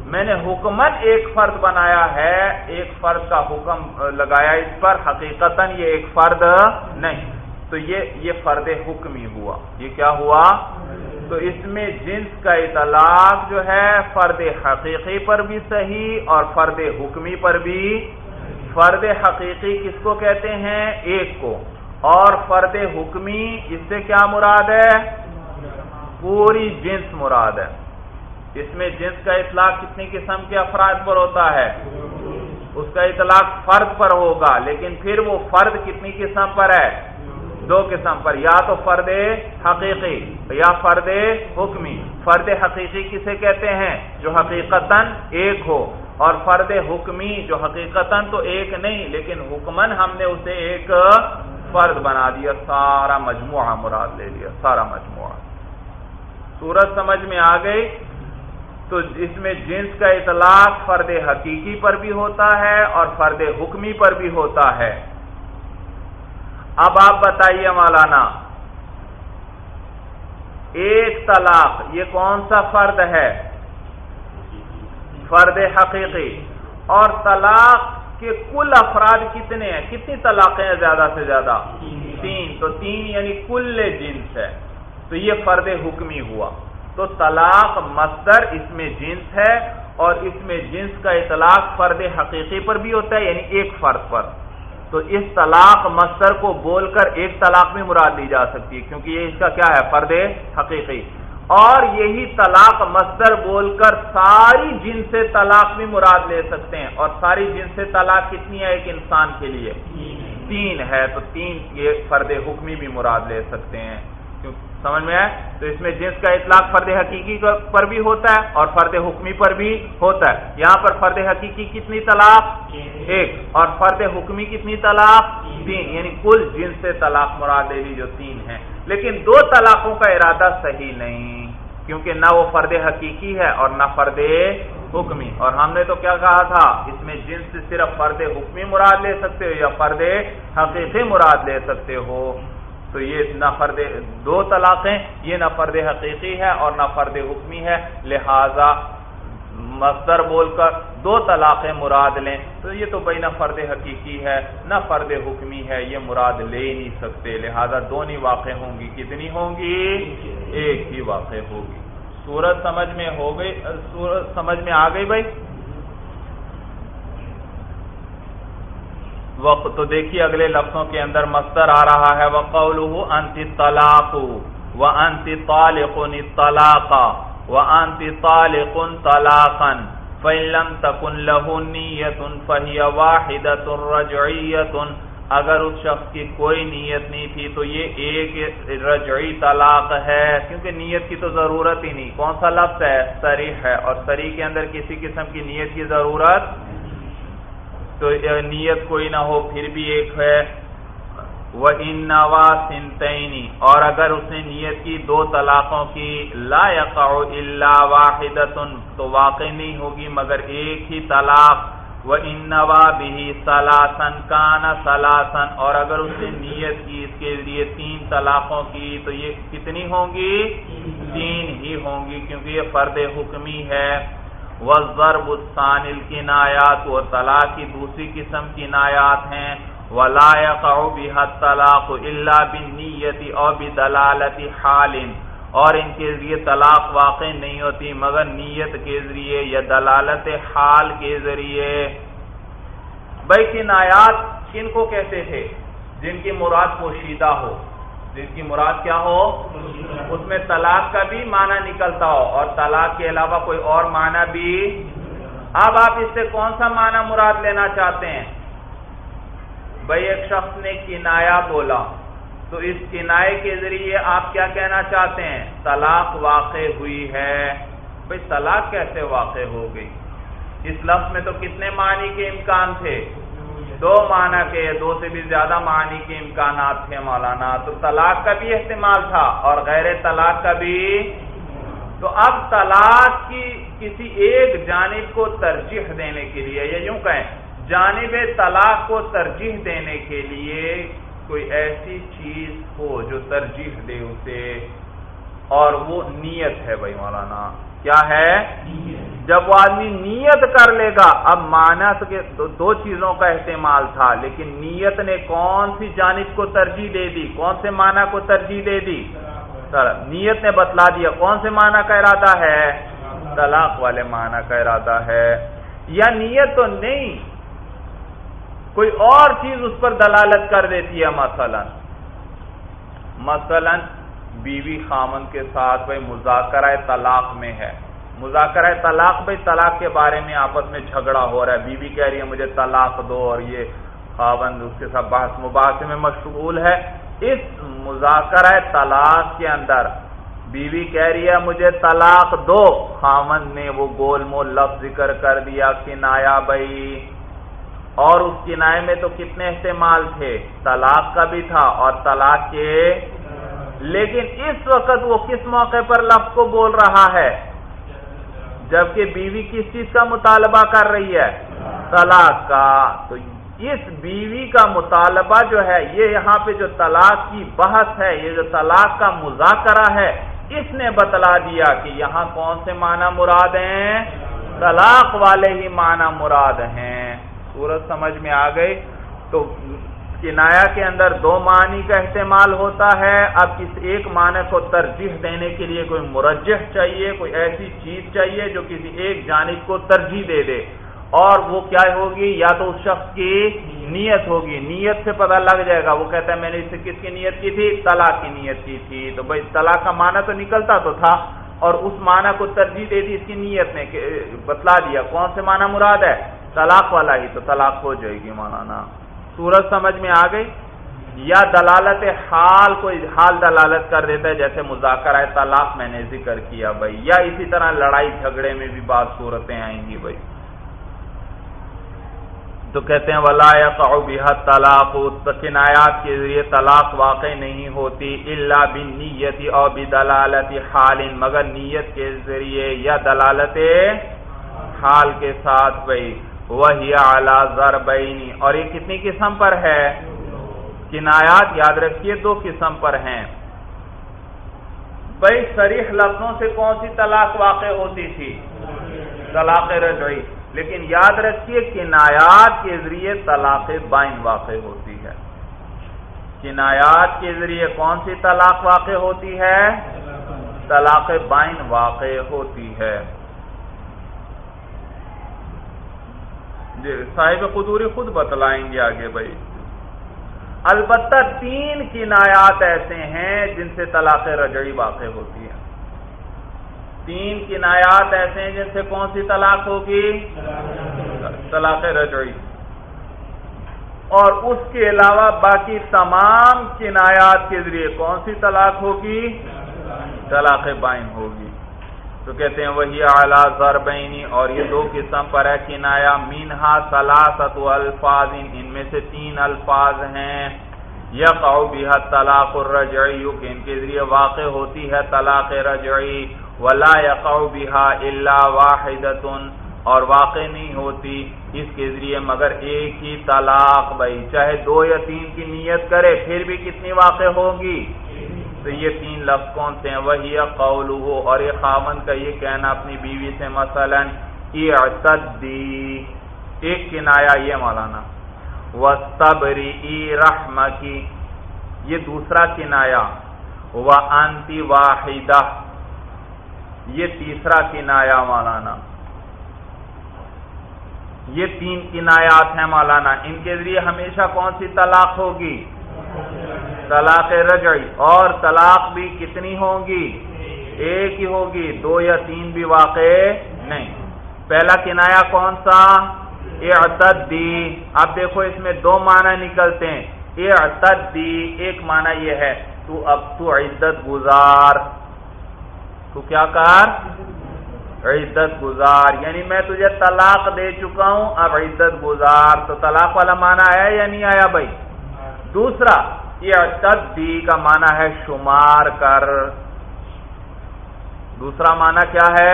میں نے حکمت ایک فرد بنایا ہے، ایک فرد کا حکم لگایا اس پر حقیقت یہ ایک فرد نہیں۔ تو یہ یہ فرد حکمی ہوا۔ یہ کیا ہوا؟ تو اس میں جنس کا اطلاق جو ہے، فرد حقیقی پر بھی صحیح اور فرد حکمی پر بھی۔ فرد حقیقی کس کو کہتے ہیں؟ ایک کو۔ اور فرد حکمی، اس سے کیا مراد ہے؟ پوری جنس مراد ہے۔ اس میں جنس کا اطلاق کتنی قسم کے افراد پر ہوتا ہے؟ اس کا اطلاق فرد پر ہوگا، لیکن پھر وہ فرد کتنی قسم پر ہے؟ دو قسم پر، یا تو فرد حقیقی یا فرد حکمی۔ فرد حقیقی کسے کہتے ہیں؟ جو حقیقتا ایک ہو۔ اور فرد حکمی جو حقیقتا تو ایک نہیں، لیکن حکمن ہم نے اسے ایک فرد بنا دیا، سارا مجموعہ مراد لے لیا، سارا مجموعہ۔ سورج سمجھ میں آ گئی؟ تو اس میں جنس کا اطلاق فرد حقیقی پر بھی ہوتا ہے اور فرد حکمی پر بھی ہوتا ہے۔ اب آپ بتائیے مولانا، ایک طلاق یہ کون سا فرد ہے؟ فرد حقیقی۔ اور طلاق کے کل افراد کتنے ہیں؟ کتنی طلاقیں ہیں زیادہ سے زیادہ؟ تین۔ تو تین یعنی کل جنس ہے۔ تو یہ فرد حکمی ہوا۔ تو طلاق مصدر اس میں جنس ہے اور اس میں جنس کا اطلاق فرد حقیقی پر بھی ہوتا ہے یعنی ایک فرد پر۔ تو اس طلاق مصدر کو بول کر ایک طلاق میں مراد لی جا سکتی ہے کیونکہ یہ اس کا کیا ہے؟ فرد حقیقی۔ اور یہی طلاق مصدر بول کر ساری جن سے طلاق بھی مراد لے سکتے ہیں۔ اور ساری جن سے طلاق کتنی ہے ایک انسان کے لیے؟ تین ہے۔ تو تین یہ فرد حکمی بھی مراد لے سکتے ہیں۔ سمجھ میں آئے؟ تو اس میں جنس کا اطلاق فرد حقیقی پر بھی ہوتا ہے اور فرد حکمی پر بھی ہوتا ہے۔ یہاں پر فرد حقیقی کتنی طلاق؟ ایک۔ اور فرد حکمی کتنی طلاق؟ تین۔ یعنی کل جنس سے طلاق مراد لی جو تین ہیں۔ لیکن دو طلاقوں کا ارادہ صحیح نہیں، کیونکہ نہ وہ فرد حقیقی ہے اور نہ فرد حکمی۔ اور ہم نے تو کیا کہا تھا؟ اس میں جنس صرف فرد حکمی مراد لے سکتے ہو یا فرد حقیقی مراد لے سکتے ہو؟ تو یہ نہ فرد دو طلاقیں، یہ نہ فرد حقیقی ہے اور نہ فرد حکمی ہے۔ لہذا مصدر بول کر دو طلاقیں مراد لیں۔ تو یہ تو بھائی نہ فرد حقیقی ہے، نہ فرد حکمی ہے، یہ مراد لے ہی نہیں سکتے۔ لہذا دونوں واقع ہوں گی۔ کتنی ہوں گی؟ ایک ہی واقع ہوگی۔ سورج سمجھ میں ہو گئی، سورج سمجھ میں آ گئی بھائی؟ وقت تو دیکھیے اگلے لفظوں کے اندر مستر آ رہا ہے وقول انت طلاق و انت طالق طلاق و انت طالق طلاقا فلم تکن له نیت فہی واحدۃ رجعیت اگر اس شخص کی کوئی نیت نہیں تھی تو یہ ایک رجعی طلاق ہے، کیونکہ نیت کی تو ضرورت ہی نہیں۔ کون سا لفظ ہے؟ سریح ہے، اور سریح کے اندر کسی قسم کی نیت کی ضرورت تو نیت کوئی نہ ہو، پھر بھی ایک ہے۔ وہ ان نوا سنتینی اور اگر اس نے نیت کی دو طلاقوں کی، لا یقع الا واحد تو واقع نہیں ہوگی، مگر ایک ہی طلاق۔ وہ ان نوا بھی سلاسن، کانا سلاسن۔ اور اگر اس نے نیت کی اس کے لیے تین طلاقوں کی، تو یہ کتنی ہوں گی؟ تین ہی ہوں گی، کیونکہ یہ فرد حکمی ہے۔ وزرب الثان الکنایات و طلاق کی دوسری قسم کی نایات ہیں. ولا يقع بها الطلاق الا بالنیت او بدلالت حال. اور ان کے ذریعے طلاق واقع نہیں ہوتی، مگر نیت کے ذریعے یا دلالت حال کے ذریعے. بھائی کی نایات کن کو کہتے تھے؟ جن کی مراد پوشیدہ ہو. جس کی مراد کیا ہو؟ اس میں طلاق کا بھی معنی نکلتا ہو اور طلاق کے علاوہ کوئی اور معنی بھی۔ اب آپ اس سے کون سا معنی مراد لینا چاہتے ہیں؟ بھائی ایک شخص نے کنایا بولا، تو اس کنائے کے ذریعے آپ کیا کہنا چاہتے ہیں؟ طلاق واقع ہوئی ہے۔ بھائی طلاق کیسے واقع ہو گئی؟ اس لفظ میں تو کتنے معنی کے امکان تھے؟ دو معنی کے، دو سے بھی زیادہ معنی کے امکانات تھے مولانا۔ تو طلاق کا بھی احتمال تھا اور غیر طلاق کا بھی۔ تو اب طلاق کی کسی ایک جانب کو ترجیح دینے کے لیے، یا یوں کہیں، جانب طلاق کو ترجیح دینے کے لیے کوئی ایسی چیز ہو جو ترجیح دے اسے۔ اور وہ نیت ہے بھائی مولانا۔ کیا ہے؟ جب وہ آدمی نیت کر لے گا، اب مانس کے دو چیزوں کا احتمال تھا، لیکن نیت نے کون سی جانب کو ترجیح دے دی؟ کون سے معنی کو ترجیح دے دی؟ نیت نے بتلا دیا، کون سے معنی کا ارادہ ہے؟ طلاق والے معنی کا ارادہ ہے۔ یا نیت تو نہیں، کوئی اور چیز اس پر دلالت کر دیتی ہے، مثلا مثلا بیوی خامن کے ساتھ بھائی مذاکرہ طلاق میں ہے۔ مذاکرہ طلاق بھائی طلاق کے بارے میں آپس میں جھگڑا ہو رہا ہے۔ بیوی کہہ رہی ہے، مجھے طلاق دو اور یہ خاوند اس کے ساتھ بحث مباحثے میں مشغول ہے۔ اس مذاکرہ طلاق کے اندر بیوی کہہ رہی ہے، مجھے طلاق دو۔ خامند نے وہ گول مول لفظ ذکر کر دیا، کنایا بھائی۔ اور اس کنائے میں تو کتنے استعمال تھے؟ طلاق کا بھی تھا اور طلاق کے لیکن اس وقت وہ کس موقع پر لفظ کو بول رہا ہے؟ جبکہ بیوی کس چیز کا مطالبہ کر رہی ہے؟ طلاق کا۔ تو اس بیوی کا مطالبہ جو ہے، یہ یہاں پہ جو طلاق کی بحث ہے، یہ جو طلاق کا مذاکرہ ہے، اس نے بتلا دیا کہ یہاں کون سے معنی مراد ہیں؟ طلاق والے ہی معنی مراد ہیں۔ سورج سمجھ میں آ گئی؟ تو کنایا کے اندر دو معنی کا استعمال ہوتا ہے۔ اب کس ایک معنی کو ترجیح دینے کے لیے کوئی مرجح چاہیے، کوئی ایسی چیز چاہیے جو کسی ایک جانب کو ترجیح دے دے۔ اور وہ کیا ہوگی؟ یا تو اس شخص کی نیت ہوگی۔ نیت سے پتہ لگ جائے گا۔ وہ کہتا ہے، میں نے اس سے کس کی نیت کی تھی؟ طلاق کی نیت کی تھی۔ تو بھائی، طلاق کا معنی تو نکلتا تو تھا۔ اور اس معنی کو ترجیح دے دی اس کی نیت نے بتلا دیا۔ کون سے معنی مراد ہے؟ طلاق والا ہی تو طلاق ہو جائے گی مولانا۔ سورج سمجھ میں آ گئی یا دلالت حال کوئی حال دلالت کر دیتا ہے، جیسے مذاکرہ طلاق میں نے ذکر کیا بھائی، یا اسی طرح لڑائی جھگڑے میں بھی بعض صورتیں آئیں گی بھائی۔ تو کہتے ہیں، ولا بحت طلاق کنایات کے ذریعے طلاق واقع نہیں ہوتی اللہ بن نیتی اور دلالت حال، مگر نیت کے ذریعے یا دلالت حال کے ساتھ بھائی۔ وہی اعلی ضربینی اور یہ کتنی قسم پر ہے؟ کنایات یاد رکھیے، دو قسم پر ہیں۔ بھائی سریح لفظوں سے کون سی طلاق واقع ہوتی تھی؟ طلاق رجعی لیکن یاد رکھیے کنایات کے ذریعے طلاق بائن واقع ہوتی ہے۔ کنایات کے ذریعے کون سی طلاق واقع ہوتی ہے؟ طلاق بائن واقع ہوتی ہے۔ جی، صاحب قدوری خود بتلائیں گے آگے بھائی۔ البتہ تین کنایات ایسے ہیں جن سے طلاق رجعی واقع ہوتی ہے تین کنایات ایسے ہیں جن سے کون سی طلاق ہوگی؟ طلاق رجعی۔ اور اس کے علاوہ باقی تمام کنایات کے ذریعے کون سی طلاق ہوگی؟ طلاق بائن ہوگی۔ تو کہتے ہیں وہی اعلیٰ ضربینی اور یہ دو قسم پر ہے کنایا مینہا سلاست الفاظ، ان میں سے تین الفاظ ہیں۔ یقع بها طلاق الرجعی کہ ان کے ذریعے واقع ہوتی ہے طلاق رجعی۔ ولا يقع بها الا واحدۃ اور واقع نہیں ہوتی اس کے ذریعے مگر ایک ہی طلاق بھائی۔ چاہے دو یا تین کی نیت کرے، پھر بھی کتنی واقع ہوگی؟ تو یہ تین لفظ کون سے ہیں؟ وہی قول اور یہ خامن کا یہ کہنا اپنی بیوی سے، مثلا، اعتدی، ایک کنایا یہ مولانا وَاسْتَبْرِئِ رَحْمَكِ یہ دوسرا کنایا، وَأَنْتِ وَاحِدَةً یہ تیسرا کنایا مولانا۔ یہ تین کنایات ہیں مولانا، ان کے ذریعے ہمیشہ کون سی طلاق ہوگی؟ طلاق رجعی اور طلاق بھی کتنی ہوگی ایک ہی ہوگی، دو یا تین بھی واقع نہیں۔ پہلا کنایا کون سا؟ اعتدی۔ اب دیکھو اس میں دو معنی نکلتے ہیں۔ اعتدی، ایک معنی یہ ہے، تو اب تو عزت گزار۔ تو کیا کار عزت گزار۔ یعنی میں تجھے طلاق دے چکا ہوں، اب عزت گزار۔ تو طلاق والا معنی آیا یا نہیں آیا بھائی؟ دوسرا، یہ دی کا معنی ہے شمار کر۔ دوسرا معنی کیا ہے؟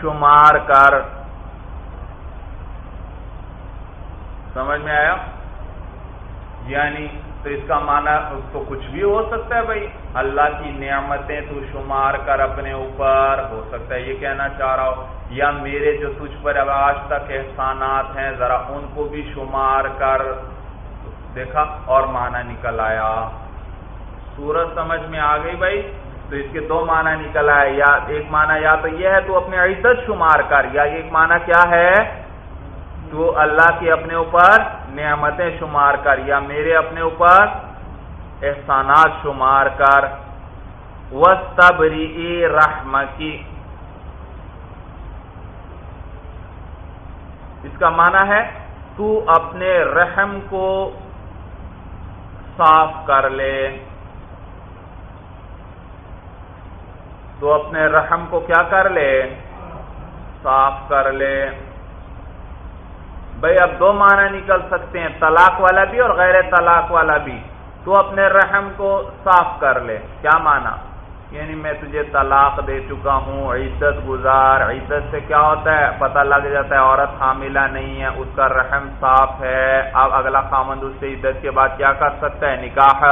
شمار کر۔ سمجھ میں آیا؟ یعنی تو اس کا معنی تو کچھ بھی ہو سکتا ہے بھائی۔ اللہ کی نعمتیں تو شمار کر اپنے اوپر ہو سکتا ہے۔ یہ کہنا چاہ رہا ہو یا میرے جو تجھ پر آج تک احسانات ہیں، ذرا ان کو بھی شمار کر۔ دیکھا اور معنی نکل آیا۔ سورج سمجھ میں آ گئی بھائی، تو اس کے دو معنی نکل آئے۔ یا ایک معنی یا تو یہ ہے تو اپنے عزت شمار کر، یا ایک معنی کیا ہے؟ تو اللہ کی اپنے اوپر نعمتیں شمار کر، یا میرے اپنے اوپر احسانات شمار کر۔ وسطری رحم کی اس کا معنی ہے تو اپنے رحم کو صاف کر لے۔ تو اپنے رحم کو کیا کر لے؟ صاف کر لے۔ بھائی اب دو معنی نکل سکتے ہیں، طلاق والا بھی اور غیر طلاق والا بھی۔ تو اپنے رحم کو صاف کر لے۔ کیا معنی؟ یعنی میں تجھے طلاق دے چکا ہوں عزت گزار۔ عزت سے کیا ہوتا ہے؟ پتہ لگ جاتا ہے عورت حاملہ نہیں ہے، اس کا رحم صاف ہے۔ اب اگلا خامند اس سے عزت کے بعد کیا کر سکتا ہے؟ نکاح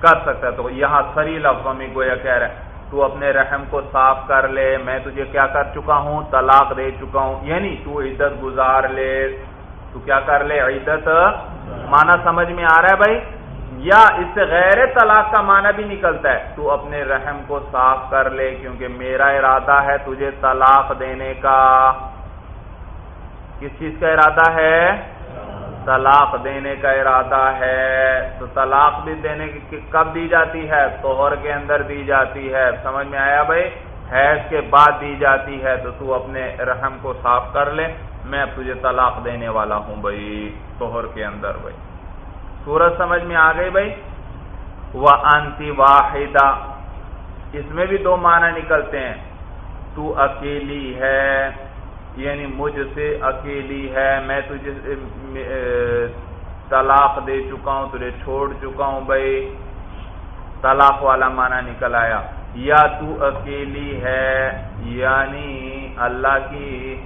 کر سکتا ہے۔ تو یہاں سری لفظوں میں گویا کہہ رہا ہے، تو اپنے رحم کو صاف کر لے، میں تجھے کیا کر چکا ہوں؟ طلاق دے چکا ہوں۔ یعنی تو عزت گزار لے، تو کیا کر لے؟ عزت مانا سمجھ میں آ رہا ہے بھائی؟ یا اس سے غیر طلاق کا معنی بھی نکلتا ہے۔ تو اپنے رحم کو صاف کر لے، کیونکہ میرا ارادہ ہے تجھے طلاق دینے کا۔ کس چیز کا ارادہ ہے؟ طلاق دینے کا ارادہ ہے۔ تو طلاق بھی دینے کی کب دی جاتی ہے؟ توہر کے اندر دی جاتی ہے۔ سمجھ میں آیا بھائی؟ حیض کے بعد دی جاتی ہے۔ تو تو اپنے رحم کو صاف کر لے۔ میں تجھے طلاق دینے والا ہوں بھائی توہر کے اندر بھائی۔ سورج سمجھ میں آ گئی بھائی؟ وہ انتی واحدہ۔ اس میں بھی دو معنی نکلتے ہیں۔ تو اکیلی ہے یعنی مجھ سے اکیلی ہے، میں تجھے طلاق دے چکا ہوں، تجھے چھوڑ چکا ہوں بھائی۔ طلاق والا معنی نکل آیا۔ یا تو اکیلی ہے یعنی اللہ کی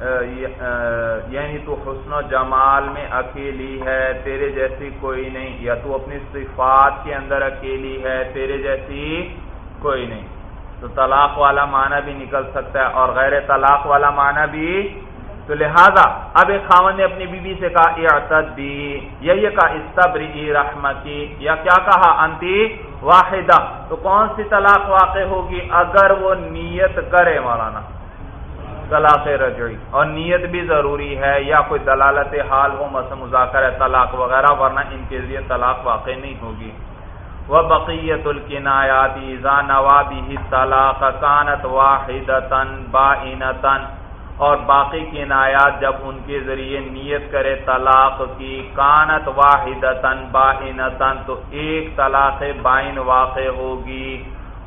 یعنی تو حسن و جمال میں اکیلی ہے، تیرے جیسی کوئی نہیں، یا تو اپنی صفات کے اندر اکیلی ہے، تیرے جیسی کوئی نہیں۔ تو طلاق والا معنی بھی نکل سکتا ہے اور غیر طلاق والا معنی بھی۔ تو لہذا، اب ایک خاون نے اپنی بیوی سے کہا، اعتدی یا یہ کہا، استبری رحمتی یا کیا کہا؟ انتی واحدہ تو کون سی طلاق واقع ہوگی؟ اگر وہ نیت کرے مولانا۔ طلاق رجعی اور نیت بھی ضروری ہے، یا کوئی دلالت حال ہو، مثلا مذاکر طلاق وغیرہ، ورنہ ان کے لیے طلاق واقع نہیں ہوگی۔ وہ بقیت الکنایات ایزا نوابی طلاق کانت واحد با اور باقی کنایات جب ان کے ذریعے نیت کرے طلاق کی، کانت واحد با تو ایک طلاق بائن واقع ہوگی۔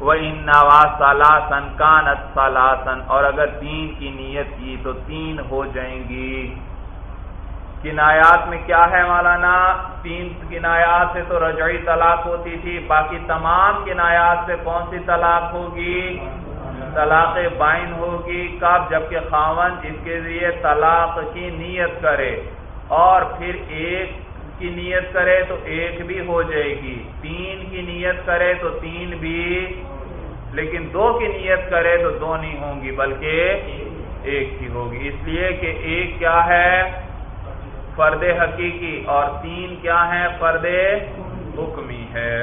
وہ ان نواز سلاسن کانت سلاسن اور اگر تین کی نیت کی تو تین ہو جائیں گی۔ کنایات میں کیا ہے مولانا؟ تین کنایات سے تو رجعی طلاق ہوتی تھی، باقی تمام کنایات سے کون سی طلاق ہوگی؟ طلاق بائن ہوگی۔ کب؟ جبکہ خاون جس کے ذریعے طلاق کی نیت کرے اور پھر ایک کی نیت کرے تو ایک بھی ہو جائے گی۔ تین کی نیت کرے تو تین بھی لیکن دو کی نیت کرے تو دو نہیں ہوں گی، بلکہ ایک ہی ہوگی۔ اس لیے کہ ایک کیا ہے؟ فرد حقیقی، اور تین کیا ہے فرد حکمی ہے۔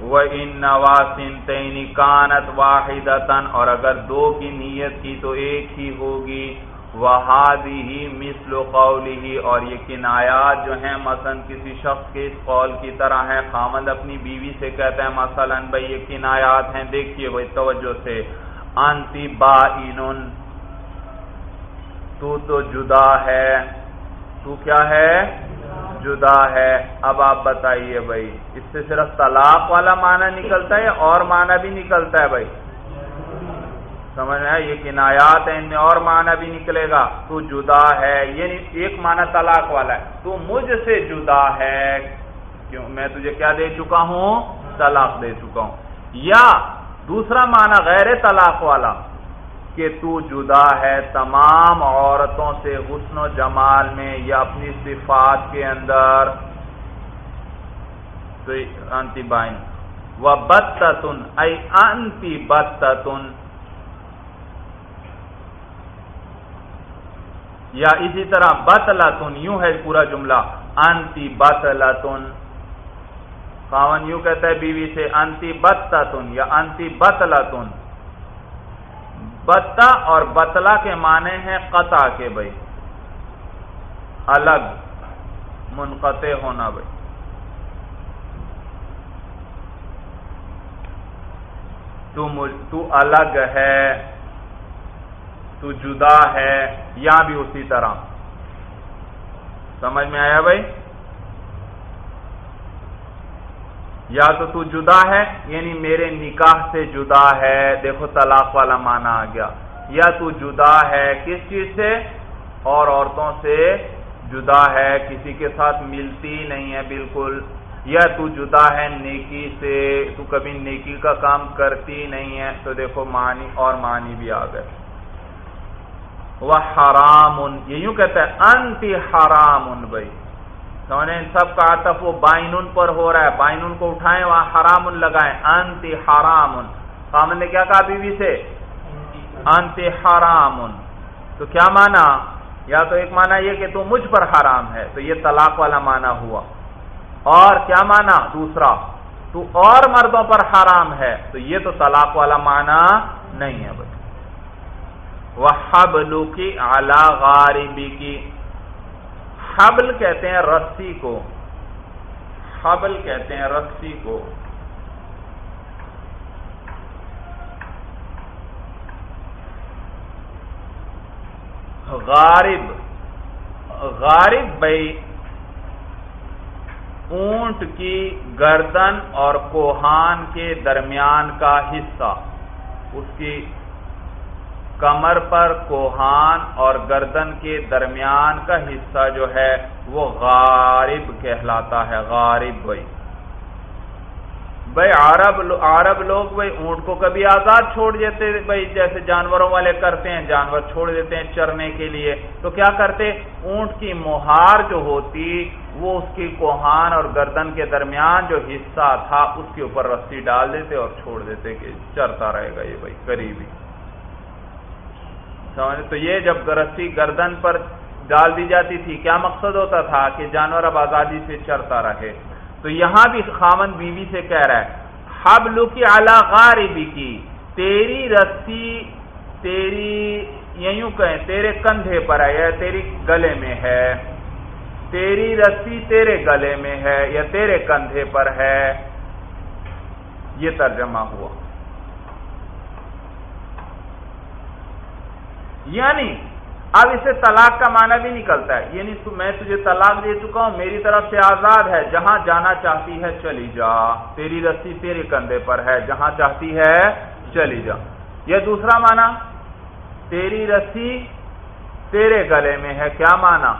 وہ ان نواسن تین کانت واحد اور اگر دو کی نیت کی تو ایک ہی ہوگی۔ وہادی ہی مثل قولی ہی اور یہ کنایات جو ہیں، مثلا کسی شخص کے اس قول کی طرح ہیں۔ خامد اپنی بیوی سے کہتے ہیں مثلا بھائی یہ کنایات ہیں، دیکھیے بھائی توجہ سے۔ انتی با تو تو جدا ہے۔ تو کیا ہے؟ جدا ہے۔ اب آپ بتائیے بھائی، اس سے صرف طلاق والا معنی نکلتا ہے اور معنی بھی نکلتا ہے بھائی؟ سمجھ میں یہ کنایات ہیں، ان میں اور معنی بھی نکلے گا۔ تو جدا ہے یعنی ایک معنی طلاق والا ہے۔ تو مجھ سے جدا ہے۔ کیوں؟ میں تجھے کیا دے چکا ہوں؟ طلاق دے چکا ہوں۔ یا دوسرا معنی غیر طلاق والا، کہ تو جدا ہے تمام عورتوں سے حسن و جمال میں یا اپنی صفات کے اندر۔ انتی بائن وہ بدتن انتی بدتن یا اسی طرح بطلتن، یوں ہے پورا جملہ، انتی بطلتن۔ خاون یوں کہتا ہے بیوی سے، انتی بطتن یا انتی بطلتن۔ بتا اور بطلا کے معنی ہیں قطع کے بھائی۔ الگ، منقطع ہونا بھائی۔ تو الگ ہے۔ تو جدا ہے یا بھی اسی طرح۔ سمجھ میں آیا بھائی؟ یا تو تو جدا ہے یعنی میرے نکاح سے جدا ہے۔ دیکھو طلاق والا معنی آ گیا۔ یا تو جدا ہے کس چیز سے؟ اور عورتوں سے جدا ہے، کسی کے ساتھ ملتی نہیں ہے بالکل۔ یا تو جدا ہے نیکی سے، تو کبھی نیکی کا کام کرتی نہیں ہے۔ تو دیکھو معنی اور معنی بھی آ گئے۔ وہ حرام یہ یوں کہتا ہے انتی حرام ان بھائی سمجھے ان سب کا عطف وہ بائن ان پر ہو رہا ہے بائن ان کو اٹھائیں وہاں حرام لگائیں انتی حرام خامن نے کیا کہا بیوی سے انتی حرام تو کیا مانا یا تو ایک مانا یہ کہ تو مجھ پر حرام ہے تو یہ طلاق والا مانا ہوا اور کیا مانا دوسرا تو اور مردوں پر حرام ہے تو یہ تو طلاق والا مانا نہیں ہے بھائی وہ حبلو کی اعلی غاربی کی حبل کہتے ہیں رسی کو۔ حبل کہتے ہیں رسی کو۔ غارب غارب بھائی، اونٹ کی گردن اور کوہان کے درمیان کا حصہ، اس کی کمر پر کوہان اور گردن کے درمیان کا حصہ جو ہے وہ غارب کہلاتا ہے، غارب بھائی بھائی عرب عرب لوگ بھائی اونٹ کو کبھی آزاد چھوڑ دیتے بھائی جیسے جانوروں والے کرتے ہیں، جانور چھوڑ دیتے ہیں چرنے کے لیے۔ تو کیا کرتے؟ اونٹ کی مہار جو ہوتی، وہ اس کی کوہان اور گردن کے درمیان جو حصہ تھا، اس کے اوپر رسی ڈال دیتے اور چھوڑ دیتے کہ چرتا رہے گا یہ بھائی قریبی۔ تو یہ جب رسی گردن پر ڈال دی جاتی تھی، کیا مقصد ہوتا تھا کہ جانور اب آزادی سے چرتا رہے؟ تو یہاں بھی خامن بیوی سے کہہ رہا ہے حبلو کی اعلی غاربی کی تیری رسی، تیری یوں کہیں، تیرے کندھے پر ہے یا تیری گلے میں ہے؟ تیری رسی تیرے گلے میں ہے یا تیرے کندھے پر ہے؟ یہ ترجمہ ہوا۔ یعنی اب اسے طلاق کا معنی بھی نکلتا ہے۔ یعنی میں تجھے طلاق دے چکا ہوں، میری طرف سے آزاد ہے۔ جہاں جانا چاہتی ہے چلی جا۔ تیری رسی تیرے کندھے پر ہے۔ جہاں چاہتی ہے چلی جا۔ یہ دوسرا معنی، تیری رسی تیرے گلے میں ہے۔ کیا معنی؟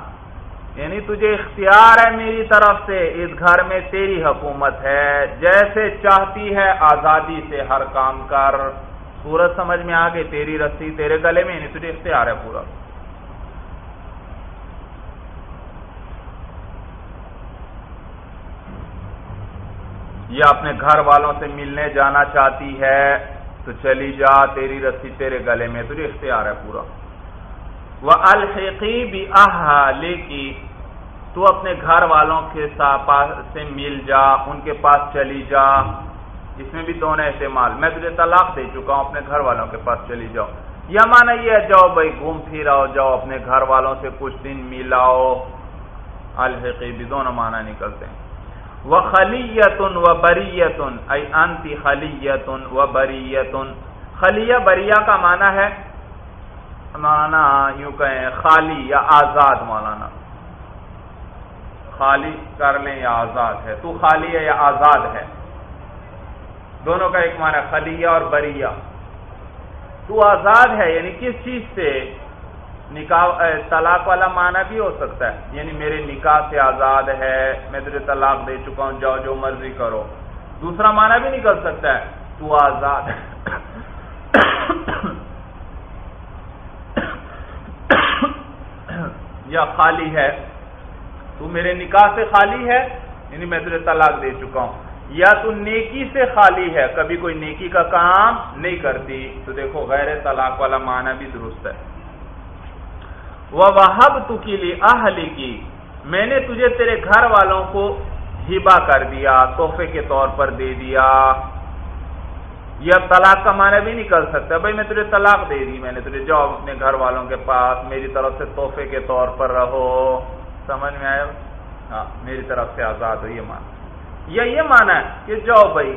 یعنی تجھے اختیار ہے میری طرف سے۔ اس گھر میں تیری حکومت ہے۔ جیسے چاہتی ہے آزادی سے ہر کام کر۔ سورج سمجھ میں آ گئی، تیری رسی تیرے گلے میں یعنی تجھے اختیار ہے پورا۔ یا اپنے گھر والوں سے ملنے جانا چاہتی ہے، تو چلی جا، تیری رسی تیرے گلے میں، تجھے اختیار ہے پورا۔ وہ الحقی بھی کی تو اپنے گھر والوں کے سے مل جا، ان کے پاس چلی جا۔ اس میں بھی دونوں استعمال میں تجھے طلاق دے چکا ہوں، اپنے گھر والوں کے پاس چلی جاؤ۔ یا مانا یہ جاؤ بھائی، گھوم پھر آؤ، جاؤ اپنے گھر والوں سے کچھ دن ملاؤ۔ الحقی بھی دونوں مانا نکلتے ہیں۔ وہ خلیتن و بریتن اے انتی خلیتن و بریتن خلیہ بریا کا معنی ہے مولانا یوں کہیں، خالی یا آزاد مولانا۔ خالی کر لیں یا آزاد ہے۔ تو خالی ہے یا آزاد ہے؟ دونوں کا ایک معنی خلیہ اور بریہ۔ تو آزاد ہے یعنی کس چیز سے؟ نکاح طلاق والا معنی بھی ہو سکتا ہے۔ یعنی میرے نکاح سے آزاد ہے، میں تجھے طلاق دے چکا ہوں، جاؤ جو مرضی کرو۔ دوسرا معنی بھی نکل سکتا ہے، تو آزاد ہے۔ [COUGHS] یا خالی ہے۔ تو میرے نکاح سے خالی ہے یعنی میں تجھے طلاق دے چکا ہوں۔ یا تو نیکی سے خالی ہے، کبھی کوئی نیکی کا کام نہیں کرتی، تو دیکھو غیر طلاق والا معنی بھی درست ہے۔ وہ وہب تو کی لی اہلی کی میں نے تجھے تیرے گھر والوں کو ہبا کر دیا، تحفے کے طور پر دے دیا۔ یہ طلاق کا معنی بھی نکل سکتا ہے، بھائی میں تجھے طلاق دے دی، میں نے تجھے جاؤ اپنے گھر والوں کے پاس، میری طرف سے تحفے کے طور پر رہو۔ سمجھ میں آئے ہاں میری طرف سے آزاد ہو، یہ مانا۔ یا یہ مانا ہے کہ جاؤ بھائی،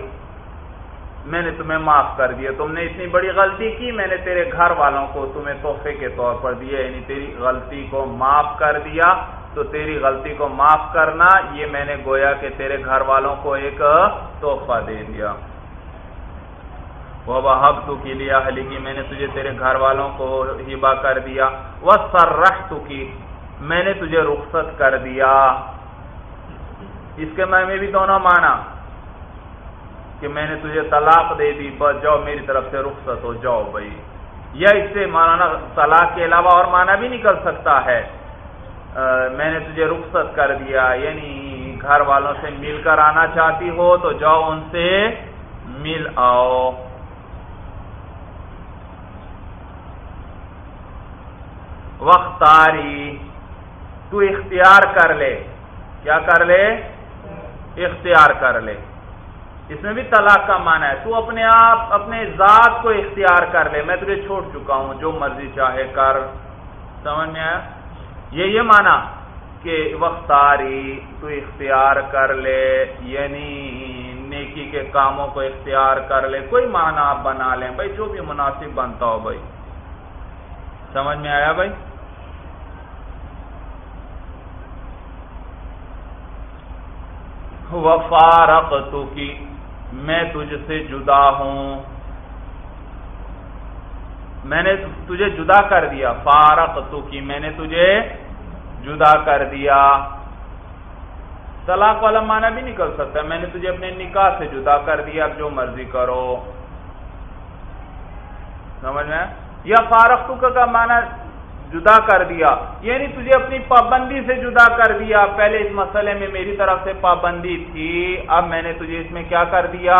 میں نے تمہیں معاف کر دیا، تم نے اتنی بڑی غلطی کی، میں نے تیرے گھر والوں کو تمہیں تحفے کے طور پر دیا یعنی تیری غلطی کو معاف کر دیا، تو تیری غلطی کو معاف کرنا، یہ میں نے گویا کہ تیرے گھر والوں کو ایک تحفہ دے دیا۔ وہ حب تو کی لیا حلی کی میں نے تجھے تیرے گھر والوں کو ہبا کر دیا۔ وہ سر کی میں نے تجھے رخصت کر دیا۔ اس کے میں بھی دونوں مانا کہ میں نے تجھے طلاق دے دی، بس جاؤ میری طرف سے رخصت ہو، جاؤ بھائی۔ یا اس سے مانا طلاق کے علاوہ اور مانا بھی نکل سکتا ہے۔ میں نے تجھے رخصت کر دیا یعنی گھر والوں سے مل کر آنا چاہتی ہو تو جاؤ ان سے مل آؤ۔ وقتاری تو اختیار کر لے۔ کیا کر لے؟ اختیار کر لے۔ اس میں بھی طلاق کا معنی ہے۔ تو اپنے آپ، اپنے ذات کو اختیار کر لے۔ میں تجھے چھوڑ چکا ہوں۔ جو مرضی چاہے کر۔ سمجھ میں آیا؟ یہ یہ مانا کہ وقتاری تو اختیار کر لے۔ یعنی نیکی کے کاموں کو اختیار کر لے۔ کوئی معنی آپ بنا لیں۔ بھائی، جو بھی مناسب بنتا ہو بھائی۔ سمجھ میں آیا بھائی؟ وفارق تو کی میں تجھ سے جدا ہوں۔ میں نے تجھے جدا کر دیا فارق تو کی میں نے تجھے جدا کر دیا۔ طلاق والا معنی بھی نکل سکتا ہے، میں نے تجھے اپنے نکاح سے جدا کر دیا، اب جو مرضی کرو۔ سمجھ میں؟ یا فارق تو کا معنی جدا کر دیا۔ یعنی تجھے اپنی پابندی سے جدا کر دیا۔ پہلے اس مسئلے میں میری طرف سے پابندی تھی، اب میں نے تجھے اس میں کیا کر دیا؟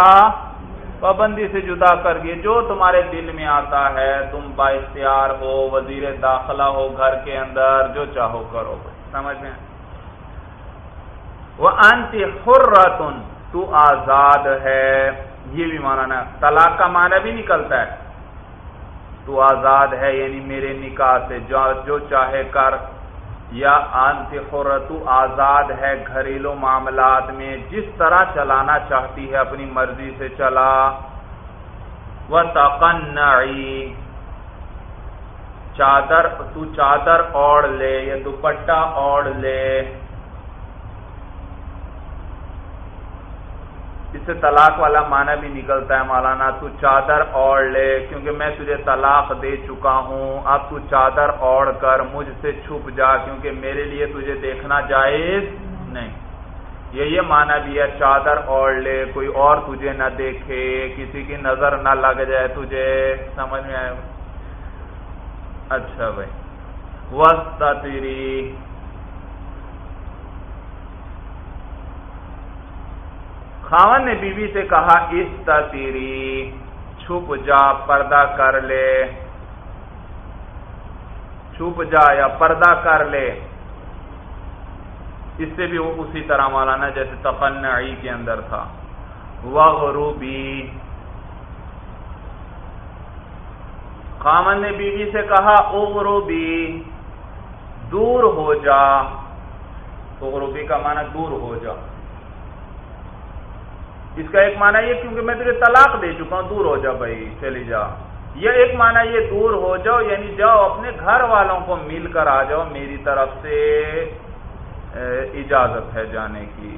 پابندی سے جدا کر دیے جو تمہارے دل میں آتا ہے، تم با اختیار ہو، وزیر داخلہ ہو، گھر کے اندر، جو چاہو کرو۔ سمجھ میں؟ وہ انتی تو آزاد ہے۔ یہ بھی مانا طلاق کا معنی بھی نکلتا ہے۔ تو آزاد ہے یعنی میرے نکاح سے۔ جو چاہے کر۔ یا تو آزاد ہے گھریلو معاملات میں۔ جس طرح چلانا چاہتی ہے، اپنی مرضی سے چلا۔ وہ تقنعی چادر تو چادر اوڑھ لے، یا دوپٹہ اوڑھ لے۔ اس سے طلاق والا معنی بھی نکلتا ہے مولانا، تو چادر اوڑھ لے، کیونکہ میں تجھے طلاق دے چکا ہوں۔ اب تو چادر اوڑھ کر مجھ سے چھپ جا، کیونکہ میرے لیے تجھے دیکھنا جائز نہیں۔ یہ یہ معنی بھی ہے، چادر اوڑھ لے، کوئی اور تجھے نہ دیکھے، کسی کی نظر نہ لگ جائے، تجھے سمجھ میں آئے؟ اچھا بھائی۔ وسط خاون نے بیوی سے کہا، اس تیری چھپ جا، پردہ کر لے۔ چھپ جا یا پردہ کر لے۔ اس سے بھی وہ اسی طرح مولانا جیسے تفنعی کے اندر تھا۔ وغروبی۔ خامن نے بیوی سے کہا، اغروبی، دور ہو جا۔ اغروبی کا معنی دور ہو جا۔ اس کا ایک معنی یہ کیونکہ میں تجھے طلاق دے چکا ہوں، دور ہو جا بھائی، چلی جا۔ یہ ایک معنی یہ دور ہو جاؤ یعنی جاؤ اپنے گھر والوں کو مل کر آ جاؤ، میری طرف سے اجازت ہے جانے کی۔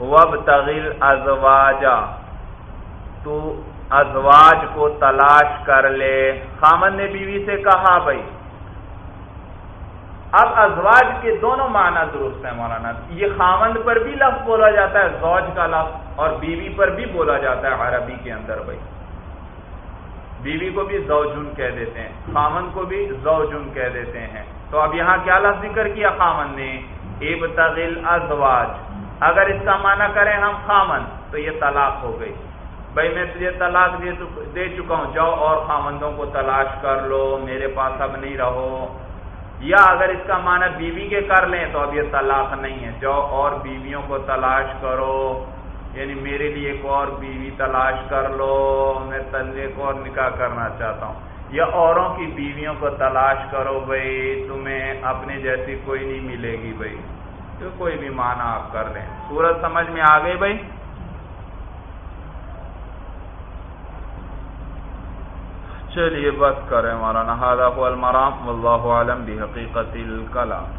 وب تغل ازواجا تو ازواج کو تلاش کر لے۔ خامن نے بیوی سے کہا بھائی اب ازواج کے دونوں معنی درست ہیں مولانا۔ یہ خامند پر بھی لفظ بولا جاتا ہے، زوج کا لفظ، اور بیوی پر بھی بولا جاتا ہے عربی کے اندر بھائی۔ بیوی کو بھی زوجن کہہ دیتے ہیں خامن کو بھی زوجن کہہ دیتے ہیں۔ تو اب یہاں کیا لفظ ذکر کیا خامن نے؟ ابتغل ازواج۔ اگر اس کا معنی کریں ہم خامن تو یہ طلاق ہو گئی۔ بھائی، میں تجھے طلاق دے چکا ہوں، جاؤ اور خامندوں کو تلاش کر لو، میرے پاس اب نہیں رہو۔ یا اگر اس کا معنی بیوی کے کر لیں تو اب یہ طلاق نہیں ہے۔ جو اور بیویوں کو تلاش کرو۔ یعنی میرے لیے ایک اور بیوی تلاش کر لو۔ میں تنظے کو اور نکاح کرنا چاہتا ہوں۔ یا اوروں کی بیویوں کو تلاش کرو بھائی، تمہیں اپنے جیسی کوئی نہیں ملے گی بھائی۔ تو کوئی بھی معنی آپ کر لیں۔ سورج سمجھ میں آ گئی بھائی؟ چلیے بس کریں مولانا هذا هو المرام والله اعلم بحقیقت الکلام۔